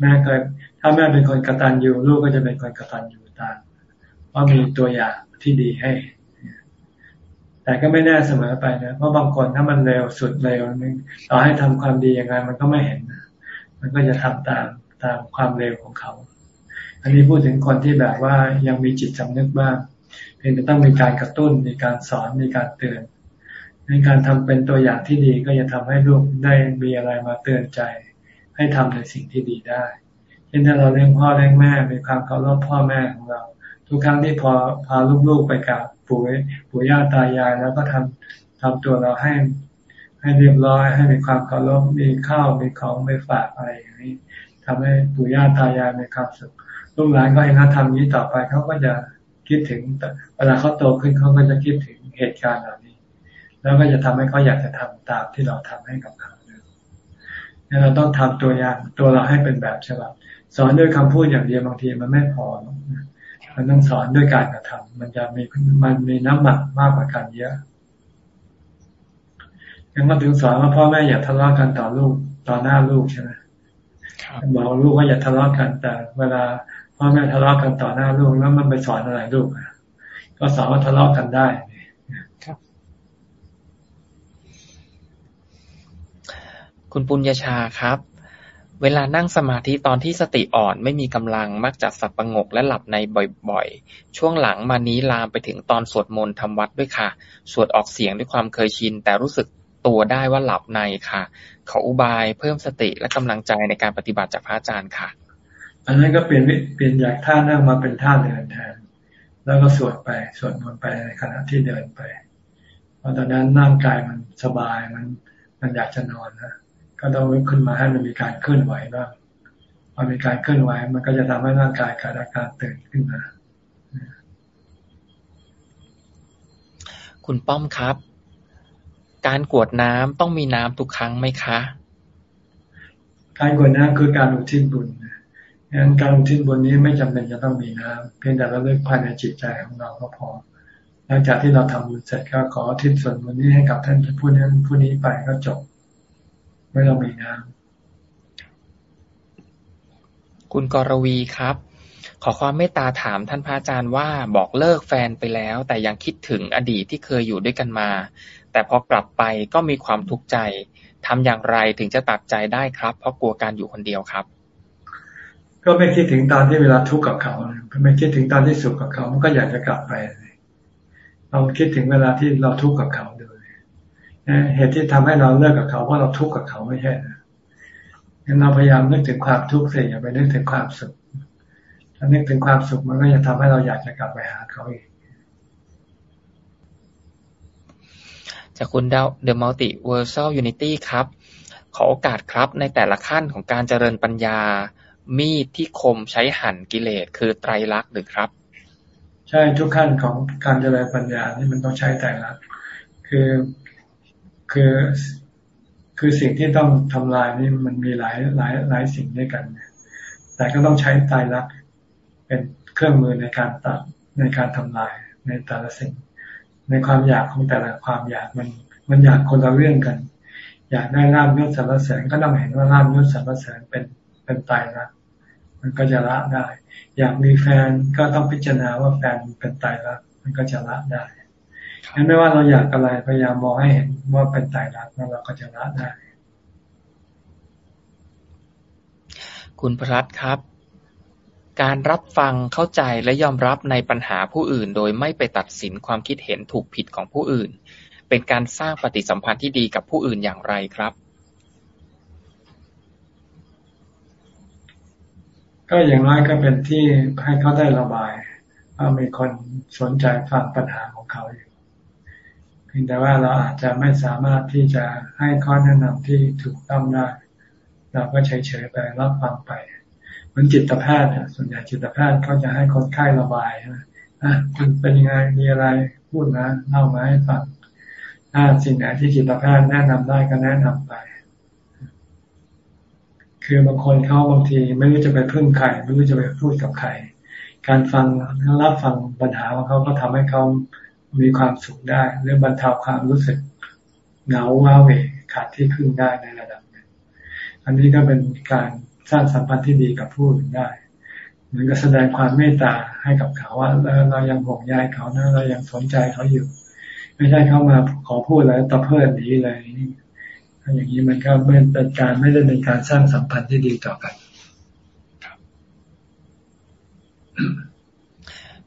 [SPEAKER 2] แม่เคยถ้าแม่เป็นคนกระตันอยู่ลูกก็จะเป็นคนกระตันอยู่ตามเพรามีตัวอย่างที่ดีให้ แต่ก็ไม่แน่เสมอไปนะเพราะบางคนถ้ามันเร็วสุดเร็วนึงต่อให้ทำความดียังไงมันก็ไม่เห็นมันก็จะทำตามตามความเร็วของเขา อันนี้พูดถึงคนที่แบบว่ายังมีจิตสำนึกบ้าง เพียงแต่ต้องมีการกระตุ้น มีการสอน มีการเตือนในการทำเป็นตัวอย่างที่ดีก็จะทำให้ลูกได้มีอะไรมาเตือนใจ ให้ทำในสิ่งที่ดีได้ เช่นถ้าเราเลี้ยงพ่อเลี้ยงแม่ มีความเคารพพ่อแม่ของเรา ทุกครั้งที่พอพาลูกๆไปกับปู่ปู่ย่าตายายแล้วก็ทำทำตัวเราให้ให้เรียบร้อยให้มีความเคารพมีข้าวมีของไปฝากอะไรอย่างนี้ทำให้ปู่ย่าตายายมีความสุขลูกหลานก็เห็นเราทำนี้ต่อไปเขาก็จะ คิดถึงเวลาเขาโตขึ้นเขาก็จะคิดถึงเหตุการณ์เหล่านี้ แล้วก็จะทำให้เขาอยากจะทำตามที่เราทำให้กับเขาเนี่ยเราต้องทำตัวอย่างตัวเราให้เป็นแบบฉบับสอนด้วยคำพูดอย่างเดียวบางทีมันไม่พอมันต้องสอนด้วยการกระทำมันจะมีมันมีน้ำหนักมากกว่ากันเยอะยังมาถึงสอนว่าพ่อแม่อย่าทะเลาะกันต่อลูกต่อหน้าลูกใช่ไหมบอกลูกว่าอย่าทะเลาะกันแต่ เวลา พ่อแม่ทะเลาะกันต่อหน้าลูกแล้วมันไปสอนอะไรลูกก็สอนว่าทะเลาะกันได้ครับ
[SPEAKER 1] คุณปุญญาชาครับ เวลานั่งสมาธิตอนที่สติอ่อนไม่มีกำลังมักจะสับประงกและหลับในบ่อยๆ ช่วงหลังมานี้ลามไปถึงตอนสวดมนต์ทำวัดด้วยค่ะ สวดออกเสียงด้วยความเคยชิน แต่รู้สึกตัวได้ว่าหลับในค่ะ ขออุบายเพิ่มสติและกำลังใจในการปฏิบัติจากพระอาจารย์ค่ะ
[SPEAKER 2] อันนั้นก็เปลี่ยนเปลี่ยนจากท่านั่งมาเป็นท่าเดินแทน แล้วก็สวดไปสวดมนต์ไปในขณะที่เดินไป เพราะตอนนั้นร่างกายมันสบายมันมันอยากจะนอนนะก็ต้องลุกขึ้นมาให้มันมีการเคลื่อนไหวบ้างพอมีการเคลื่อนไหว มันก็จะทำให้ร่างกายเกิดอาการตื่นขึ้นมา
[SPEAKER 1] คุณป้อมครับ การกวดน้ำต้องมีน้ำทุกครั้งไหมคะ
[SPEAKER 2] การกวดน้ำคือการอุทิศบุญ งั้นการอุทิศบุญนี้ไม่จำเป็นจะต้องมีน้ำเพียงแต่เราเลือกภายในจิตใจของเราก็พอ หลังจากที่เราทำบุญเสร็จก็ขอทิศส่วนบุญนี้ให้กับท่านผู้นั้นผู้นี้ไปก็จบ ไม่ต้องมีน้ำ
[SPEAKER 1] คุณกรวีครับ ขอความเมตตาถามท่านพระอาจารย์ว่าบอกเลิกแฟนไปแล้ว แต่ยังคิดถึงอดีตที่เคยอยู่ด้วยกันมา แต่พอกลับไปก็มีความทุกข์ใจทำอย่างไรถึงจะตัดใจได้ครับ เพราะกลัวการอยู่คนเดียวครับ
[SPEAKER 2] ก็ไม่คิดถึงตอนที่เวลาทุกข์กับเขาไม่คิดถึงตอนที่สุขกับเขา มันก็อยากจะกลับไปเราคิดถึงเวลาที่เราทุกข์กับเขาด้วยเหตุที่ทำให้เราเลิกกับเขาเพราะเราทุกข์กับเขาไม่ใช่นะงั้นเราพยายามนึกถึงความทุกข์เสียอย่าไปนึกถึงความสุขถ้านึกถึงความสุขมันก็จะทำให้เราอยากจะกลับไปหาเขาอีก
[SPEAKER 1] จากคุณดาว The Multiversal Unity ครับ ขอโอกาสครับในแต่ละขั้นของการเจริญปัญญา มีดที่คมใช้หั่นกิเลสคือไตรลักษณ์หรือครับ
[SPEAKER 2] ใช่ทุกขั้นของการเจริญปัญญานี่มันต้องใช้แต่ละคือคือคือสิ่งที่ต้องทำลายนี่มันมีหลายหลายหลายสิ่งด้วยกัน แต่ก็ต้องใช้ไตายรักษณ์เป็นเครื่องมือในการตัดในการทำลายในแต่ละสิ่ง ในความอยากของแต่ละความอยากมันมันอยากคนละเรื่องกัน อยากได้ราบยศสารเสริญก็ต้องเห็นว่าราบยศสารเสริญเป็นเป็นตายรัก มันก็จะละได้ อยากมีแฟนก็ต้องพิจารณาว่าแฟนเป็นตายรักมันก็จะละได้งั้นไม่ว่าเราอยากอะไรพยายามมองให้เห็นว่าเป็นตายรักแล้วเราก็จะละได้
[SPEAKER 1] คุณพรัตครับ การรับฟังเข้าใจและยอมรับในปัญหาผู้อื่น โดยไม่ไปตัดสินความคิดเห็นถูกผิดของผู้อื่น เป็นการสร้างปฏิสัมพันธ์ที่ดีกับผู้อื่นอย่างไรครับ
[SPEAKER 2] ก็อย่างน้อยก็เป็นที่ให้เขาได้ระบายว่ามีคนสนใจฟังปัญหาของเขาอยู่เพียงแต่ว่าเราอาจจะไม่สามารถที่จะให้ข้อแนะนำที่ถูกต้องได้ เราก็เฉยๆไปรับฟังไปเหมือนจิตแพทย์ส่วนใหญ่จิตแพทย์เขาจะให้คนไข้ระบายนะคุณเป็นยังไงมีอะไรพูดนะเล่ามาให้ฟังถ้าสิ่งไหนที่จิตแพทย์แนะนำได้ก็แนะนำไป คือบางคนเขาบางทีไม่รู้จะไปพึ่งใครไม่รู้จะไปพูดกับใครการฟังรับฟังปัญหาของเขาก็ทำให้เขามีความสุขได้หรือบรรเทาความรู้สึกเหงาว้าเหวขาดที่พึ่งได้ในระดับนึงอันนี้ก็เป็นการสร้างสัมพันธ์ที่ดีกับผู้อื่นได้เหมือนกับแสดงความเมตตาให้กับเขาว่าเรายังห่วงใยเขานะเรายังสนใจเขาอยู่ ไม่ใช่เขามาขอพูดแล้วตะเพิดหนีเลย อย่างนี้มันก็ไม่เป็นการไม่ได้เป็นการสร้างสัมพันธ์ที่ดีต่อกัน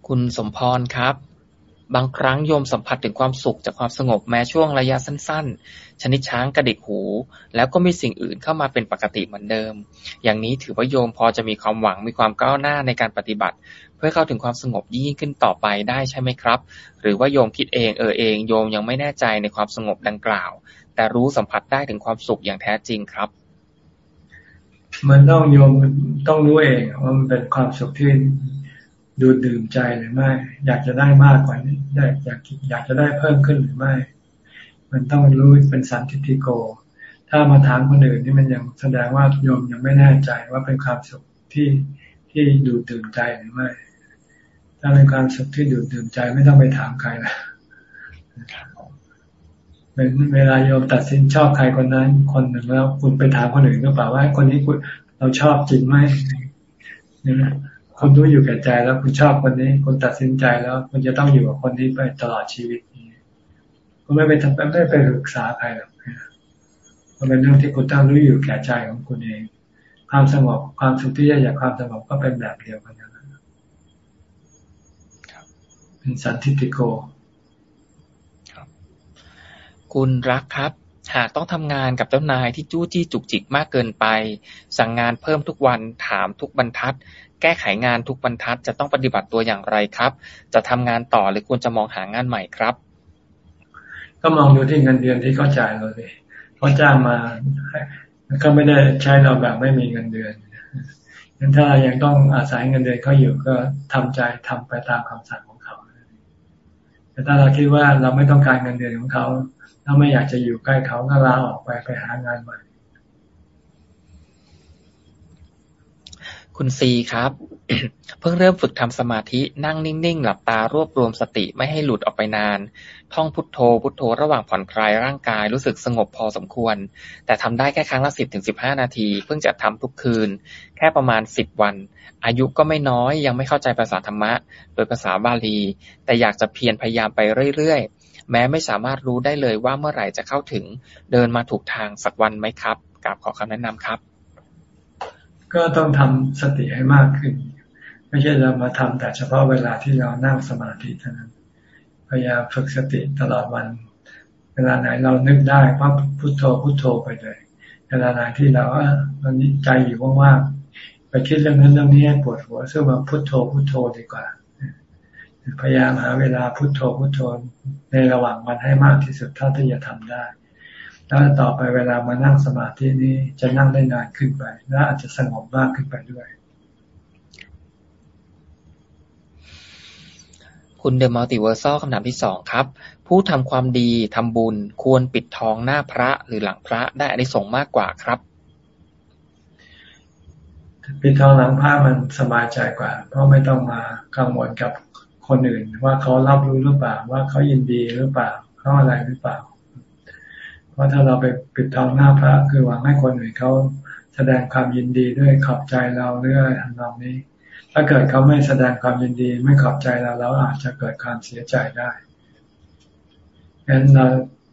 [SPEAKER 1] คุณสมพรครับ บางครั้งโยมสัมผัสถึงความสุขจากความสงบแม้ช่วงระยะสั้น ๆ ชนิดช้างกระดิกหู แล้วก็มีสิ่งอื่นเข้ามาเป็นปกติเหมือนเดิม อย่างนี้ถือว่าโยมพอจะมีความหวังมีความก้าวหน้าในการปฏิบัติ เพื่อเข้าถึงความสงบยิ่งขึ้นต่อไปได้ใช่ไหมครับ หรือว่าโยมคิดเองเออเอง โยมยังไม่แน่ใจในความสงบดังกล่าว แต่รู้สัมผัสได้ถึงความสุขอย่างแท้จริงครับ
[SPEAKER 2] มันต้องโยมต้องรู้เองว่ามันเป็นความสุขที่ดูดดื่มใจหรือไม่ อยากจะได้มากกว่านี้อยากอยากอยากจะได้เพิ่มขึ้นหรือไม่ มันต้องรู้เป็นสันติโก ถ้ามาถามคนอื่นนี่มันยังแสดงว่าโยมยังไม่แน่ใจว่าเป็นความสุขที่ที่ดูดดื่มใจหรือไม่ถ้าเป็นความสุขที่ดูดดื่มใจไม่ต้องไปถามใครละ เป็นเวลาโยมตัดสินชอบใครคนนั้น คนหนึ่งแล้วคุณไปถามคนอื่นก็เปล่าว่าคนนี้คุณเราชอบจริงไหมเนี่ยคุณรู้อยู่แก่ใจแล้วคุณชอบคนนี้ คุณตัดสินใจแล้วคุณจะต้องอยู่กับคนนี้ไปตลอดชีวิตนี้คุณไม่ไปทำไม่ไปปรึกษาใครหรอกมันเป็นเรื่องที่คุณต้องรู้อยู่แก่ใจของคุณเอง ความสงบความสุขที่อยากความสงบก็เป็นแบบเดียวกันนะเป็นสันติโก
[SPEAKER 1] คุณรักครับ หากต้องทำงานกับเจ้านายที่จู้จี้จุกจิกมากเกินไป สั่งงานเพิ่มทุกวันถามทุกบรรทัด แก้ไขงานทุกบรรทัดจะต้องปฏิบัติตัวอย่างไรครับ จะทำงานต่อหรือควรจะมองหางานใหม่ครับ
[SPEAKER 2] ก็มองดูที่เงินเดือนที่เขาจ่ายเราเลยเขาจ้างมาก็ไม่ได้ใช้เราแบบไม่มีเงินเดือนงั้นถ้ายังต้องอาศัยเงินเดือนเขาอยู่ก็ทำใจทำไปตามคำสั่งของเขา แต่ถ้าเราคิดว่าเราไม่ต้องการเงินเดือนของเขา ถ้าไม่อยากจะอยู่ใกล้เขาก็ลาออกไปไปหางานใหม่
[SPEAKER 1] คุณซีครับ เพิ่งเริ่มฝึกทำสมาธินั่งนิ่งๆ หลับตารวบรวมสติไม่ให้หลุดออกไปนาน ท่องพุทโธ พุทโธระหว่างผ่อนคลายร่างกายรู้สึกสงบพอสมควร แต่ทำได้แค่ครั้งละสิบถึงสิบห้านาที เพิ่งจะทำทุกคืน แค่ประมาณสิบวัน อายุก็ไม่น้อยยังไม่เข้าใจภาษาธรรมะ โดยภาษาบาลี แต่อยากจะเพียรพยายามไปเรื่อยๆ แม้ไม่สามารถรู้ได้เลยว่าเมื่อไหร่จะเข้าถึง เดินมาถูกทางสักวันไหมครับกราบขอคำแนะนำครับ
[SPEAKER 2] ก็ต้องทำสติให้มากขึ้น ไม่ใช่เรามาทำแต่เฉพาะเวลาที่เรานั่งสมาธิเท่านั้น พยายามฝึกสติตลอดวัน เวลาไหนเรานึกได้ก็พุโทโธพุโทโธไปเลย เวลาไหนที่เราวันนี้ใจอยู่ว่างๆไปคิดเรื่องนั้นเรื่องนี้ปวดหัวซึ่งมาพุโทโธพุโทโธดีกว่า พยายามหาเวลาพุโทโธพุโทโธ ในระหว่างวันให้มากที่สุดเท่าที่จะทำได้ แล้วต่อไปเวลามานั่งสมาธินี้จะนั่งได้นานขึ้นไป และอาจจะสงบมากขึ้นไปด้วย
[SPEAKER 1] คุณเดอะมัลติเวอร์ซคำถามที่สองครับ ผู้ทำความดีทำบุญควรปิดทองหน้าพระหรือหลังพระได้อานิสงส์มากกว่าครับ
[SPEAKER 2] ปิดทองหลังพระมันสบายใจกว่า เพราะไม่ต้องมากังวลกับ คนอื่น ว่าเขารับรู้หรือเปล่า ว่าเขายินดีหรือเปล่าเขาอะไรหรือเปล่า เพราะถ้าเราไปปิดทองหน้าพระคือหวังให้คนอื่นเขาแสดงความยินดีด้วยขอบใจเราเรื่อยทำนองนี้ ถ้าเกิดเขาไม่แสดงความยินดี ไม่ขอบใจเราเราอาจจะเกิดความเสียใจได้งั้นเรา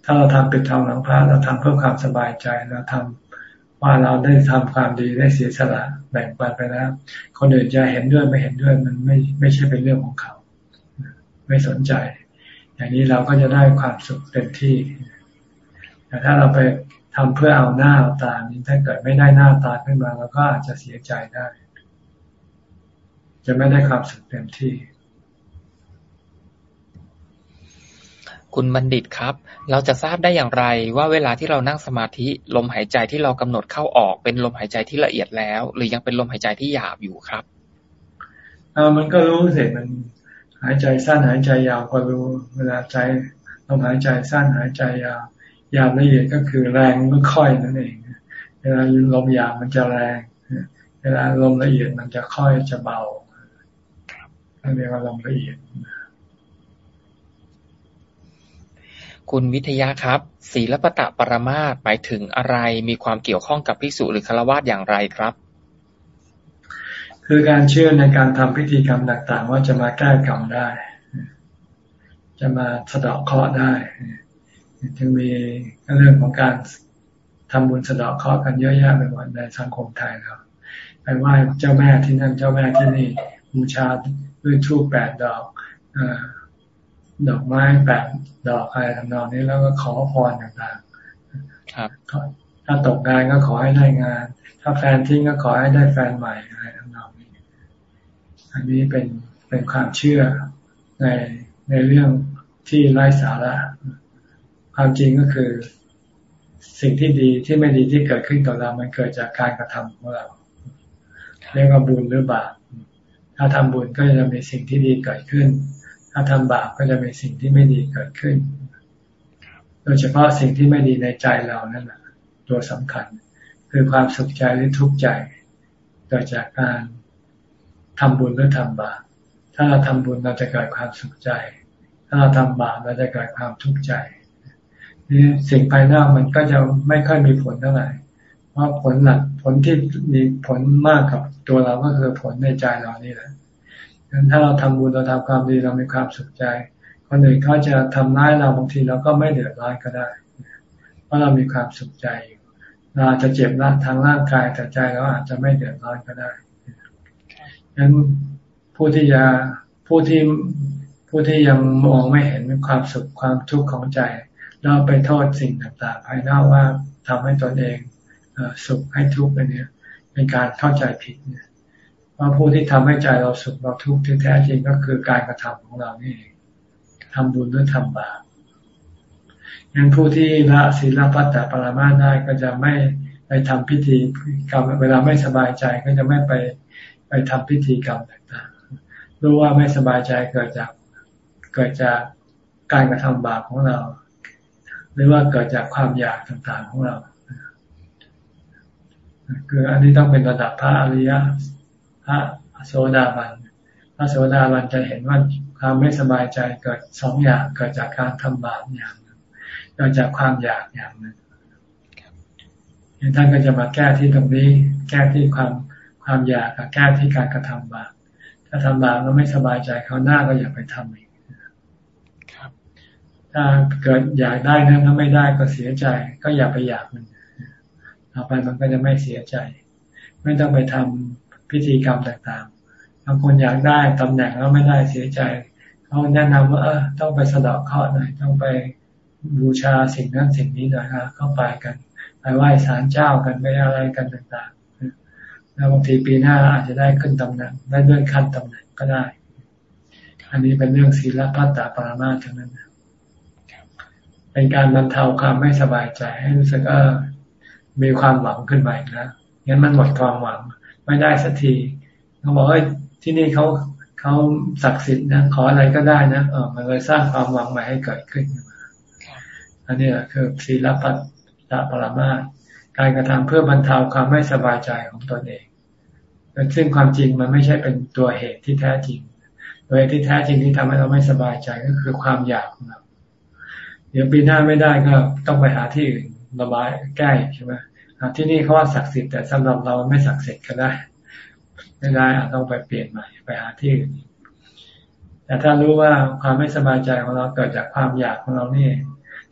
[SPEAKER 2] ถ้าเราทำปิดทองหลังพระเราทำเพื่อความสบายใจเราทำว่าเราได้ทำความดีได้เสียสละแบ่งปันไปแล้ว คนอื่นจะเห็นด้วยไม่เห็นด้วยมันไม่ไม่ใช่เป็นเรื่องของเขา ไม่สนใจ อย่างนี้เราก็จะได้ความสุขเต็มที่ แต่ถ้าเราไปทำเพื่อเอาหน้าเอาตานี้ถ้าเกิดไม่ได้หน้าตาขึ้นมาเราก็อาจจะเสียใจได้ จะไม่ได้ความสุขเต็มที่
[SPEAKER 1] คุณบัณฑิตครับ เราจะทราบได้อย่างไรว่าเวลาที่เรานั่งสมาธิลมหายใจที่เรากำหนดเข้าออกเป็นลมหายใจที่ละเอียดแล้ว หรือยังเป็นลมหายใจที่หยาบอยู่ครับ
[SPEAKER 2] อ่ามันก็รู้เสร็จมัน หายใจสั้นหายใจยาวก็รู้ เวลาใจลมหายใจสั้นหายใจยาวยาวละเอียดก็คือแรงไม่ค่อยนั่นเอง เวลาลมยาวมันจะแรง เวลาลมละเอียดมันจะค่อยจะเบาเรียกว่าลมละเอียด
[SPEAKER 1] คุณวิทยาครับ ศีลปตะปรมาตหมายถึงอะไรมีความเกี่ยวข้องกับภิกษุหรือฆราวาสอย่างไรครับ
[SPEAKER 2] คือการเชื่อในการทำพิธีกรรมต่าง ๆ ว่าจะมาแก้กรรมได้ จะมาสะดอกเคราะห์ได้จึงมีเรื่องของการทำบุญสะดอกเคราะห์กันเยอะแยะไปหมดในสังคมไทยเราไปไหว้เจ้าแม่ที่นั่นเจ้าแม่ที่นี่บูชาด้วยทูบแปดดอกอดอกไม้แปดดอกอะไรทำนองนี้แล้วก็ขอพรต่างๆครับถ้าตกงานก็ขอให้ได้งาน ถ้าแฟนทิ้งก็ขอให้ได้แฟนใหม่อะไรทำน อันนี้เป็นเป็นความเชื่อในในเรื่องที่ไร้สาระความจริงก็คือ สิ่งที่ดีที่ไม่ดีที่เกิดขึ้นกับเรา มันเกิดจากการกระทำของเรา เรียกว่าบุญหรือบาปถ้าทำบุญก็จะมีสิ่งที่ดีเกิดขึ้น ถ้าทำบาปก็จะมีสิ่งที่ไม่ดีเกิดขึ้น โดยเฉพาะสิ่งที่ไม่ดีในใจเรานั่นแหละตัวสำคัญ คือความสุขใจหรือทุกข์ใจเกิดจากการ ทำบุญหรือทำบาป ถ้าเราทำบุญเราจะเกิดความสุขใจ ถ้าเราทำบาปเราจะเกิดความทุกข์ใจสิ่งภายนอกมันก็จะไม่ค่อยมีผลเท่าไหร่ เพราะผลหลักผลที่มีผลมากกับตัวเราก็คือผลในใจเรานี่แหละดังนั้นถ้าเราทำบุญเราทำความดีเรามีความสุขใจ คนอื่นเขาจะทำร้ายเราบางทีเราก็ไม่เดือดร้อนก็ได้ เพราะเรามีความสุขใจอยู่เราจะเจ็บร่างทางร่างกายแต่ใจเราอาจจะไม่เดือดร้อนก็ได้ งนั้นผู้ที่จะผู้ที่ผู้ที่ยังมองไม่เห็นความสุขความทุกข์ของใจเราไปโทษสิ่งต่างๆ ภายนอกว่าทำให้ตนเองสุขให้ทุกข์อันนี้เป็นการเข้าใจผิดเนี่ยว่าผู้ที่ทำให้ใจเราสุขเราทุกข์ที่แท้จริงก็คือการกระทำของเรานี่เองทำบุญหรือทำบาปงั้นผู้ที่ละศีลพัตตปรามาได้ก็จะไม่ไปทำพิธีกรรมเวลาไม่สบายใจก็จะไม่ไป ไปทำพิธีกรรมต่างๆรู้ว่าไม่สบายใจเกิดจากเกิดจากการกระทำบาปของเรา หรือว่าเกิดจากความอยากต่างๆของเรา คืออันนี้ต้องเป็นระดับพระอริยพระโสดาบันพระโสดาบันจะเห็นว่าความไม่สบายใจเกิดสองอย่างเกิดจากการทำบาปอย่างหนึ่งเกิดจากความอยากอย่างหนึ่งท่านก็จะมาแก้ที่ตรงนี้ แก้ที่ความ ความอยากกับแก้ที่การกระทำบาปถ้าทำบาปแล้วไม่สบายใจเขาหน้าก็อย่าไปทำอีกถ้าเกิดอยากได้นั้นถ้าไม่ได้ก็เสียใจ ก็อย่าไปอยากมันต่อไปมันก็จะไม่เสียใจ ไม่ต้องไปทำพิธีกรรมต่างๆบางคนอยากได้ตำแหน่งแล้วไม่ได้เสียใจเขาแนะนำว่าเออต้องไปสะดอกเคราะห์หน่อยต้องไปบูชาสิ่งนั้นสิ่งนี้หน่อยครับเข้าไปกัน ไปไหว้ศาลเจ้ากันไปอะไรกันต่างๆ แล้วบางทีปีหน้าอาจจะได้ขึ้นตำแหน่งได้เลื่อนขั้นตำแหน่งก็ได้ อันนี้เป็นเรื่องศีลพัตตาปรามาทั้งนั้นเป็นการบรรเทาความไม่สบายใจให้รู้สึกว่ามีความหวังขึ้นมาอีกนะงั้นมันหมดความหวังไม่ได้สักทีเขาบอกว่าที่นี่เขาเขาศักดิ์สิทธิ์นะขออะไรก็ได้นะเออมันเลยสร้างความหวังใหม่ให้เกิดขึ้นมาอันนี้คือศีลปัตตปรามาการกระทำเพื่อบรรเทาความไม่สบายใจของตนเอง ซึ่งความจริงมันไม่ใช่เป็นตัวเหตุที่แท้จริง ตัวเหตุที่แท้จริงที่ทำให้เราไม่สบายใจก็คือความอยากของเรา เดี๋ยวปีหน้าไม่ได้ก็ต้องไปหาที่อื่นระบายแก้ใช่ไหมที่นี่เขาว่าศักดิ์สิทธิ์แต่สำหรับเราไม่ศักดิ์สิทธิ์ก็ได้ไม่ได้อาจต้องไปเปลี่ยนใหม่ไปหาที่อื่นแต่ถ้ารู้ว่าความไม่สบายใจของเราเกิดจากความอยากของเรานี่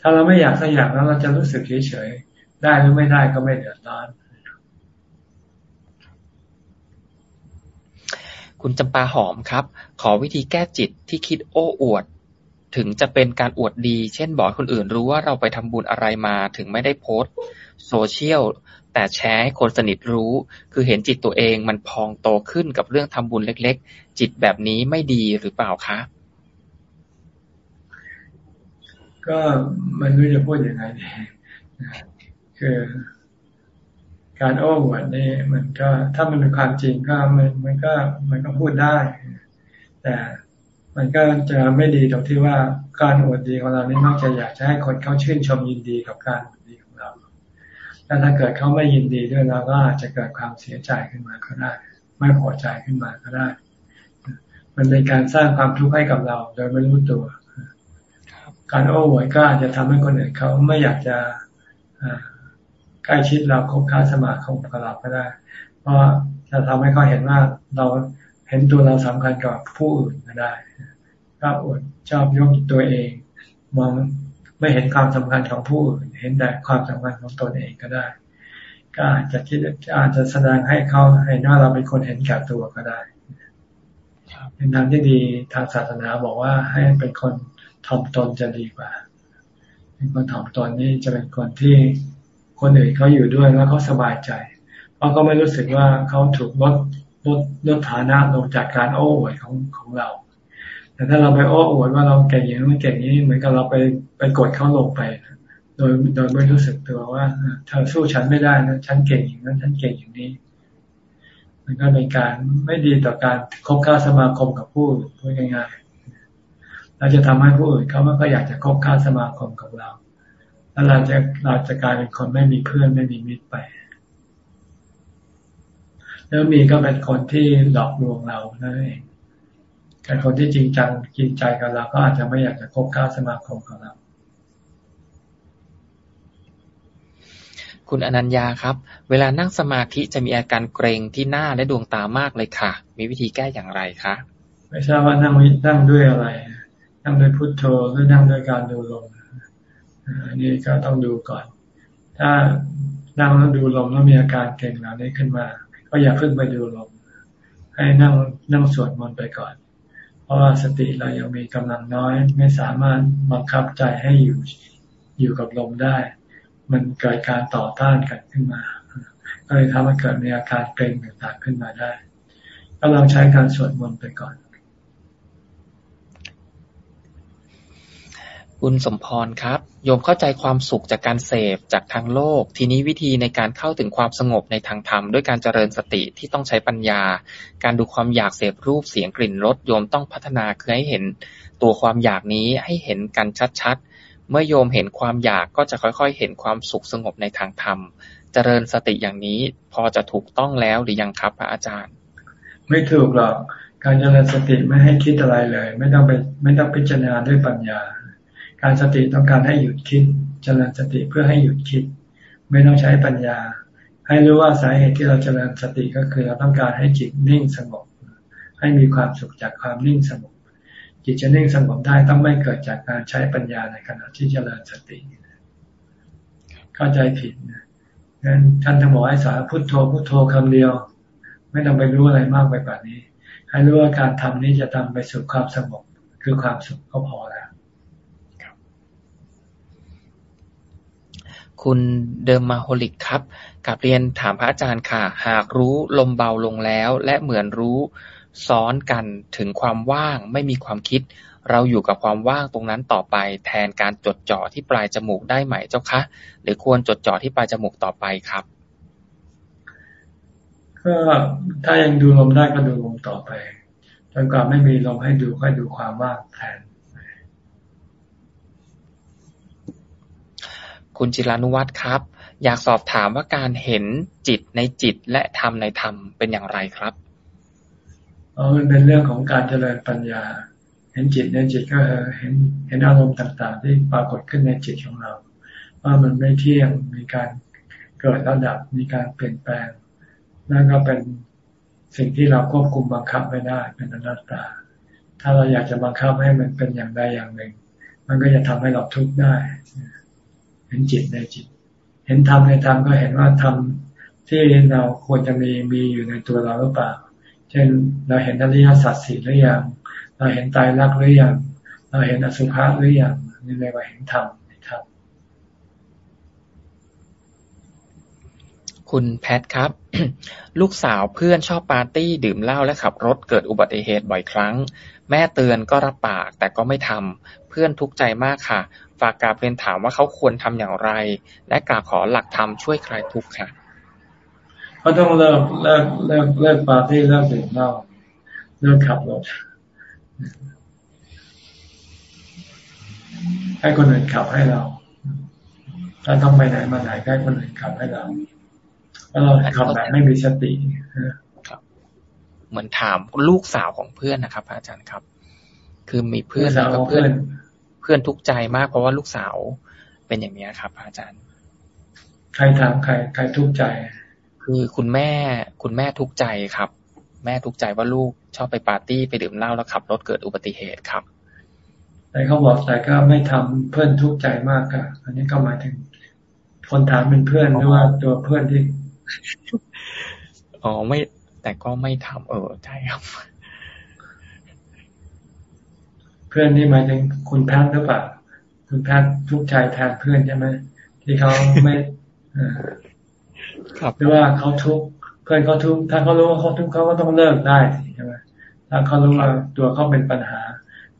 [SPEAKER 2] ถ้าเราไม่อยากสักอย่างแล้วเราจะรู้สึกเฉยๆได้หรือไม่ได้ก็ไม่เดือดร้อน
[SPEAKER 1] คุณจำปาหอมครับ ขอวิธีแก้จิตที่คิดโอ้อวด ถึงจะเป็นการอวดดี เช่นบอกคนอื่นรู้ว่าเราไปทำบุญอะไรมาถึงไม่ได้โพสต์โซเชียลแต่แชร์ให้คนสนิทรู้ คือเห็นจิตตัวเองมันพองโตขึ้นกับเรื่องทำบุญเล็ก ๆ จิตแบบนี้ไม่ดีหรือเปล่าคะ
[SPEAKER 2] ก็มันรู้จะพูดยังไงดีคือ การโอ้อวดนี่มันก็ถ้ามันเป็นความจริงก็มันมันก็มันก็พูดได้ แต่มันก็จะไม่ดีตรงที่ว่าการอวดดีของเรานี่นอกจากอยากจะให้คนเขาชื่นชมยินดีกับการอวดดีของเราแล้วถ้าเกิดเขาไม่ยินดีด้วยเราก็อาจจะเกิดความเสียใจขึ้นมาก็ได้ ไม่พอใจขึ้นมาก็ได้ มันเป็นการสร้างความทุกข์ให้กับเรา โดยไม่รู้ตัว การโอ้อวดก็อาจจะทำให้คนอื่นเขาไม่อยากจะ ใกล้ชิดเราคบค้าสมาคมกับเราก็ได้ เพราะจะทำให้เขาเห็นว่าเราเห็นตัวเราสำคัญกับผู้อื่นก็ได้ก็อดชอบยกตัวเองมองไม่เห็นความสำคัญของผู้อื่น เห็นแต่ความสำคัญของตนเองก็ได้ ก็อาจจะคิดอาจจะแสดงให้เขาเห็นว่าเราเป็นคนเห็นแก่ตัวก็ได้เป็นทางที่ดีทางศาสนาบอกว่าให้เป็นคนถ่อมตนจะดีกว่า เป็นคนถ่อมตนนี่จะเป็นคนที่ คนอื่นเขาอยู่ด้วยแล้วเขาสบายใจ เพราะเขาไม่รู้สึกว่าเขาถูกลดลดลดฐานะลงจากการโอ้อวดของของเรา แต่ถ้าเราไปโอ้อวดว่าเราเก่งอย่างนี้เก่งนี้เหมือนกับเราไปไปกดเขาลงไปโดยโดยไม่รู้สึกตัวว่าเธอสู้ฉันไม่ได้นะฉันเก่งอย่างนั้นฉันเก่งอย่างนี้ มันก็เป็นการไม่ดีต่อการคบค้าสมาคมกับผู้พูดง่ายๆเราจะทำให้ผู้อื่นเขาไม่ก็อยากจะคบค้าสมาคมกับเรา แล้วเราจะเราจะกลายเป็นคนไม่มีเพื่อนไม่มีมิตรไป แล้วมีก็เป็นคนที่หลอกลวงเรานั่นเองแต่คนที่จริงจังจริงใจกับเราก็อาจจะไม่อยากจะคบค้าสมาคมกับเรา
[SPEAKER 1] คุณอนัญญาครับ เวลานั่งสมาธิจะมีอาการเกรงที่หน้าและดวงตามากเลยค่ะ มีวิธีแก้อย่างไรคะ
[SPEAKER 2] ไม่ทราบว่านั่งนั่งด้วยอะไร นั่งด้วยพุทโธหรือนั่งด้วยการดูลม อันนี้ก็ต้องดูก่อน ถ้านั่งแล้วดูลมแล้วมีอาการเกร็งเหล่านี้ขึ้นมา ก็อย่าเพิ่งไปดูลม ให้นั่งนั่งสวดมนต์ไปก่อน เพราะว่าสติเรายังมีกำลังน้อย ไม่สามารถบังคับใจให้อยู่อยู่กับลมได้ มันเกิดการต่อต้านกันขึ้นมา ก็เลยทำให้เกิดมีอาการเกร็งต่างๆขึ้นมาได้ ก็ลองใช้การสวดมนต์ไปก่อน
[SPEAKER 1] คุณสมพรครับ โยมเข้าใจความสุขจากการเสพจากทางโลก ทีนี้วิธีในการเข้าถึงความสงบในทางธรรมด้วยการเจริญสติที่ต้องใช้ปัญญา การดูความอยากเสพรูปเสียงกลิ่นรสโยมต้องพัฒนาคือให้เห็นตัวความอยากนี้ให้เห็นกันชัดๆ เมื่อโยมเห็นความอยากก็จะค่อยๆ เห็นความสุขสงบในทางธรรม เจริญสติอย่างนี้พอจะถูกต้องแล้วหรือยังครับพระอาจารย์
[SPEAKER 2] ไม่ถูกหรอกการเจริญสติไม่ให้คิดอะไรเลย ไม่ต้องไปไม่ต้องพิจารณาด้วยปัญญา การสติต้องการให้หยุดคิดเจริญสติเพื่อให้หยุดคิด ไม่ต้องใช้ปัญญา ให้รู้ว่าสาเหตุที่เราเจริญสติก็คือเราต้องการให้จิตนิ่งสงบ ให้มีความสุขจากความนิ่งสงบ จิตจะนิ่งสงบได้ต้องไม่เกิดจากการใช้ปัญญาในขณะที่เจริญสติ เข้าใจผิดนะงั้นท่านจะบอกให้สาพุทโธพุทโธคำเดียว ไม่ต้องไปรู้อะไรมากไปกว่านี้ ให้รู้ว่าการทำนี้จะทำไปสู่ความสงบคือความสุขก็พอแล้ว
[SPEAKER 1] คุณเดิมมาโฮลิกครับกับเรียนถามพระอาจารย์ค่ะ หากรู้ลมเบาลงแล้ว และเหมือนรู้ซ้อนกันถึงความว่างไม่มีความคิด เราอยู่กับความว่างตรงนั้นต่อไป แทนการจดจ่อที่ปลายจมูกได้ไหมเจ้าคะ หรือควรจดจ่อที่ปลายจมูกต่อไปครับ
[SPEAKER 2] ก็ถ้ายังดูลมได้ก็ดูลมต่อไปจนกว่าไม่มีลมให้ดูก็ดูความว่างแทน
[SPEAKER 1] คุณจิรานุวัตรครับ อยากสอบถามว่าการเห็นจิตในจิตและธรรมในธรรมเป็นอย่างไรครับ
[SPEAKER 2] อ๋อมันเป็นเรื่องของการเจริญปัญญา เห็นจิตในจิตก็เห็นเห็นอารมณ์ต่าง ๆ ที่ปรากฏขึ้นในจิตของเรา ว่ามันไม่เที่ยงมีการเกิดระดับมีการเปลี่ยนแปลงนั่นก็เป็นสิ่งที่เราควบคุมบังคับไม่ได้เป็นอนัตตา ถ้าเราอยากจะบังคับให้มันเป็นอย่างใดอย่างหนึ่ง มันก็จะทำให้เราทุกข์ได้ เห็นจิตในจิต เห็นธรรมในธรรมก็เห็นว่าธรรมที่เราควรจะมีมีอยู่ในตัวเราหรือเปล่า เช่นเราเห็นอริยสัจสี่หรือยัง เราเห็นตายรักหรือยัง เราเห็นอสุภะหรือยังนี่เรียกว่าเห็นธรรมในธรรม
[SPEAKER 1] คุณแพทครับ ลูกสาวเพื่อนชอบปาร์ตี้ดื่มเหล้าและขับรถเกิดอุบัติเหตุบ่อยครั้ง แม่เตือนก็รับปากแต่ก็ไม่ทำเพื่อนทุกข์ใจมากค่ะ ฝากกาเรียนถามว่าเขาควรทำอย่างไร และกาขอหลักธรรมช่วยคลายทุกข์ค่ะ
[SPEAKER 2] เขาต้องเลิกเลิกเลิกเลิกปาร์ตี้เลิกดื่มเหล้าเลิกขับรถให้คนอื่นขับให้เรา ถ้าต้องไปไหนมาไหนให้คนอื่นขับให้เราแล้วเราขับแบบไม่มีสติ
[SPEAKER 1] ครับเหมือนถามลูกสาวของเพื่อนนะครับ อาจารย์ครับ คือมีเพื่อนแล้วก็เพื่อนเพื่อนทุกข์ใจมากเพราะว่าลูกสาวเป็นอย่างนี้ครับ อาจารย์
[SPEAKER 2] ใครถามใคร ใครทุกข์ใจ
[SPEAKER 1] คือคุณแม่ คุณแม่ทุกข์ใจครับ แม่ทุกข์ใจว่าลูกชอบไปปาร์ตี้ไปดื่มเหล้าแล้วขับรถเกิดอุบัติเหตุครับ
[SPEAKER 2] แต่เขาบอกแต่ก็ไม่ทำเพื่อนทุกข์ใจมากค่ะอันนี้ก็หมายถึงคนถามเป็นเพื่อนหรือว่าตัวเพื่อนที่
[SPEAKER 1] อ๋อไม่แต่ก็ไม่ทำเออใช่ครับ
[SPEAKER 2] เพื่อนนี่หมายถึงคุณแพทย์หรือเปล่าคุณแพทย์ทุกข์ใจแทนเพื่อนใช่ไหมที่เขาไม่
[SPEAKER 1] ครับ
[SPEAKER 2] หรือว่าเขาทุกข์พื่อนเขาทุกข์ถ้าเขารู้ว่าเขาทุกข์เขาก็ต้องเลิกได้ใช่ไหมถ้าเขารู้ว่าตัวเขาเป็นปัญหา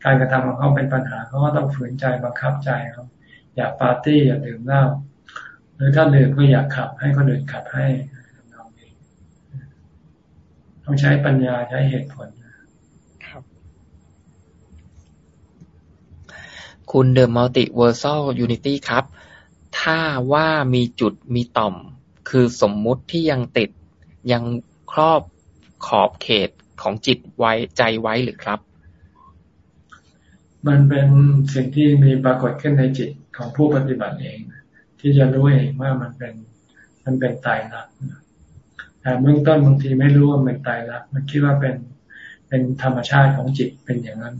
[SPEAKER 2] การกระทำของเขาเป็นปัญหาเขาก็ต้องฝืนใจบังคับใจเขาอย่าปาร์ตี้อย่าดื่มเหล้าหรือถ้าดื่มก็อยากขับ ให้คนอื่นขับให้ต้องใช้ปัญญาใช้เหตุผล คุ
[SPEAKER 1] ณ The Multiversal Unity ครับ ถ้าว่ามีจุดมีต่อม คือสมมุติที่ยังติด ยังครอบขอบเขตของจิตไว้ใจไว้หรือครับ
[SPEAKER 2] มันเป็นสิ่งที่มีปรากฏขึ้นในจิตของผู้ปฏิบัติเอง ที่จะรู้เองว่ามันเป็นมันเป็นตายรักแต่เบื้องต้นบางทีไม่รู้ว่ามันตายรักมันคิดว่าเป็นเป็นธรรมชาติของจิตเป็นอย่างนั้น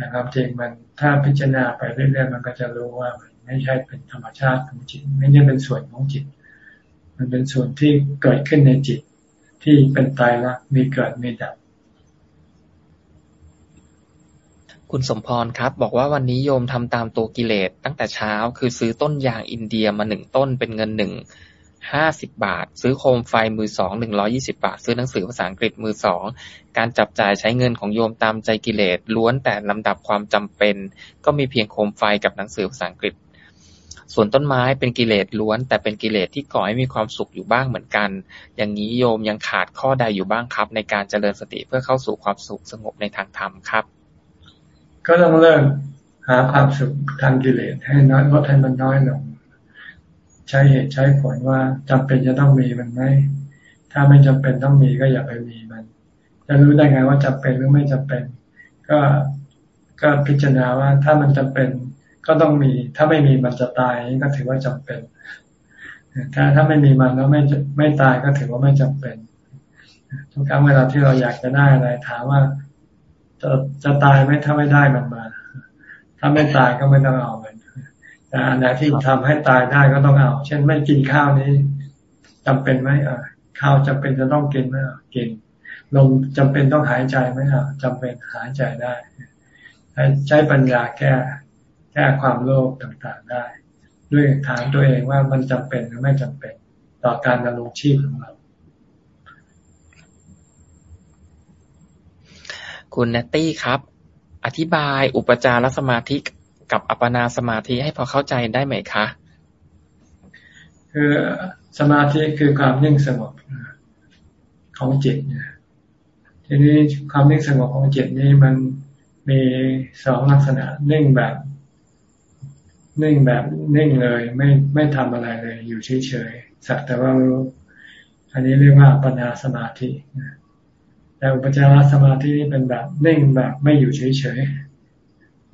[SPEAKER 2] นะครับจริงมันถ้าพิจารณาไปเรื่อยๆมันก็จะรู้ว่ามันไม่ใช่เป็นธรรมชาติของจิต ไม่ใช่เป็นส่วนของจิต มันเป็นส่วนที่เกิดขึ้นในจิต ที่เป็นตายรักมีเกิดมีดับ
[SPEAKER 1] คุณสมพรครับบอกว่าวันนี้โยมทำตามตัวกิเลสตั้งแต่เช้า คือซื้อต้นยางอินเดียมาหนึ่งต้นเป็นเงินหนึ่ง ห้าสิบบาท ซื้อโคมไฟมือสองหนึ่งร้อยี่สิบาท ซื้อหนังสือภาษาอังกฤษมือสอง การจับจ่ายใช้เงินของโยมตามใจกิเลสล้วนแต่ลำดับความจำเป็น ก็มีเพียงโคมไฟกับหนังสือภาษาอังกฤษ ส่วนต้นไม้เป็นกิเลสล้วน แต่เป็นกิเลสที่ก่อให้มีความสุขอยู่บ้างเหมือนกัน อย่างนี้โยมยังขาดข้อใดอยู่บ้างครับ ในการเจริญสติเพื่อเข้าสู่ความสุขสงบในทางธรรมครับ
[SPEAKER 2] ก็ต้องเริ่มหาความสุขทางกิเลสให้น้อยลดให้มันน้อยลง ใช้เหตุใช้ผลว่าจำเป็นจะต้องมีมันไหมถ้าไม่จำเป็นต้องมีก็อย่าไปมีมัน จะรู้ได้ไงว่าจำเป็นหรือไม่จำเป็น ก็ก็พิจารณาว่าถ้ามันจำเป็นก็ต้องมี ถ้าไม่มีมันจะตายก็ถือว่าจำเป็น ถ้าถ้าไม่มีมันแล้วไม่ไม่ตายก็ถือว่าไม่จำเป็น ทุกครั้งเวลาที่เราอยากจะได้อะไรถามว่าจะจะตายไหมถ้าไม่ได้มันมา ถ้าไม่ตายก็ไม่ต้องเอามันแต่ อันไหนที่ทำให้ตายได้ก็ต้องเอา เช่นไม่กินข้าวนี้จำเป็นไหมอ่าข้าวจำเป็นจะต้องกินไหมอะกินลมจำเป็นต้องหายใจไหมอะจำเป็นหายใจได้ ใช้ปัญญาแก้แก้ความโลภต่างๆได้ ด้วยถามตัวเองว่ามันจำเป็นหรือไม่จำเป็นต่อการดำรงชีพของเรา
[SPEAKER 1] คุณเนตตี้ครับ อธิบายอุปจารสมาธิ กับอัปปนาสมาธิให้พอเข้าใจได้ไหมคะ
[SPEAKER 2] คือสมาธิคือความนิ่งสงบของจิตเนี่ยทีนี้ความนิ่งสงบของจิตนี้มันมีสองลักษณะนิ่งแบบนิ่งแบบนิ่งเลย ไม่ไม่ทำอะไรเลย อยู่เฉยๆสักแต่ว่ารู้อันนี้เรียกว่าปัญญาสมาธิแต่อุปจารสมาธินี่เป็นแบบนิ่งแบบไม่อยู่เฉยๆ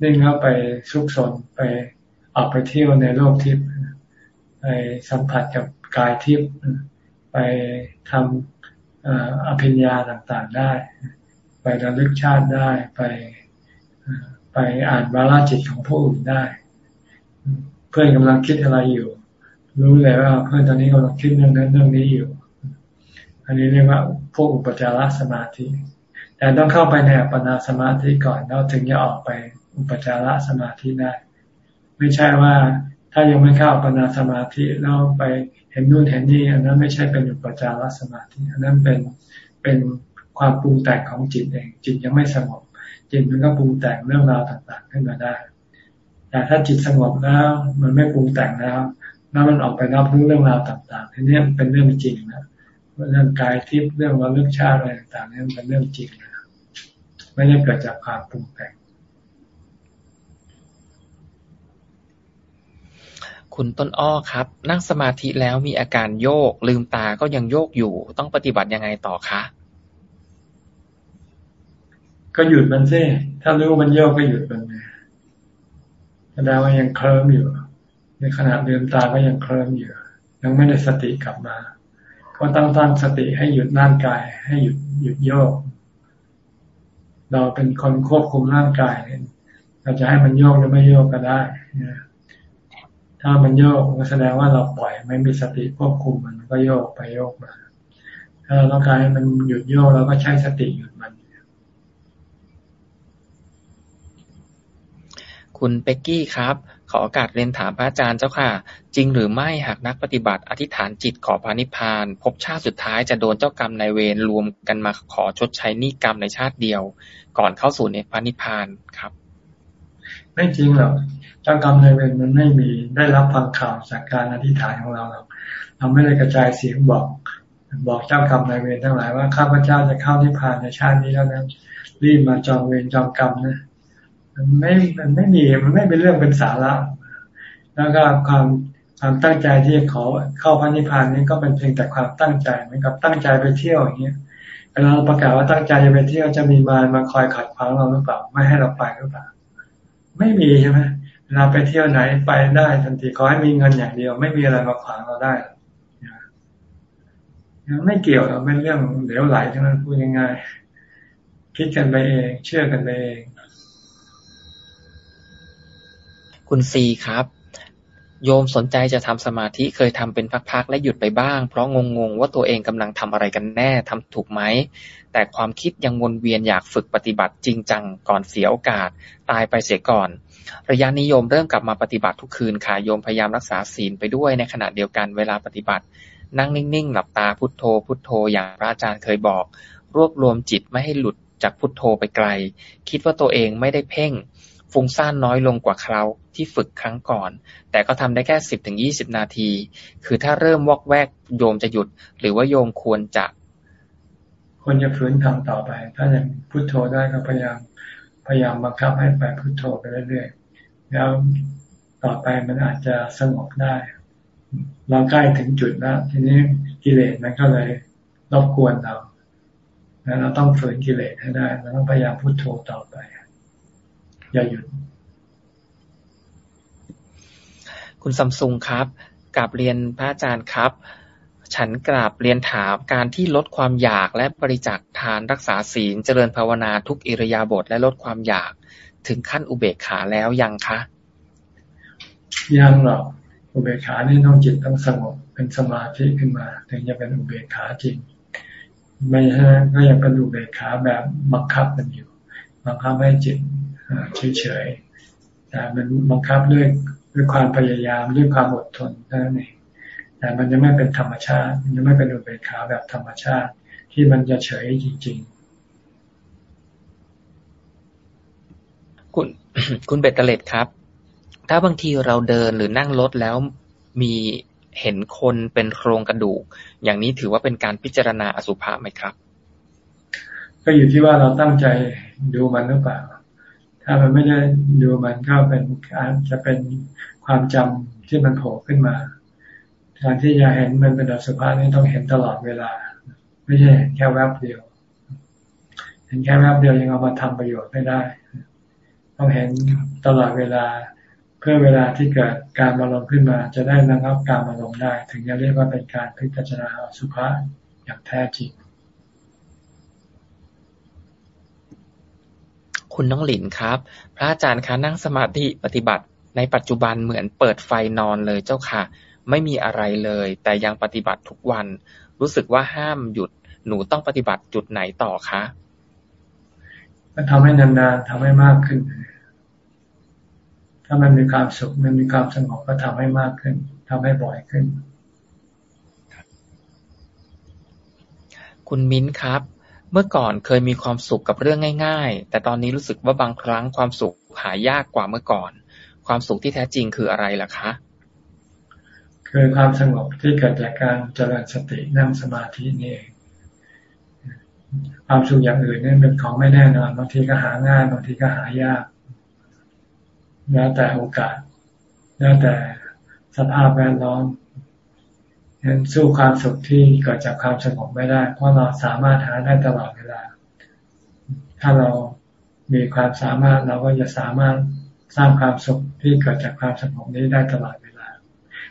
[SPEAKER 2] นิ่งแล้วไปซุกซนไปออกไปเที่ยวในโลกทิพย์ไปสัมผัสกับกายทิพย์ไปทำอภิญญาต่างๆได้ ไประลึกชาติได้ไปไปอ่านวาลจิตของผู้อื่นได้ เพื่อนกำลังคิดอะไรอยู่ รู้เลยว่าเพื่อนตอนนี้กำลังคิดเรื่องนั้นเรื่องนี้อยู่ อันนี้เรียกว่าพวกอุปจารสมาธิ แต่ต้องเข้าไปในอัปปนาสมาธิก่อนแล้วถึงจะออกไป อุปจารสมาธิได้ ไม่ใช่ว่าถ้ายังไม่เข้าปนาสมาธิแล้วไปเห็นนู่นเห็นนี่อันนั้นไม่ใช่เป็นอุปจารสมาธิอันนั้นเป็นเป็นความปรุงแต่งของจิตเอง จิตยังไม่สงบจิตมันก็ปรุงแต่งเรื่องราวต่างๆขึ้นมาได้ แต่ถ้าจิตสงบแล้ว มันไม่ปรุงแต่งแล้วแล้วมันออกไปรับรู้เรื่องราวต่างๆทีนี้เป็นเรื่องจริงนะเรื่องกายทิพย์เรื่องว่าเรื่องชาติอะไรต่างๆนี่เป็นเรื่องจริงนะไม่ได้เกิดจากความปรุงแต่ง
[SPEAKER 1] คุณต้นอ้อครับ นั่งสมาธิแล้วมีอาการโยก ลืมตาก็ยังโยกอยู่ ต้องปฏิบัติยังไงต่อคะ
[SPEAKER 2] ก็หยุดมันซิถ้ารู้มันโยกก็หยุดมันแสดงว่ายังเคลิ้มอยู่ ในขณะลืมตาก็ยังเคลิ้มอยู่ ยังไม่ได้สติกลับมา ก็ต้องตั้งสติให้หยุดร่างกาย ให้หยุดหยุดโยก เราเป็นคนควบคุมร่างกายเราจะให้มันโยกหรือไม่โยกก็ได้ ถ้ามันโยกก็แสดงว่าเราปล่อยไม่มีสติควบคุมมันก็โยกไปโยกมา ถ้าเราต้องการให้มันหยุดโยกเราก็ใช้สติหยุดมัน
[SPEAKER 1] คุณเป็กกี้ครับ ขอโอกาสเรียนถามพระอาจารย์เจ้าค่ะ จริงหรือไม่หากนักปฏิบัติ อธิษฐานจิตขอพานิพาน พบชาติสุดท้ายจะโดนเจ้ากรรมนายเวรรวมกันมาขอชดใช้นิกรรมในชาติเดียว ก่อนเข้าสู่ในพานิพานครับ
[SPEAKER 2] ไม่จริงหรอกเจ้ากรรมนายเวรมันไม่มีได้รับฟังข่าวจากการอธิษฐานของเราหรอกเราไม่ได้กระจายเสียงบอก บอกเจ้ากรรมนายเวรทั้งหลายว่าข้าพเจ้าจะเข้านิพพานในชาตินี้แล้วนะรีบมาจองเวรจองกรรมนะมันไม่มันไม่มีมันไม่เป็นเรื่องเป็นสาระ แล้วก็ความความตั้งใจที่จะขอเข้าพระนิพพานนี้ก็เป็นเพียงแต่ความตั้งใจเหมือนกับตั้งใจไปเที่ยวอย่างเงี้ยเวลาเราประกาศว่าตั้งใจจะไปเที่ยวจะมีมามาคอยขัดขวางเราหรือเปล่า ไม่ให้เราไปหรือเปล่า ไม่มีใช่ไหมเราไปเที่ยวไหนไปได้ทันทีขอให้มีเงินอย่างเดียว ไม่มีอะไรมาขวางเราได้ไม่เกี่ยวเราเป็นเรื่องเหลวไหลทั้งนั้นพูดง่ายๆคิดกันไปเอง เชื่อกันไปเอง
[SPEAKER 1] คุณซีครับ โยมสนใจจะทำสมาธิเคยทำเป็นพักๆและหยุดไปบ้าง เพราะงงๆว่าตัวเองกำลังทำอะไรกันแน่ทำถูกไหม แต่ความคิดยังวนเวียนอยากฝึกปฏิบัติจริงจังก่อนเสียโอกาส ตายไปเสียก่อน ระยะนิยมเริ่มกลับมาปฏิบัติทุกคืนค่ะโยมพยายามรักษาศีลไปด้วยในขณะเดียวกันเวลาปฏิบัติ นั่งนิ่งๆ หลับตาพุทโธ พุทโธอย่างพระอาจารย์เคยบอก รวบรวมจิตไม่ให้หลุดจากพุทโธไปไกล คิดว่าตัวเองไม่ได้เพ่ง ฟุ้งซ่านน้อยลงกว่าคราวที่ฝึกครั้งก่อน แต่ก็ทำได้แค่สิบถึงยี่สิบนาที คือถ้าเริ่มวอกแวกโยมจะหยุด หรือว่าโยมควรจะ
[SPEAKER 2] ควรจะฝืนทำต่อไป ถ้ายังพุโทโธได้ก็พยายามพยายามบังคับให้ไปพุโทโธไปเรื่อยๆแล้วต่อไปมันอาจจะสงบได้ เราใกล้ถึงจุดแล้วทีนี้กิเลสมันก็เลยรบกวนเราแล้วเราต้องฝืนกิเลสให้ได้เราต้องพยายามพุโทโธต่อไป อย่าหยุด
[SPEAKER 1] คุณซัมซุงครับกราบเรียนพระอาจารย์ครับ ฉันกราบเรียนถามการที่ลดความอยากและบริจาคทานรักษาศีลเจริญภาวนาทุกอิริยาบถและลดความอยากถึงขั้นอุเบกขาแล้วยังคะ
[SPEAKER 2] ยังหรอกอุเบกขานี่ต้องจิตต้องสงบเป็นสมาธิขึ้นมา ถึงจะเป็นอุเบกขาจริง ไม่ใช่ก็ยังเป็นอุเบกขาแบบบังคับมันอยู่บังคับให้จิต เฉยๆแต่มันบังคับด้วยด้วยความพยายามด้วยความอดทนนั่นเองแต่มันยังไม่เป็นธรรมชาติมันยังไม่เป็นอุเบกขาแบบธรรมชาติ ที่มันจะเฉยจริง
[SPEAKER 1] ๆ คุณคุณเบตเตเลตครับ ถ้าบางทีเราเดินหรือนั่งรถแล้วมีเห็นคนเป็นโครงกระดูก อย่างนี้ถือว่าเป็นการพิจารณาอสุภะไหมครับ
[SPEAKER 2] ก็อยู่ที่ว่าเราตั้งใจดูมันหรือเปล่า ถ้ามันไม่ได้ดูมันก็เป็นการจะเป็นความจำที่มันโผล่ขึ้นมาการที่จะเห็นมันเป็นอสุภะนี่ต้องเห็นตลอดเวลา ไม่ใช่เห็นแค่แวบเดียว เห็นแค่แวบเดียวยังเอามาทำประโยชน์ไม่ได้ ต้องเห็นตลอดเวลา เพื่อเวลาที่เกิดการมาลงขึ้นมา จะได้ระงับการมาลงได้ ถึงจะเรียกว่าเป็นการพิจารณาสุภาษอย่างแท้จริง
[SPEAKER 1] คุณน้องหลินครับ พระอาจารย์คะนั่งสมาธิปฏิบัติ ในปัจจุบันเหมือนเปิดไฟนอนเลยเจ้าค่ะ ไม่มีอะไรเลย แต่ยังปฏิบัติทุกวัน รู้สึกว่าห้ามหยุด หนูต้องปฏิบัติจุดไหนต่อคะ
[SPEAKER 2] ก็ทำให้นานๆทำให้มากขึ้น ถ้ามันมีความสุขมันมีความสงบก็ทำให้มากขึ้นทำให้บ่อยขึ้น
[SPEAKER 1] คุณมิ้นครับ เมื่อก่อนเคยมีความสุขกับเรื่องง่าย ๆ แต่ตอนนี้รู้สึกว่าบางครั้งความสุขหายากกว่าเมื่อก่อน ความสุขที่แท้จริงคืออะไรล่ะคะ
[SPEAKER 2] คือความสงบที่เกิดจากการเจริญสตินั่งสมาธินี่เองความสุขอย่างอื่นนี่เป็นของไม่แน่นอนบางทีก็หาง่ายบางทีก็หายากแล้วแต่โอกาสแล้วแต่สภาพแวดล้อม เห็นสู้ความสุขที่เกิดจากความสงบไม่ได้ เพราะเราสามารถหาได้ตลอดเวลา ถ้าเรามีความสามารถเราก็จะสามารถสร้างความสุขที่เกิดจากความสงบนี้ได้ตลอดเวลา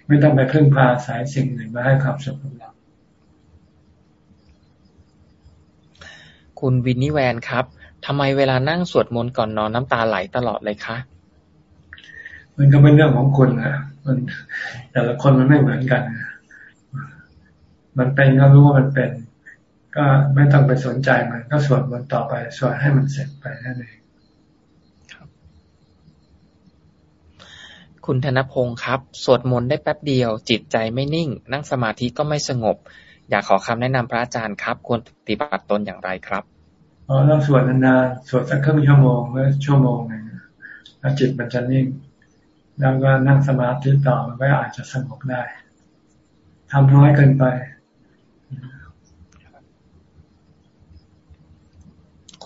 [SPEAKER 2] ไม่ต้องไปพึ่งพาสายสิ่งหนึ่งมาให้ความสุขกับเรา
[SPEAKER 1] คุณวินนี่แวนครับทำไมเวลานั่งสวดมนต์ก่อนนอนน้ำตาไหลตลอดเลยคะ
[SPEAKER 2] มันก็เป็นเรื่องของคนนะมันแต่ละคนมันไม่เหมือนกัน มันเป็นก็รู้ว่ามันเป็น ก็ไม่ต้องไปสนใจมัน ก็สวดมันต่อไปสวดให้มันเสร็จไปนั่นเอง
[SPEAKER 1] คุณธนพงศ์ครับ สวดมนต์ได้แป๊บเดียว จิตใจไม่นิ่ง นั่งสมาธิก็ไม่สงบ อยากขอคำแนะนำพระอาจารย์ครับ ควรปฏิบัติตนอย่างไรครับ
[SPEAKER 2] อ๋อต้องสวดนานๆสวดสักครึ่งชั่วโมงหรือชั่วโมงหนึ่งแล้วจิตมันจะนิ่ง แล้วก็นั่งสมาธิต่อมันก็อาจจะสงบได้ทำน้อยเกินไป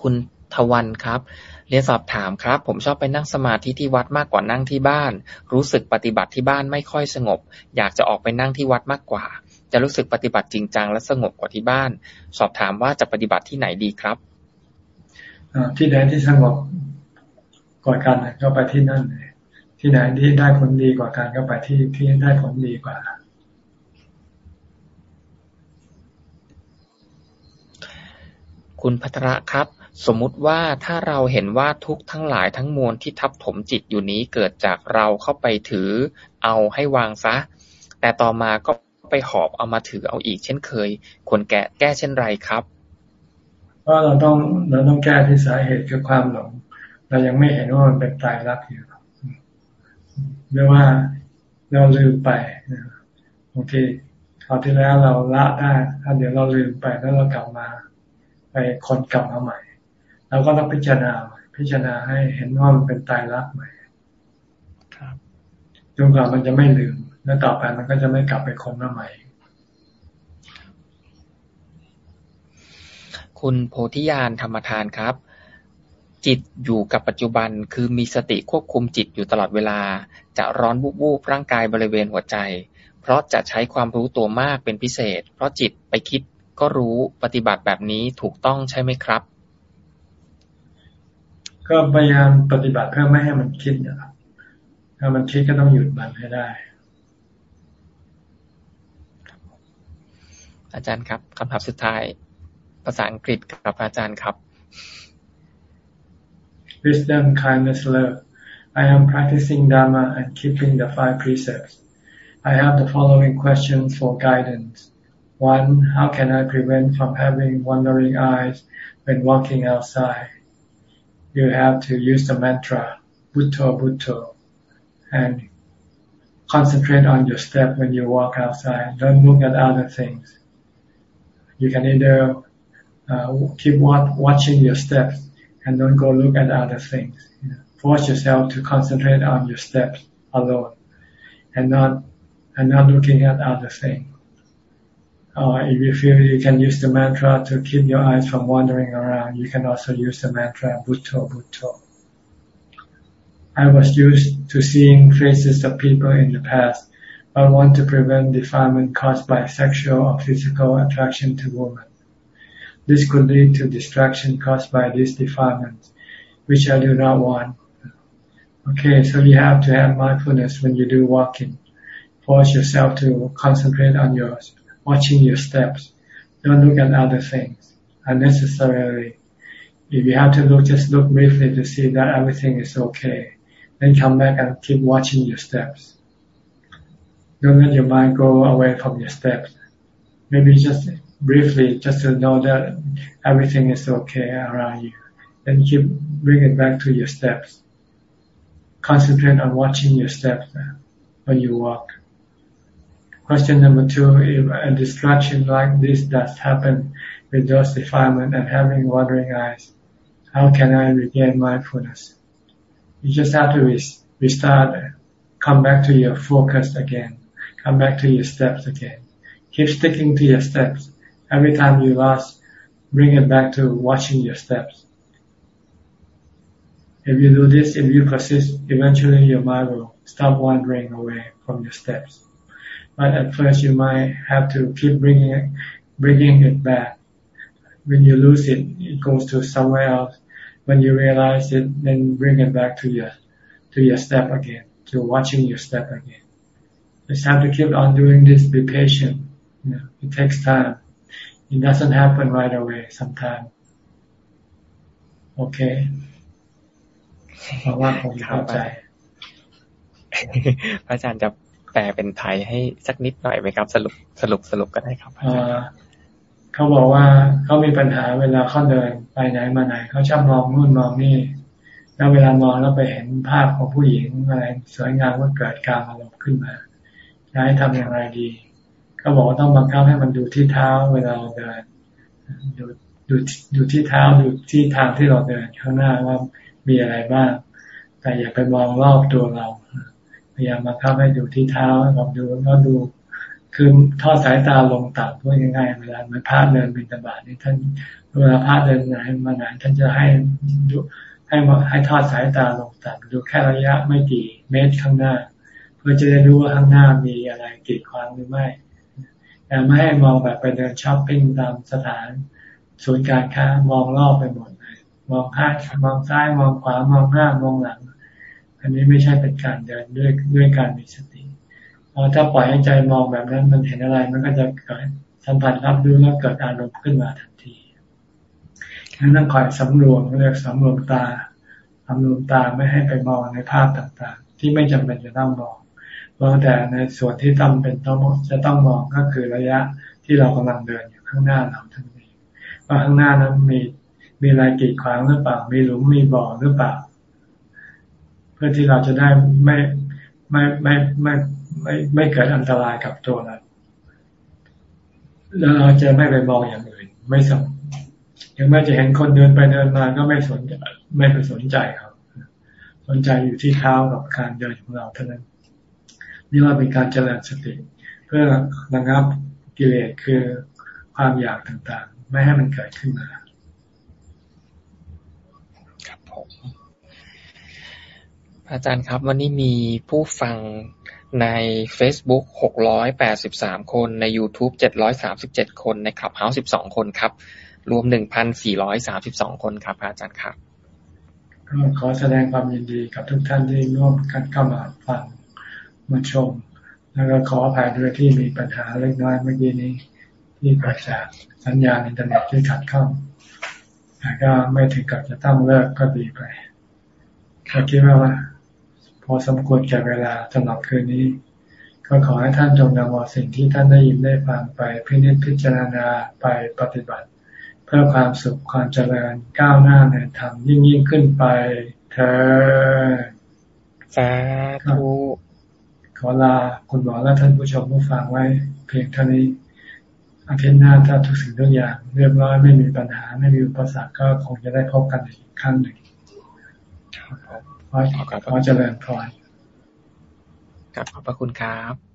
[SPEAKER 1] คุณทวันครับ เรียนสอบถามครับ ผมชอบไปนั่งสมาธิที่วัดมากกว่านั่งที่บ้าน รู้สึกปฏิบัติที่บ้านไม่ค่อยสงบ อยากจะออกไปนั่งที่วัดมากกว่า จะรู้สึกปฏิบัติจริงจังและสงบกว่าที่บ้าน สอบถามว่าจะปฏิบัติที่ไหนดีครับ
[SPEAKER 2] ที่ไหนที่สงบก่อนกันก็ไปที่นั่นเลยที่ไหนที่ได้ผลดีกว่าการก็ไปที่ที่ได้ผลดีกว่า
[SPEAKER 1] คุณพัทระครับ สมมุติว่าถ้าเราเห็นว่าทุกทั้งหลายทั้งมวลที่ทับถมจิตอยู่นี้เกิดจากเราเข้าไปถือเอาให้วางซะ แต่ต่อมาก็ไปหอบเอามาถือเอาอีกเช่นเคย ควรแก้แก้เช่นไรครับ
[SPEAKER 2] เพราเราต้องเราต้องแก้ที่สาเหตุคือความหลง เรายังไม่เห็นว่ามันเป็นตายรักอยู่หรือว่าเราลืมไปบางทีคราวที่แล้วเราละได้ถ้าเดี๋ยวเราลืมไปแล้วเรากลับมา ไปคนกลับมาใหม่ เราก็ต้องพิจารณา พิจารณาให้เห็นว่ามันเป็นตายรักใหม่จนกว่ามันจะไม่ลืม แล้วต่อไปมันก็จะไม่กลับไปคนมาใหม่
[SPEAKER 1] คุณโพธิญาณธรรมทานครับ จิตอยู่กับปัจจุบันคือมีสติควบคุมจิตอยู่ตลอดเวลา จะร้อนวูบวูบร่างกายบริเวณหัวใจ เพราะจะใช้ความรู้ตัวมากเป็นพิเศษ เพราะจิตไปคิดก็รู้ปฏิบัติแบบนี้ถูกต้องใช่ไหมครับ
[SPEAKER 2] ก็พยายามปฏิบัติเพื่อไม่ให้มันคิดนะครับถ้ามันคิดก็ต้องหยุดมันให้ได้
[SPEAKER 1] อาจารย์ครับคำถามสุดท้าย ภาษาอังกฤษกับอาจารย์ครับ
[SPEAKER 2] Wisdom, kindness, love. I am practicing Dharma and keeping the five precepts. I have the following questions for guidance. One, how can I prevent from having wandering eyes when walking outside? You have to use the mantra, Butto Butto, and concentrate on your step when you walk outside. Don't look at other things. You can either uh, keep watching your steps and don't go look at other things. Force yourself to concentrate on your steps alone and not and not looking at other things. Or if you feel you can use the mantra to keep your eyes from wandering around, you can also use the mantra Bhutto Bhutto. I was used to seeing faces of people in the past, but want to prevent defilement caused by sexual or physical attraction to women. This could lead to distraction caused by these defilements, which I do not want. Okay, so you have to have mindfulness when you do walking force yourself to concentrate on your watching your steps. Don't look at other things unnecessarily. If you have to look, just look briefly to see that everything is okay. Then come back and keep watching your steps. Don't let your mind go away from your steps. Maybe just briefly, just to know that everything is okay around you. Then keep bring it back to your steps. Concentrate on watching your steps when you walk. Question number two, if a distraction like this does happen with those defilement and having wandering eyes, how can I regain mindfulness? You just have to restart, come back to your focus again, come back to your steps again. Keep sticking to your steps. Every time you lost, bring it back to watching your steps. If you do this, if you persist, eventually your mind will stop wandering away from your steps but at first you might have to keep bringing it, bringing it back. When you lose it, it goes to somewhere else. When you realize it, then bring it back to your to your step again, to watching your step again. Just have to keep on doing this. Be patient. You know, it takes time. It doesn't happen right away. Sometimes. Okay เพราะว่าผมเข้าใจ
[SPEAKER 1] พระอาจารย์จะ แปลเป็นไทยให้สักนิดหน่อยไหมครับ สรุปสรุปสรุปก็ได้ครับ
[SPEAKER 2] เขาบอกว่าเขามีปัญหาเวลาเขาเดินไปไหนมาไหนเขาชอบมองนู่นมองนี่แล้วเวลามองแล้วไปเห็นภาพของผู้หญิงอะไรสวยงามก็เกิดการอารมณ์ขึ้นมาจะให้ทำอย่างไรดีเขาบอกว่าต้องบังคับให้มันดูที่เท้าเวลาเราเดินดูดูดูที่เท้าดูที่ทางที่เราเดินข้างหน้าว่ามีอะไรบ้าง แต่อย่าไปมองรอบตัวเรา ยายามมาเข้าให้ดูที่เท้าลองดูแล้วดู คือทอดสายตาลงต่ำพูดง่ายๆเวลามันพระเดินบินตบาทนี่ท่านเวลาพระเดินไหนมาไหนท่านจะให้ดูให้ให้ทอดสายตาลงต่ำดูแค่ระยะไม่กี่เมตรข้างหน้า เพื่อจะได้รู้ว่าข้างหน้ามีอะไรกีดขวางหรือไม่แต่ไม่ให้มองแบบไปเดินช้อปปิ้งตามสถานศูนย์การค้ามองรอบไปหมดเลยมองข้างมองซ้ายมองขวามองหน้ามองหลัง อันนี้ไม่ใช่เป็นการเดินด้วยด้วยการมีสติพอถ้าปล่อยให้ใจมองแบบนั้นมันเห็นอะไรมันก็จะเกิดสัมผัสรับรู้แล้วเกิดอารมณ์ขึ้นมาทันทีงั้นต้องคอยสำรวมเรียกสำรวมตาสำรวมตาไม่ให้ไปมองในภาพต่างๆ ที่ไม่จำเป็นจะต้องมองมองแต่ในส่วนที่ต้องเป็นต้องจะต้องมองก็คือระยะที่เรากำลังเดินอยู่ข้างหน้าเราทั้งนี้ว่าข้างหน้านั้นมีมีอะไรกีดขวางหรือเปล่า มีหลุมมีบ่อหรือเปล่า พื่อที่เราจะได้ไม่ไม่ไม่ไม่ไม่ไม่เกิดอันตรายกับตัวเราแล้วเราจะไม่ไปมองอย่างอื่น ไม่สนยังไม่จะเห็นคนเดินไปเดินมาก็ไม่สนไม่ไปสนใจครับสนใจอยู่ที่เท้ากับการเดินของเราเท่านั้นนี่ว่าเป็นการเจริญสติ เพื่อระงับกิเลสคือความอยากต่างๆ ไม่ให้มันเกิดขึ้นมากับผม
[SPEAKER 1] อาจารย์ครับ วันนี้มีผู้ฟังใน Facebook 683 คน ใน YouTube 737 คน ใน Clubhouse 12 คนครับ รวม 1,432 คนครับ อาจารย์ครับ
[SPEAKER 2] ก็ขอแสดงความยินดีกับทุกท่านที่ร่วมกันเข้ามาฟังมาชม แล้วก็ขออภัยด้วยที่มีปัญหาเล็กน้อยเมื่อกี้นี้ ที่เกิดจากสัญญาณอินเทอร์เน็ตที่ขัดข้องแต่ก็ไม่ถึงกับจะต้องเลิกก็ดีไปก็คิดว่าว่า อสมควรแก่เวลาสำหรับคืนนี้ ก็ขอให้ท่านจงนำเอาสิ่งที่ท่านได้ยินได้ฟังไปพิจิตพิจารณาไปปฏิบัติ เพื่อความสุขความเจริญก้าวหน้าในธรรมยิ่งยิ่งขึ้นไปเธอ
[SPEAKER 1] สาธุ
[SPEAKER 2] ขอลาคุณหมอและท่านผู้ชมผู้ฟังไว้ เพียงเท่านี้อาทิตย์หน้าถ้าทุกสิ่งทุกอย่าง เรียบร้อยไม่มีปัญหาไม่มีอุปสรรคก็คงจะได้พบกันอีกครั้งหนึ่ง ขอเจริญพร
[SPEAKER 1] ครับขอบพระคุณครับ